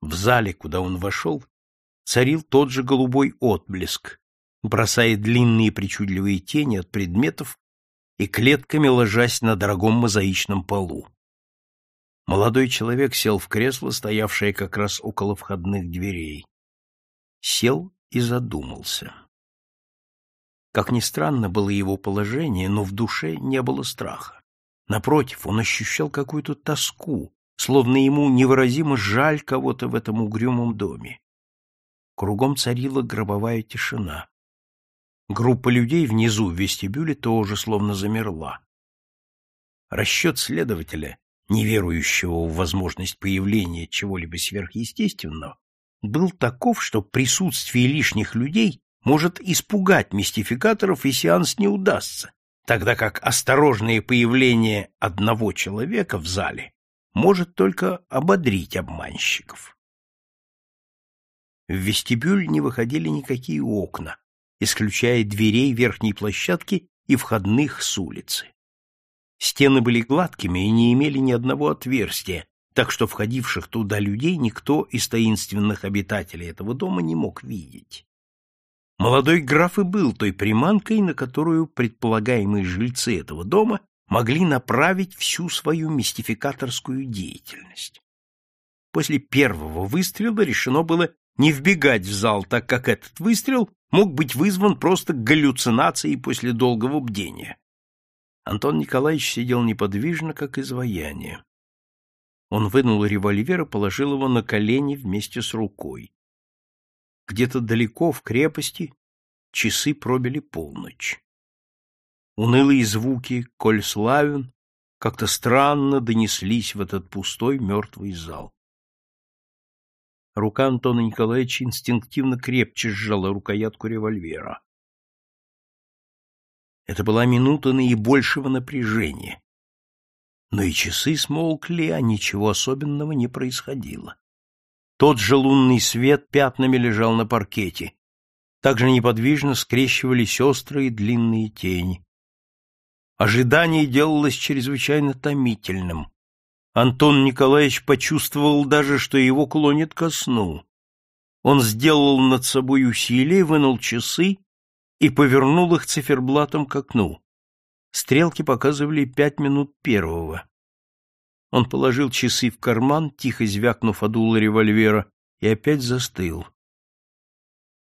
В зале, куда он вошел, царил тот же голубой отблеск, бросая длинные причудливые тени от предметов и клетками ложась на дорогом мозаичном полу. Молодой человек сел в кресло, стоявшее как раз около входных дверей. Сел и задумался. Как ни странно было его положение, но в душе не было страха. Напротив, он ощущал какую-то тоску, словно ему невыразимо жаль кого-то в этом угрюмом доме. Кругом царила гробовая тишина. Группа людей внизу в вестибюле тоже словно замерла. Расчет следователя, не верующего в возможность появления чего-либо сверхъестественного, был таков, что присутствие лишних людей может испугать мистификаторов, и сеанс не удастся, тогда как осторожное появление одного человека в зале может только ободрить обманщиков. В вестибюль не выходили никакие окна, исключая дверей верхней площадки и входных с улицы. Стены были гладкими и не имели ни одного отверстия, так что входивших туда людей никто из таинственных обитателей этого дома не мог видеть. Молодой граф и был той приманкой, на которую предполагаемые жильцы этого дома могли направить всю свою мистификаторскую деятельность. После первого выстрела решено было не вбегать в зал, так как этот выстрел мог быть вызван просто галлюцинацией после долгого бдения. Антон Николаевич сидел неподвижно, как изваяние. Он вынул револьвер и положил его на колени вместе с рукой. Где-то далеко, в крепости, часы пробили полночь. Унылые звуки «Коль славен» как-то странно донеслись в этот пустой мертвый зал. Рука Антона Николаевича инстинктивно крепче сжала рукоятку револьвера. Это была минута наибольшего напряжения. Но и часы смолкли, а ничего особенного не происходило. Тот же лунный свет пятнами лежал на паркете. Также неподвижно скрещивались острые длинные тени. Ожидание делалось чрезвычайно томительным. Антон Николаевич почувствовал даже, что его клонит ко сну. Он сделал над собой усилие, вынул часы и повернул их циферблатом к окну. Стрелки показывали пять минут первого. Он положил часы в карман, тихо звякнув о дуло револьвера, и опять застыл.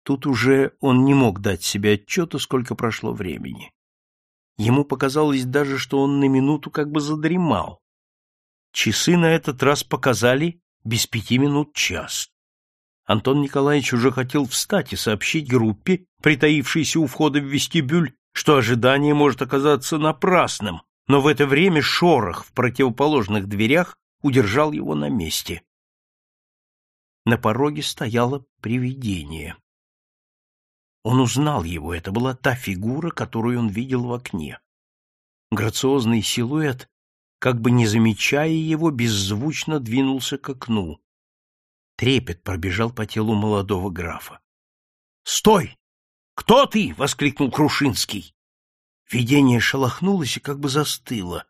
Тут уже он не мог дать себе отчета, сколько прошло времени. Ему показалось даже, что он на минуту как бы задремал. Часы на этот раз показали без пяти минут час. Антон Николаевич уже хотел встать и сообщить группе, притаившейся у входа в вестибюль, что ожидание может оказаться напрасным, но в это время шорох в противоположных дверях удержал его на месте. На пороге стояло привидение. Он узнал его, это была та фигура, которую он видел в окне. Грациозный силуэт как бы не замечая его, беззвучно двинулся к окну. Трепет пробежал по телу молодого графа. «Стой! Кто ты?» — воскликнул Крушинский. Видение шелохнулось и как бы застыло.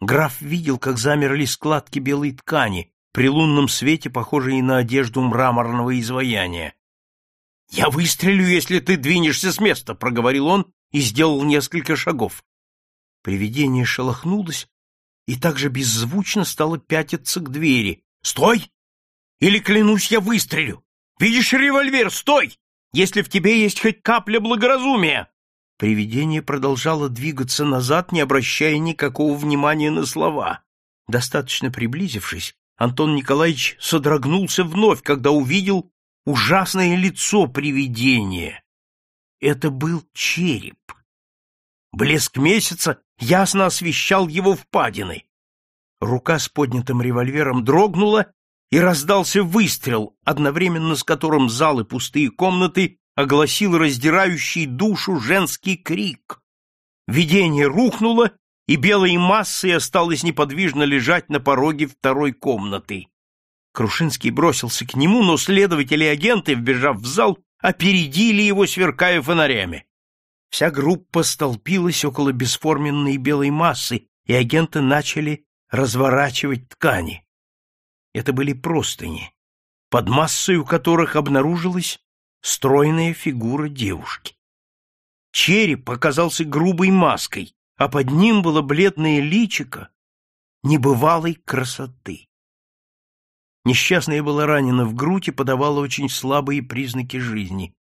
Граф видел, как замерли складки белой ткани, при лунном свете похожие на одежду мраморного изваяния. «Я выстрелю, если ты двинешься с места», — проговорил он и сделал несколько шагов. Привидение шелохнулось и также беззвучно стала пятиться к двери. «Стой! Или, клянусь, я выстрелю! Видишь револьвер? Стой! Если в тебе есть хоть капля благоразумия!» Привидение продолжало двигаться назад, не обращая никакого внимания на слова. Достаточно приблизившись, Антон Николаевич содрогнулся вновь, когда увидел ужасное лицо привидения. Это был череп. Блеск месяца ясно освещал его впадины. Рука с поднятым револьвером дрогнула, и раздался выстрел, одновременно с которым залы пустые комнаты огласил раздирающий душу женский крик. Видение рухнуло, и белой массой осталось неподвижно лежать на пороге второй комнаты. Крушинский бросился к нему, но следователи и агенты, вбежав в зал, опередили его, сверкая фонарями. Вся группа столпилась около бесформенной белой массы, и агенты начали разворачивать ткани. Это были простыни, под массой у которых обнаружилась стройная фигура девушки. Череп оказался грубой маской, а под ним было бледное личико небывалой красоты. Несчастная была ранена в грудь и подавала очень слабые признаки жизни.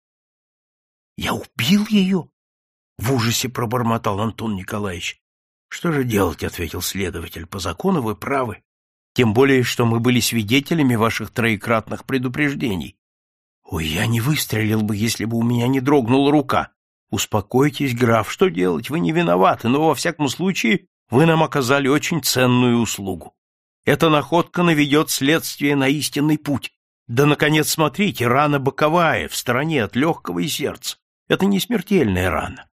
«Я убил ее?» — в ужасе пробормотал Антон Николаевич. — Что же делать, — ответил следователь. — По закону вы правы. Тем более, что мы были свидетелями ваших троекратных предупреждений. — Ой, я не выстрелил бы, если бы у меня не дрогнула рука. Успокойтесь, граф, что делать? Вы не виноваты, но, во всяком случае, вы нам оказали очень ценную услугу. Эта находка наведет следствие на истинный путь. Да, наконец, смотрите, рана боковая, в стороне от легкого и сердца. Это не смертельная рана.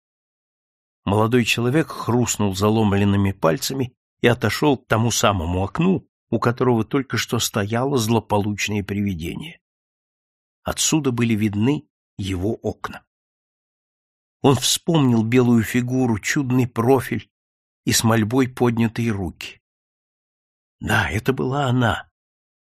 Молодой человек хрустнул заломленными пальцами и отошел к тому самому окну, у которого только что стояло злополучное привидение. Отсюда были видны его окна. Он вспомнил белую фигуру, чудный профиль и с мольбой поднятые руки. Да, это была она.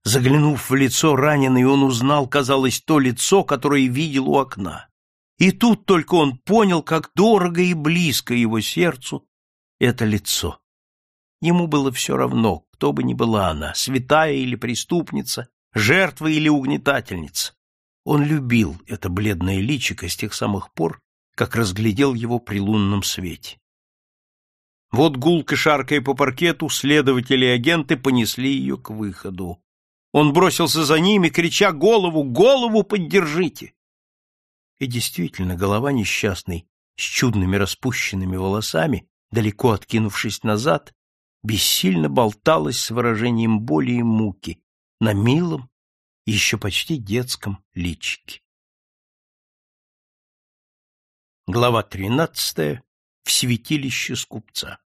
Заглянув в лицо раненой, он узнал, казалось, то лицо, которое видел у окна. И тут только он понял, как дорого и близко его сердцу это лицо. Ему было все равно, кто бы ни была она, святая или преступница, жертва или угнетательница. Он любил это бледное личико с тех самых пор, как разглядел его при лунном свете. Вот гулко шаркая по паркету, следователи и агенты понесли ее к выходу. Он бросился за ними, крича «Голову! Голову поддержите!» И действительно, голова несчастной, с чудными распущенными волосами, далеко откинувшись назад, бессильно болталась с выражением боли и муки на милом еще почти детском личике. Глава тринадцатая. В святилище скупца.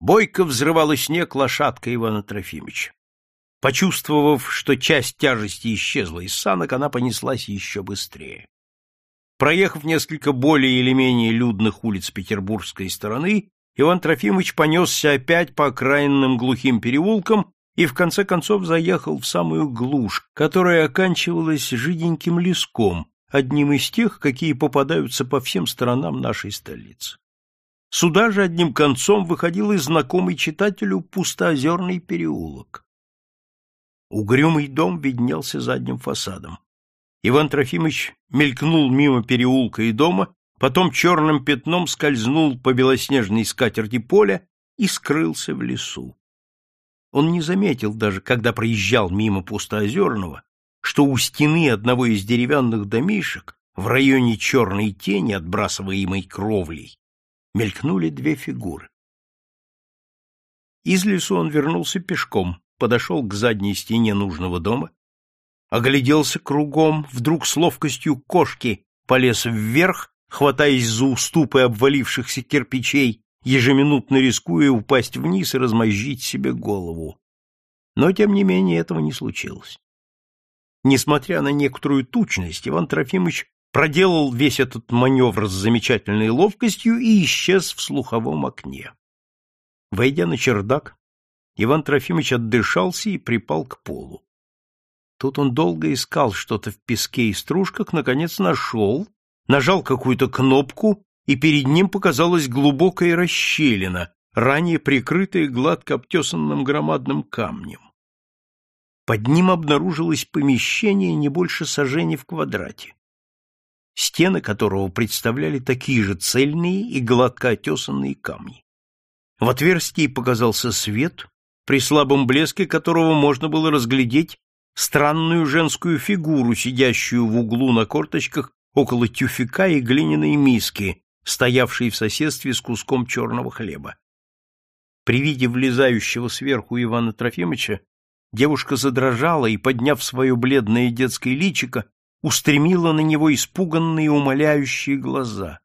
Бойко взрывала снег лошадка Ивана Трофимовича. Почувствовав, что часть тяжести исчезла из санок, она понеслась еще быстрее. Проехав несколько более или менее людных улиц петербургской стороны, Иван Трофимович понесся опять по окраинным глухим переулкам и в конце концов заехал в самую глушь, которая оканчивалась жиденьким леском, одним из тех, какие попадаются по всем сторонам нашей столицы. Сюда же одним концом выходил и знакомый читателю пустоозерный переулок. Угрюмый дом виднелся задним фасадом. Иван Трофимович мелькнул мимо переулка и дома, потом черным пятном скользнул по белоснежной скатерти поля и скрылся в лесу. Он не заметил даже, когда проезжал мимо пустоозерного, что у стены одного из деревянных домишек в районе черной тени, отбрасываемой кровлей, мелькнули две фигуры. Из лесу он вернулся пешком, подошел к задней стене нужного дома, огляделся кругом, вдруг с ловкостью кошки полез вверх, хватаясь за уступы обвалившихся кирпичей, ежеминутно рискуя упасть вниз и размозжить себе голову. Но, тем не менее, этого не случилось. Несмотря на некоторую тучность, Иван Трофимович проделал весь этот маневр с замечательной ловкостью и исчез в слуховом окне. Войдя на чердак, Иван Трофимович отдышался и припал к полу. Тут он долго искал что-то в песке и стружках, наконец нашел, нажал какую-то кнопку, и перед ним показалась глубокая расщелина, ранее прикрытая гладко обтесанным громадным камнем. Под ним обнаружилось помещение не больше сажений в квадрате стены которого представляли такие же цельные и гладко отесанные камни. В отверстии показался свет, при слабом блеске которого можно было разглядеть странную женскую фигуру, сидящую в углу на корточках около тюфяка и глиняной миски, стоявшей в соседстве с куском черного хлеба. При виде влезающего сверху Ивана Трофимовича девушка задрожала и, подняв свое бледное детское личико, устремила на него испуганные умоляющие глаза.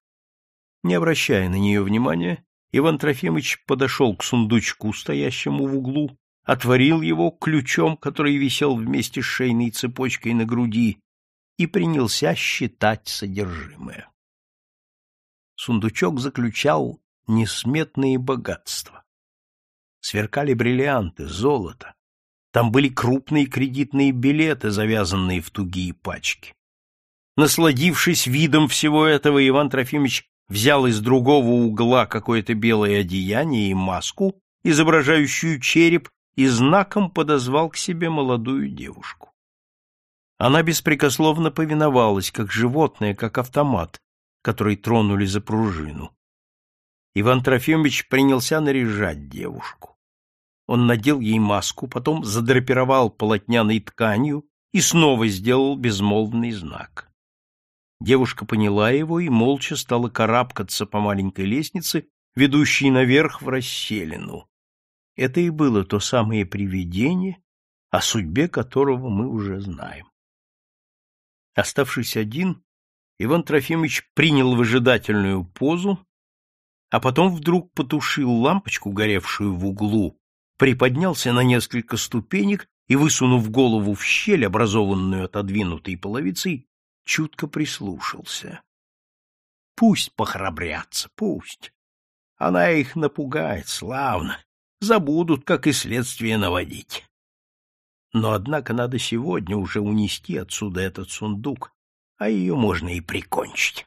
Не обращая на нее внимания, Иван Трофимович подошел к сундучку, стоящему в углу, отворил его ключом, который висел вместе с шейной цепочкой на груди, и принялся считать содержимое. Сундучок заключал несметные богатства. Сверкали бриллианты, золото, там были крупные кредитные билеты, завязанные в тугие пачки. Насладившись видом всего этого, Иван Трофимович взял из другого угла какое-то белое одеяние и маску, изображающую череп, и знаком подозвал к себе молодую девушку. Она беспрекословно повиновалась, как животное, как автомат, который тронули за пружину. Иван Трофимович принялся наряжать девушку. Он надел ей маску, потом задрапировал полотняной тканью и снова сделал безмолвный знак. Девушка поняла его и молча стала карабкаться по маленькой лестнице, ведущей наверх в расселину. Это и было то самое привидение, о судьбе которого мы уже знаем. Оставшись один, Иван Трофимович принял выжидательную позу, а потом вдруг потушил лампочку, горевшую в углу, приподнялся на несколько ступенек и, высунув голову в щель, образованную отодвинутой половицей, чутко прислушался. Пусть похрабрятся, пусть. Она их напугает, славно. Забудут, как и следствие наводить. Но, однако, надо сегодня уже унести отсюда этот сундук, а ее можно и прикончить.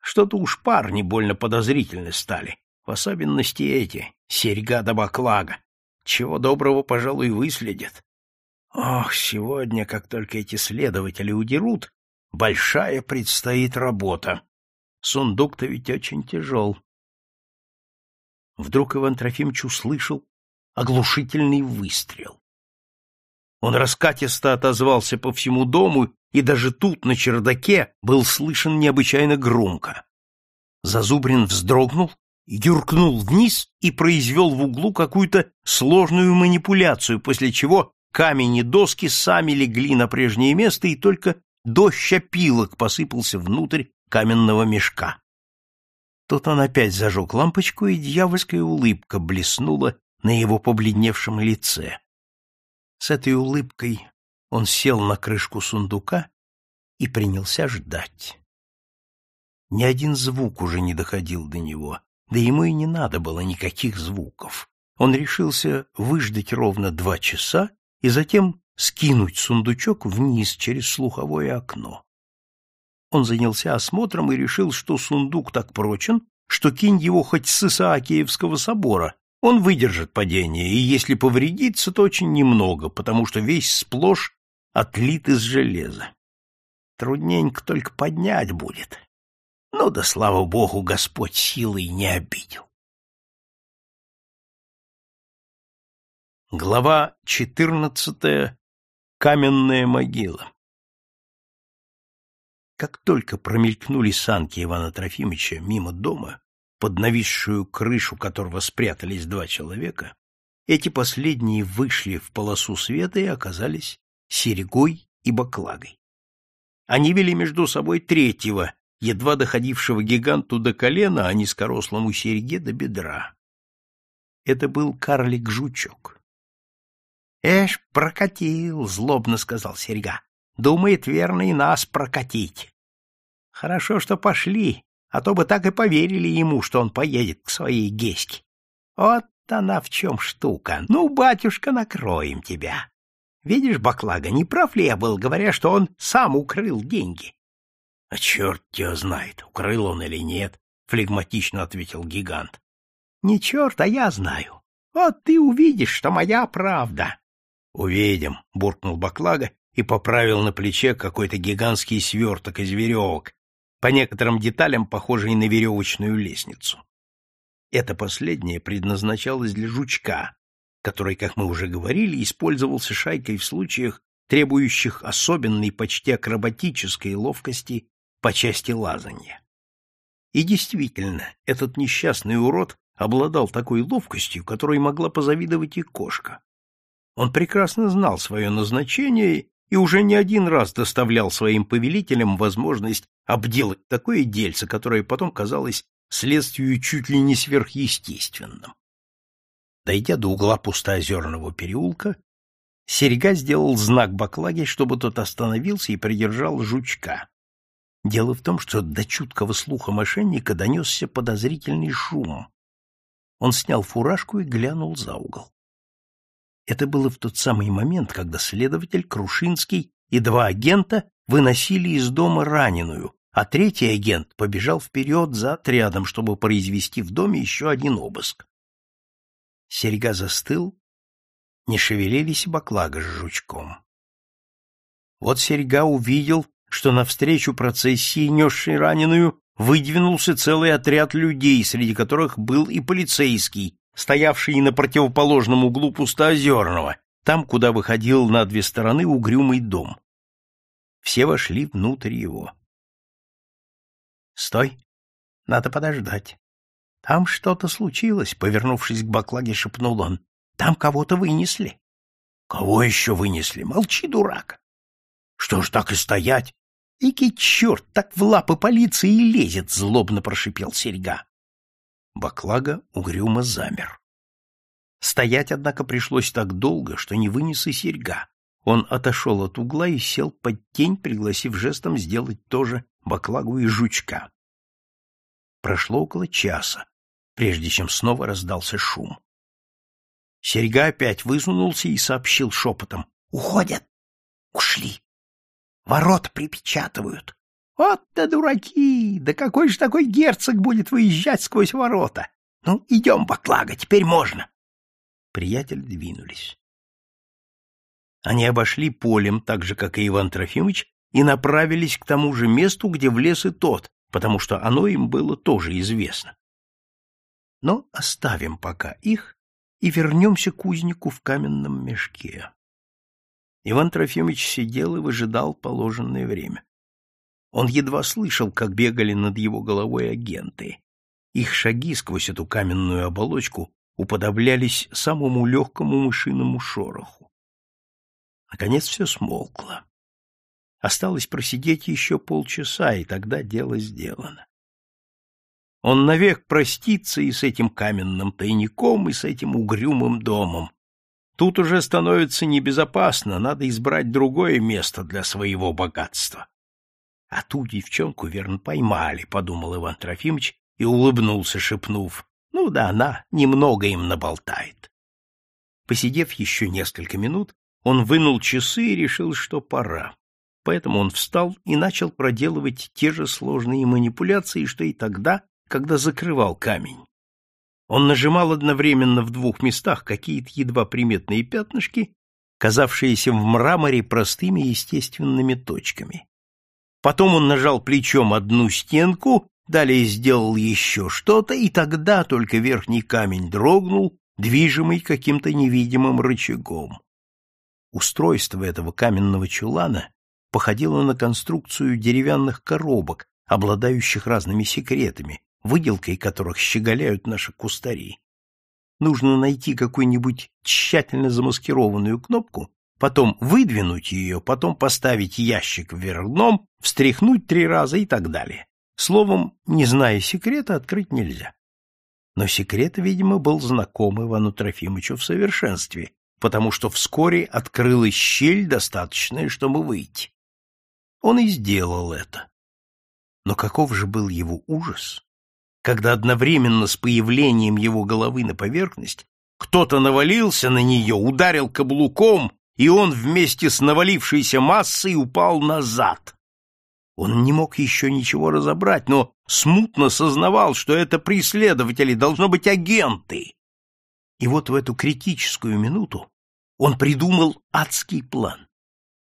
Что-то уж парни больно подозрительны стали, в особенности эти, серьга да баклага. Чего доброго, пожалуй, выследят. Ох, сегодня, как только эти следователи удерут, большая предстоит работа. Сундук-то ведь очень тяжел. Вдруг Иван Трофимович услышал оглушительный выстрел. Он раскатисто отозвался по всему дому, и даже тут, на чердаке, был слышен необычайно громко. Зазубрин вздрогнул, юркнул вниз и произвел в углу какую-то сложную манипуляцию, после чего камень и доски сами легли на прежнее место, и только дождь опилок посыпался внутрь каменного мешка. Тут он опять зажег лампочку, и дьявольская улыбка блеснула на его побледневшем лице. С этой улыбкой он сел на крышку сундука и принялся ждать. Ни один звук уже не доходил до него, да ему и не надо было никаких звуков. Он решился выждать ровно два часа и затем скинуть сундучок вниз через слуховое окно. Он занялся осмотром и решил, что сундук так прочен, что кинь его хоть с Исаакиевского собора, он выдержит падение, и если повредится, то очень немного, потому что весь сплошь отлит из железа. Трудненько только поднять будет. Ну да, слава богу, Господь силой не обидел. Глава четырнадцатая. Каменная могила. Как только промелькнули санки Ивана Трофимовича мимо дома, под нависшую крышу которого спрятались два человека, эти последние вышли в полосу света и оказались серегой и баклагой. Они вели между собой третьего, едва доходившего гиганту до колена, а низкорослому серьге до бедра. Это был карлик-жучок. — Эш, прокатил, — злобно сказал серьга. — Думает, верно, и нас прокатить. — Хорошо, что пошли, а то бы так и поверили ему, что он поедет к своей геське. Вот она в чем штука. Ну, батюшка, накроем тебя. Видишь, Баклага, не прав ли я был, говоря, что он сам укрыл деньги? — А черт тебя знает, укрыл он или нет, — флегматично ответил гигант. — Не черт, а я знаю. Вот ты увидишь, что моя правда. — Увидим, — буркнул Баклага и поправил на плече какой-то гигантский сверток из веревок, по некоторым деталям похожей на веревочную лестницу. Это последнее предназначалось для жучка, который, как мы уже говорили, использовался шайкой в случаях, требующих особенной, почти акробатической ловкости по части лазанья. И действительно, этот несчастный урод обладал такой ловкостью, которой могла позавидовать и кошка. Он прекрасно знал свое назначение и уже не один раз доставлял своим повелителям возможность обделать такое дельце, которое потом казалось следствию чуть ли не сверхъестественным. Дойдя до угла пустоозерного переулка, Серега сделал знак Баклаге, чтобы тот остановился и придержал жучка. Дело в том, что до чуткого слуха мошенника донесся подозрительный шум. Он снял фуражку и глянул за угол. Это было в тот самый момент, когда следователь Крушинский и два агента выносили из дома раненую, а третий агент побежал вперед за отрядом, чтобы произвести в доме еще один обыск. Серьга застыл, не шевелились баклага с жучком. Вот Серьга увидел, что навстречу процессии, несшей раненую, выдвинулся целый отряд людей, среди которых был и полицейский, стоявший на противоположном углу пустоозерного, там, куда выходил на две стороны угрюмый дом. Все вошли внутрь его. — Стой! Надо подождать. Там что-то случилось, — повернувшись к баклаге, шепнул он. — Там кого-то вынесли. — Кого еще вынесли? Молчи, дурак! — Что ж так и стоять? — Ики черт, так в лапы полиции и лезет, — злобно прошипел серьга. Баклага угрюмо замер. Стоять, однако, пришлось так долго, что не вынес и серьга. Он отошел от угла и сел под тень, пригласив жестом сделать тоже баклагу и жучка. Прошло около часа, прежде чем снова раздался шум. Серьга опять высунулся и сообщил шепотом. — Уходят! Ушли! Ворот припечатывают! Вот-то дураки! Да какой же такой герцог будет выезжать сквозь ворота? Ну, идем, Баклага, теперь можно. Приятели двинулись. Они обошли полем, так же, как и Иван Трофимович, и направились к тому же месту, где влез и тот, потому что оно им было тоже известно. Но оставим пока их и вернемся к узнику в каменном мешке. Иван Трофимович сидел и выжидал положенное время. Он едва слышал, как бегали над его головой агенты. Их шаги сквозь эту каменную оболочку уподоблялись самому легкому мышиному шороху. Наконец все смолкло. Осталось просидеть еще полчаса, и тогда дело сделано. Он навек простится и с этим каменным тайником, и с этим угрюмым домом. Тут уже становится небезопасно, надо избрать другое место для своего богатства. А ту девчонку, верно, поймали, — подумал Иван Трофимович и улыбнулся, шепнув. Ну да, она немного им наболтает. Посидев еще несколько минут, он вынул часы и решил, что пора. Поэтому он встал и начал проделывать те же сложные манипуляции, что и тогда, когда закрывал камень. Он нажимал одновременно в двух местах какие-то едва приметные пятнышки, казавшиеся в мраморе простыми естественными точками. Потом он нажал плечом одну стенку, далее сделал еще что-то, и тогда только верхний камень дрогнул, движимый каким-то невидимым рычагом. Устройство этого каменного чулана походило на конструкцию деревянных коробок, обладающих разными секретами, выделкой которых щеголяют наши кустари. Нужно найти какую-нибудь тщательно замаскированную кнопку, потом выдвинуть ее, потом поставить ящик вверх дном, встряхнуть три раза и так далее. Словом, не зная секрета, открыть нельзя. Но секрет, видимо, был знаком Ивану Трофимовичу в совершенстве, потому что вскоре открылась щель, достаточная, чтобы выйти. Он и сделал это. Но каков же был его ужас, когда одновременно с появлением его головы на поверхность кто-то навалился на нее, ударил каблуком, и он вместе с навалившейся массой упал назад. Он не мог еще ничего разобрать, но смутно сознавал, что это преследователи, должно быть агенты. И вот в эту критическую минуту он придумал адский план.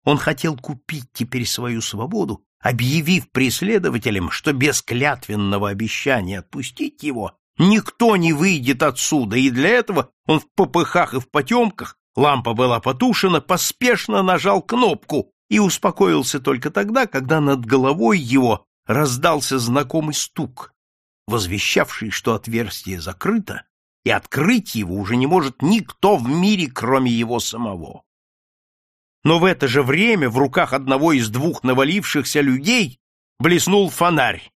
Он хотел купить теперь свою свободу, объявив преследователям, что без клятвенного обещания отпустить его никто не выйдет отсюда, и для этого он в попыхах и в потемках, лампа была потушена, поспешно нажал кнопку и успокоился только тогда, когда над головой его раздался знакомый стук, возвещавший, что отверстие закрыто, и открыть его уже не может никто в мире, кроме его самого. Но в это же время в руках одного из двух навалившихся людей блеснул фонарь.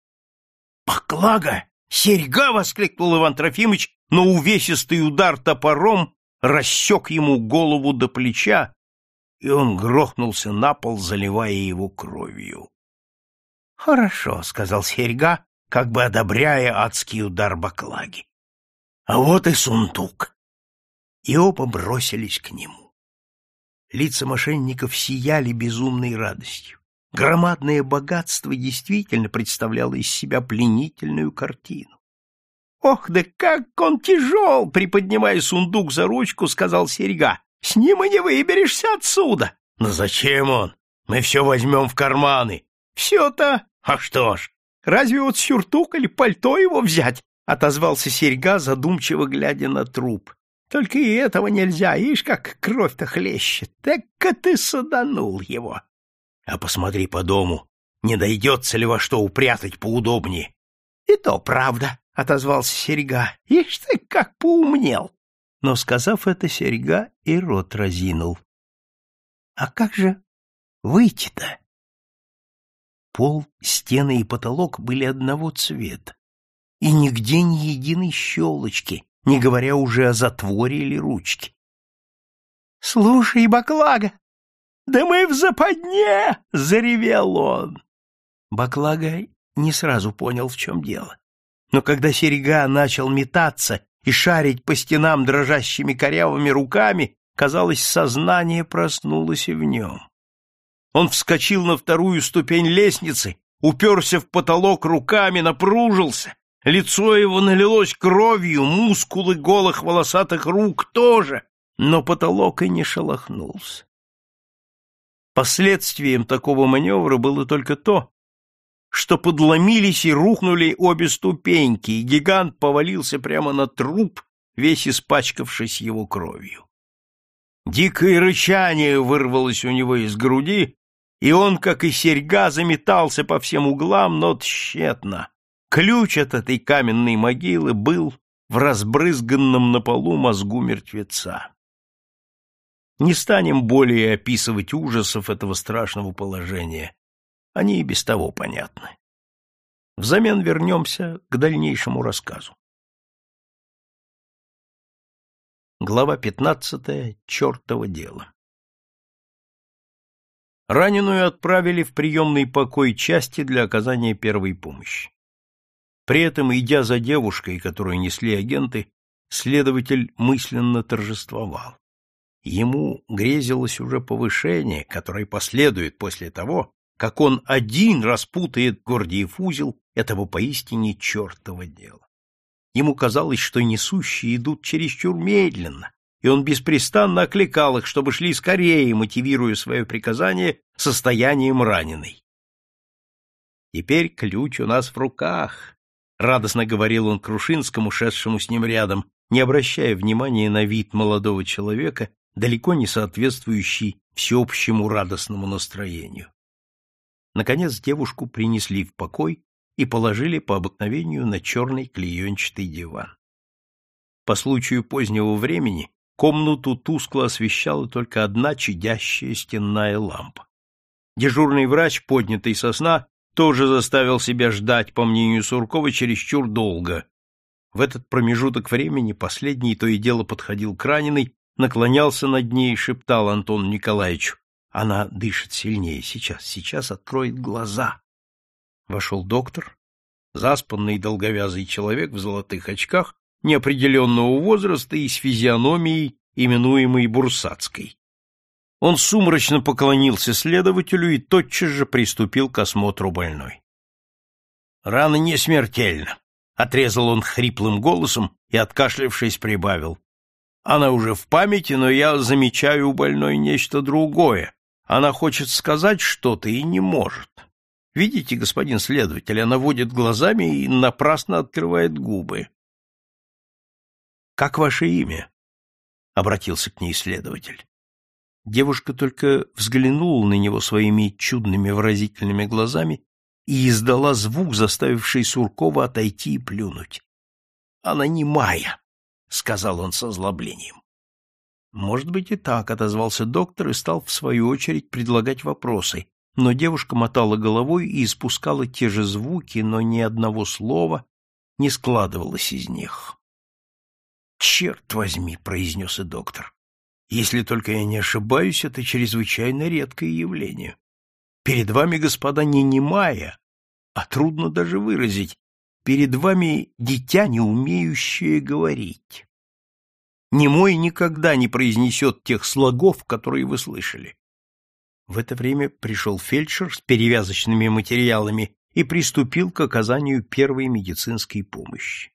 «Поклага! Серьга!» — воскликнул Иван Трофимович, но увесистый удар топором рассек ему голову до плеча, и он грохнулся на пол, заливая его кровью. «Хорошо», — сказал Серьга, как бы одобряя адский удар баклаги. А вот и сундук. И оба бросились к нему. Лица мошенников сияли безумной радостью. Громадное богатство действительно представляло из себя пленительную картину. «Ох, да как он тяжел!» — приподнимая сундук за ручку, сказал Серега. «С ним и не выберешься отсюда!» «Но зачем он? Мы все возьмем в карманы!» «Все-то! А что ж, разве вот сюртук или пальто его взять? отозвался серьга, задумчиво глядя на труп. Только и этого нельзя, ишь, как кровь-то хлещет. Так-ка ты саданул его. А посмотри по дому, не дойдется ли во что упрятать поудобнее. И то правда, отозвался серьга. Ишь ты, как поумнел. Но, сказав это, серьга и рот разинул. А как же выйти-то? Пол, стены и потолок были одного цвета и нигде ни единой щелочки, не говоря уже о затворе или ручке. — Слушай, Баклага, да мы в западне! — заревел он. Баклага не сразу понял, в чем дело. Но когда серега начал метаться и шарить по стенам дрожащими корявыми руками, казалось, сознание проснулось и в нем. Он вскочил на вторую ступень лестницы, уперся в потолок руками, напружился, Лицо его налилось кровью, мускулы голых волосатых рук тоже, но потолок и не шелохнулся. Последствием такого маневра было только то, что подломились и рухнули обе ступеньки, и гигант повалился прямо на труп, весь испачкавшись его кровью. Дикое рычание вырвалось у него из груди, и он, как и серьга, заметался по всем углам, но тщетно. Ключ от этой каменной могилы был в разбрызганном на полу мозгу мертвеца. Не станем более описывать ужасов этого страшного положения. Они и без того понятны. Взамен вернемся к дальнейшему рассказу. Глава пятнадцатая. Чертово дело. Раненую отправили в приемный покой части для оказания первой помощи. При этом, идя за девушкой, которую несли агенты, следователь мысленно торжествовал. Ему грезилось уже повышение, которое последует после того, как он один распутает Гордиев узел этого поистине чертова дела. Ему казалось, что несущие идут чересчур медленно, и он беспрестанно окликал их, чтобы шли скорее, мотивируя свое приказание состоянием раненой. «Теперь ключ у нас в руках», — радостно говорил он Крушинскому, шедшему с ним рядом, не обращая внимания на вид молодого человека, далеко не соответствующий всеобщему радостному настроению. Наконец девушку принесли в покой и положили по обыкновению на черный клеенчатый диван. По случаю позднего времени комнату тускло освещала только одна чадящая стенная лампа. Дежурный врач, поднятый со сна, тоже заставил себя ждать, по мнению Суркова, чересчур долго. В этот промежуток времени последний то и дело подходил к раненой, наклонялся над ней и шептал Антону Николаевичу. Она дышит сильнее. Сейчас, сейчас откроет глаза. Вошел доктор, заспанный долговязый человек в золотых очках, неопределенного возраста и с физиономией, именуемой Бурсацкой. Он сумрачно поклонился следователю и тотчас же приступил к осмотру больной. «Рана не смертельна», — отрезал он хриплым голосом и, откашлявшись, прибавил. «Она уже в памяти, но я замечаю у больной нечто другое. Она хочет сказать что-то и не может. Видите, господин следователь, она водит глазами и напрасно открывает губы. Как ваше имя? обратился к ней следователь. Девушка только взглянула на него своими чудными выразительными глазами и издала звук, заставивший Суркова отойти и плюнуть. Она не Майя, сказал он со озлоблением. Может быть и так, отозвался доктор и стал в свою очередь предлагать вопросы, но девушка мотала головой и испускала те же звуки, но ни одного слова не складывалось из них. «Черт возьми!» — произнес и доктор. «Если только я не ошибаюсь, это чрезвычайно редкое явление. Перед вами, господа, не немая, а трудно даже выразить. Перед вами дитя, не умеющее говорить. Немой никогда не произнесет тех слогов, которые вы слышали. В это время пришел фельдшер с перевязочными материалами и приступил к оказанию первой медицинской помощи.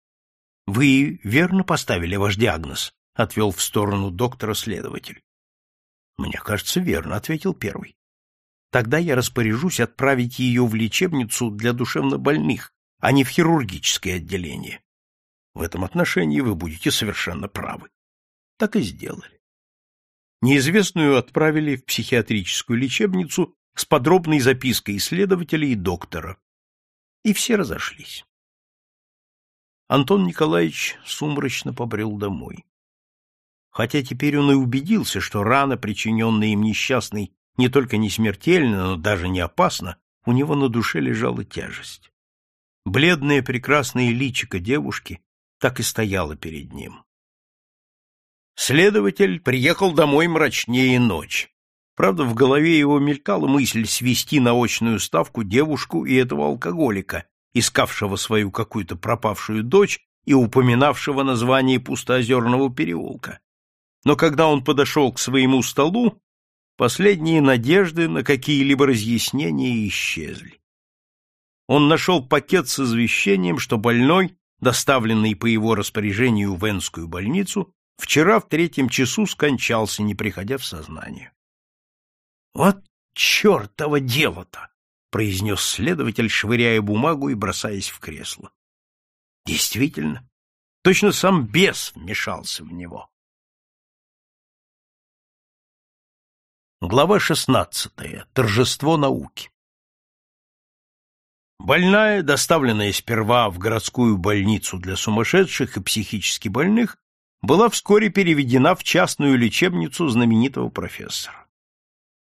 — Вы верно поставили ваш диагноз? — отвел в сторону доктора следователь. — Мне кажется, верно, — ответил первый. — Тогда я распоряжусь отправить ее в лечебницу для душевнобольных, а не в хирургическое отделение. В этом отношении вы будете совершенно правы. Так и сделали. Неизвестную отправили в психиатрическую лечебницу с подробной запиской исследователя и доктора. И все разошлись. Антон Николаевич сумрачно побрел домой. Хотя теперь он и убедился, что рана, причиненная им несчастной, не только не смертельна, но даже не опасна, у него на душе лежала тяжесть. Бледное прекрасное личико девушки так и стояло перед ним. Следователь приехал домой мрачнее ночи. Правда, в голове его мелькала мысль свести на очную ставку девушку и этого алкоголика, искавшего свою какую-то пропавшую дочь и упоминавшего название пустоозерного переулка. Но когда он подошел к своему столу, последние надежды на какие-либо разъяснения исчезли. Он нашел пакет с извещением, что больной, доставленный по его распоряжению в Энскую больницу, Вчера в третьем часу скончался, не приходя в сознание. — Вот чертово дело-то! произнес следователь, швыряя бумагу и бросаясь в кресло. Действительно, точно сам бес вмешался в него. Глава шестнадцатая. Торжество науки. Больная, доставленная сперва в городскую больницу для сумасшедших и психически больных, была вскоре переведена в частную лечебницу знаменитого профессора.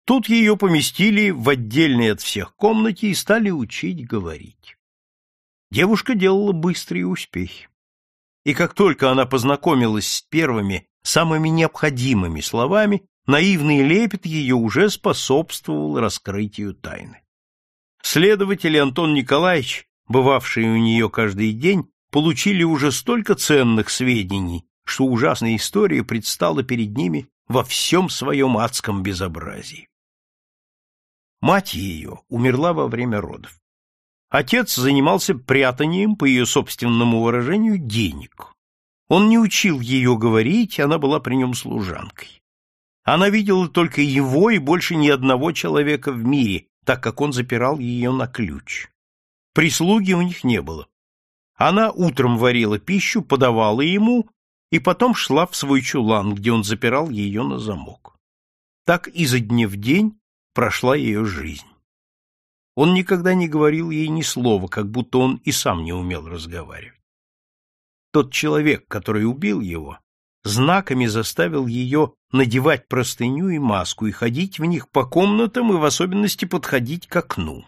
Тут ее поместили в отдельной от всех комнате и стали учить говорить. Девушка делала быстрые успехи. И как только она познакомилась с первыми, самыми необходимыми словами, наивный лепет ее уже способствовал раскрытию тайны. Следователи Антон Николаевич, бывавшие у нее каждый день, получили уже столько ценных сведений, что ужасная история предстала перед ними во всем своем адском безобразии. Мать ее умерла во время родов. Отец занимался прятанием, по ее собственному выражению, денег. Он не учил ее говорить, она была при нем служанкой. Она видела только его и больше ни одного человека в мире, так как он запирал ее на ключ. Прислуги у них не было. Она утром варила пищу, подавала ему, и потом шла в свой чулан, где он запирал ее на замок. Так изо дня в день прошла ее жизнь. Он никогда не говорил ей ни слова, как будто он и сам не умел разговаривать. Тот человек, который убил его, знаками заставил ее надевать простыню и маску и ходить в них по комнатам и в особенности подходить к окну.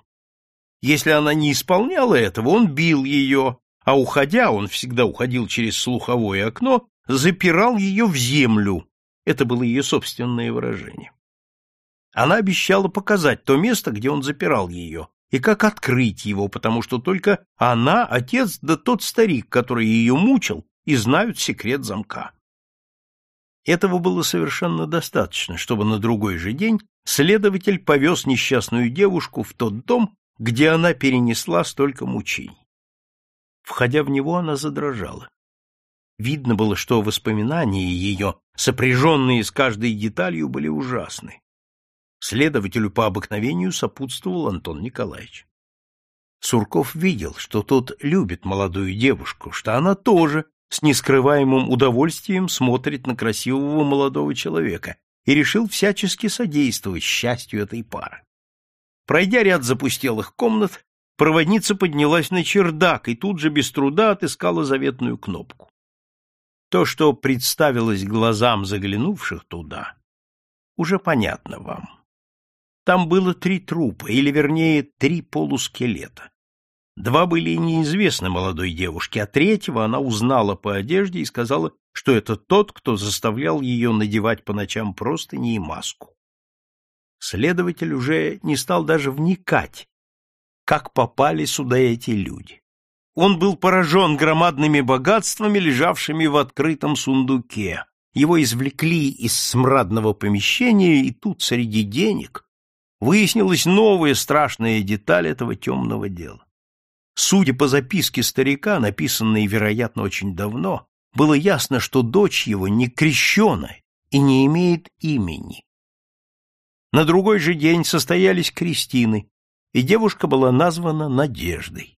Если она не исполняла этого, он бил ее, а уходя, он всегда уходил через слуховое окно, запирал ее в землю. Это было ее собственное выражение. Она обещала показать то место, где он запирал ее, и как открыть его, потому что только она, отец, да тот старик, который ее мучил, и знают секрет замка. Этого было совершенно достаточно, чтобы на другой же день следователь повез несчастную девушку в тот дом, где она перенесла столько мучений. Входя в него, она задрожала. Видно было, что воспоминания ее, сопряженные с каждой деталью, были ужасны. Следователю по обыкновению сопутствовал Антон Николаевич. Сурков видел, что тот любит молодую девушку, что она тоже с нескрываемым удовольствием смотрит на красивого молодого человека и решил всячески содействовать счастью этой пары. Пройдя ряд запустелых комнат, проводница поднялась на чердак и тут же без труда отыскала заветную кнопку. То, что представилось глазам заглянувших туда, уже понятно вам. Там было три трупа, или, вернее, три полускелета. Два были неизвестны молодой девушке, а третьего она узнала по одежде и сказала, что это тот, кто заставлял ее надевать по ночам простыни и маску. Следователь уже не стал даже вникать, как попали сюда эти люди. Он был поражен громадными богатствами, лежавшими в открытом сундуке. Его извлекли из смрадного помещения, и тут среди денег выяснилась новая страшная деталь этого темного дела. Судя по записке старика, написанной, вероятно, очень давно, было ясно, что дочь его не крещена и не имеет имени. На другой же день состоялись крестины, и девушка была названа Надеждой.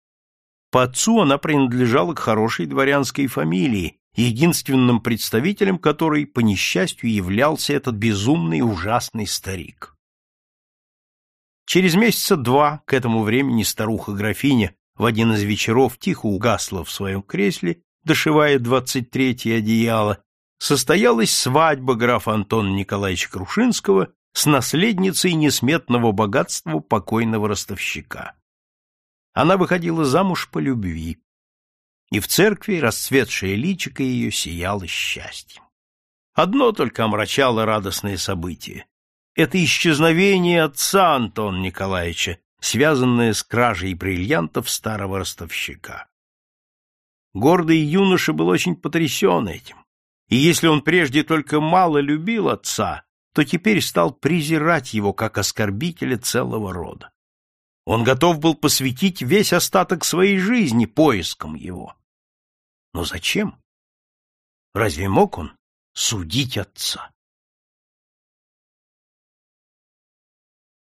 По отцу она принадлежала к хорошей дворянской фамилии, единственным представителем которой, по несчастью, являлся этот безумный ужасный старик. Через месяца два к этому времени старуха-графиня в один из вечеров тихо угасла в своем кресле, дошивая двадцать третье одеяло, состоялась свадьба графа Антона Николаевича Крушинского с наследницей несметного богатства покойного ростовщика. Она выходила замуж по любви, и в церкви расцветшее личико ее сияло счастьем. Одно только омрачало радостное событие. Это исчезновение отца Антона Николаевича, связанное с кражей бриллиантов старого ростовщика. Гордый юноша был очень потрясен этим, и если он прежде только мало любил отца, то теперь стал презирать его как оскорбителя целого рода. Он готов был посвятить весь остаток своей жизни поискам его. Но зачем? Разве мог он судить отца?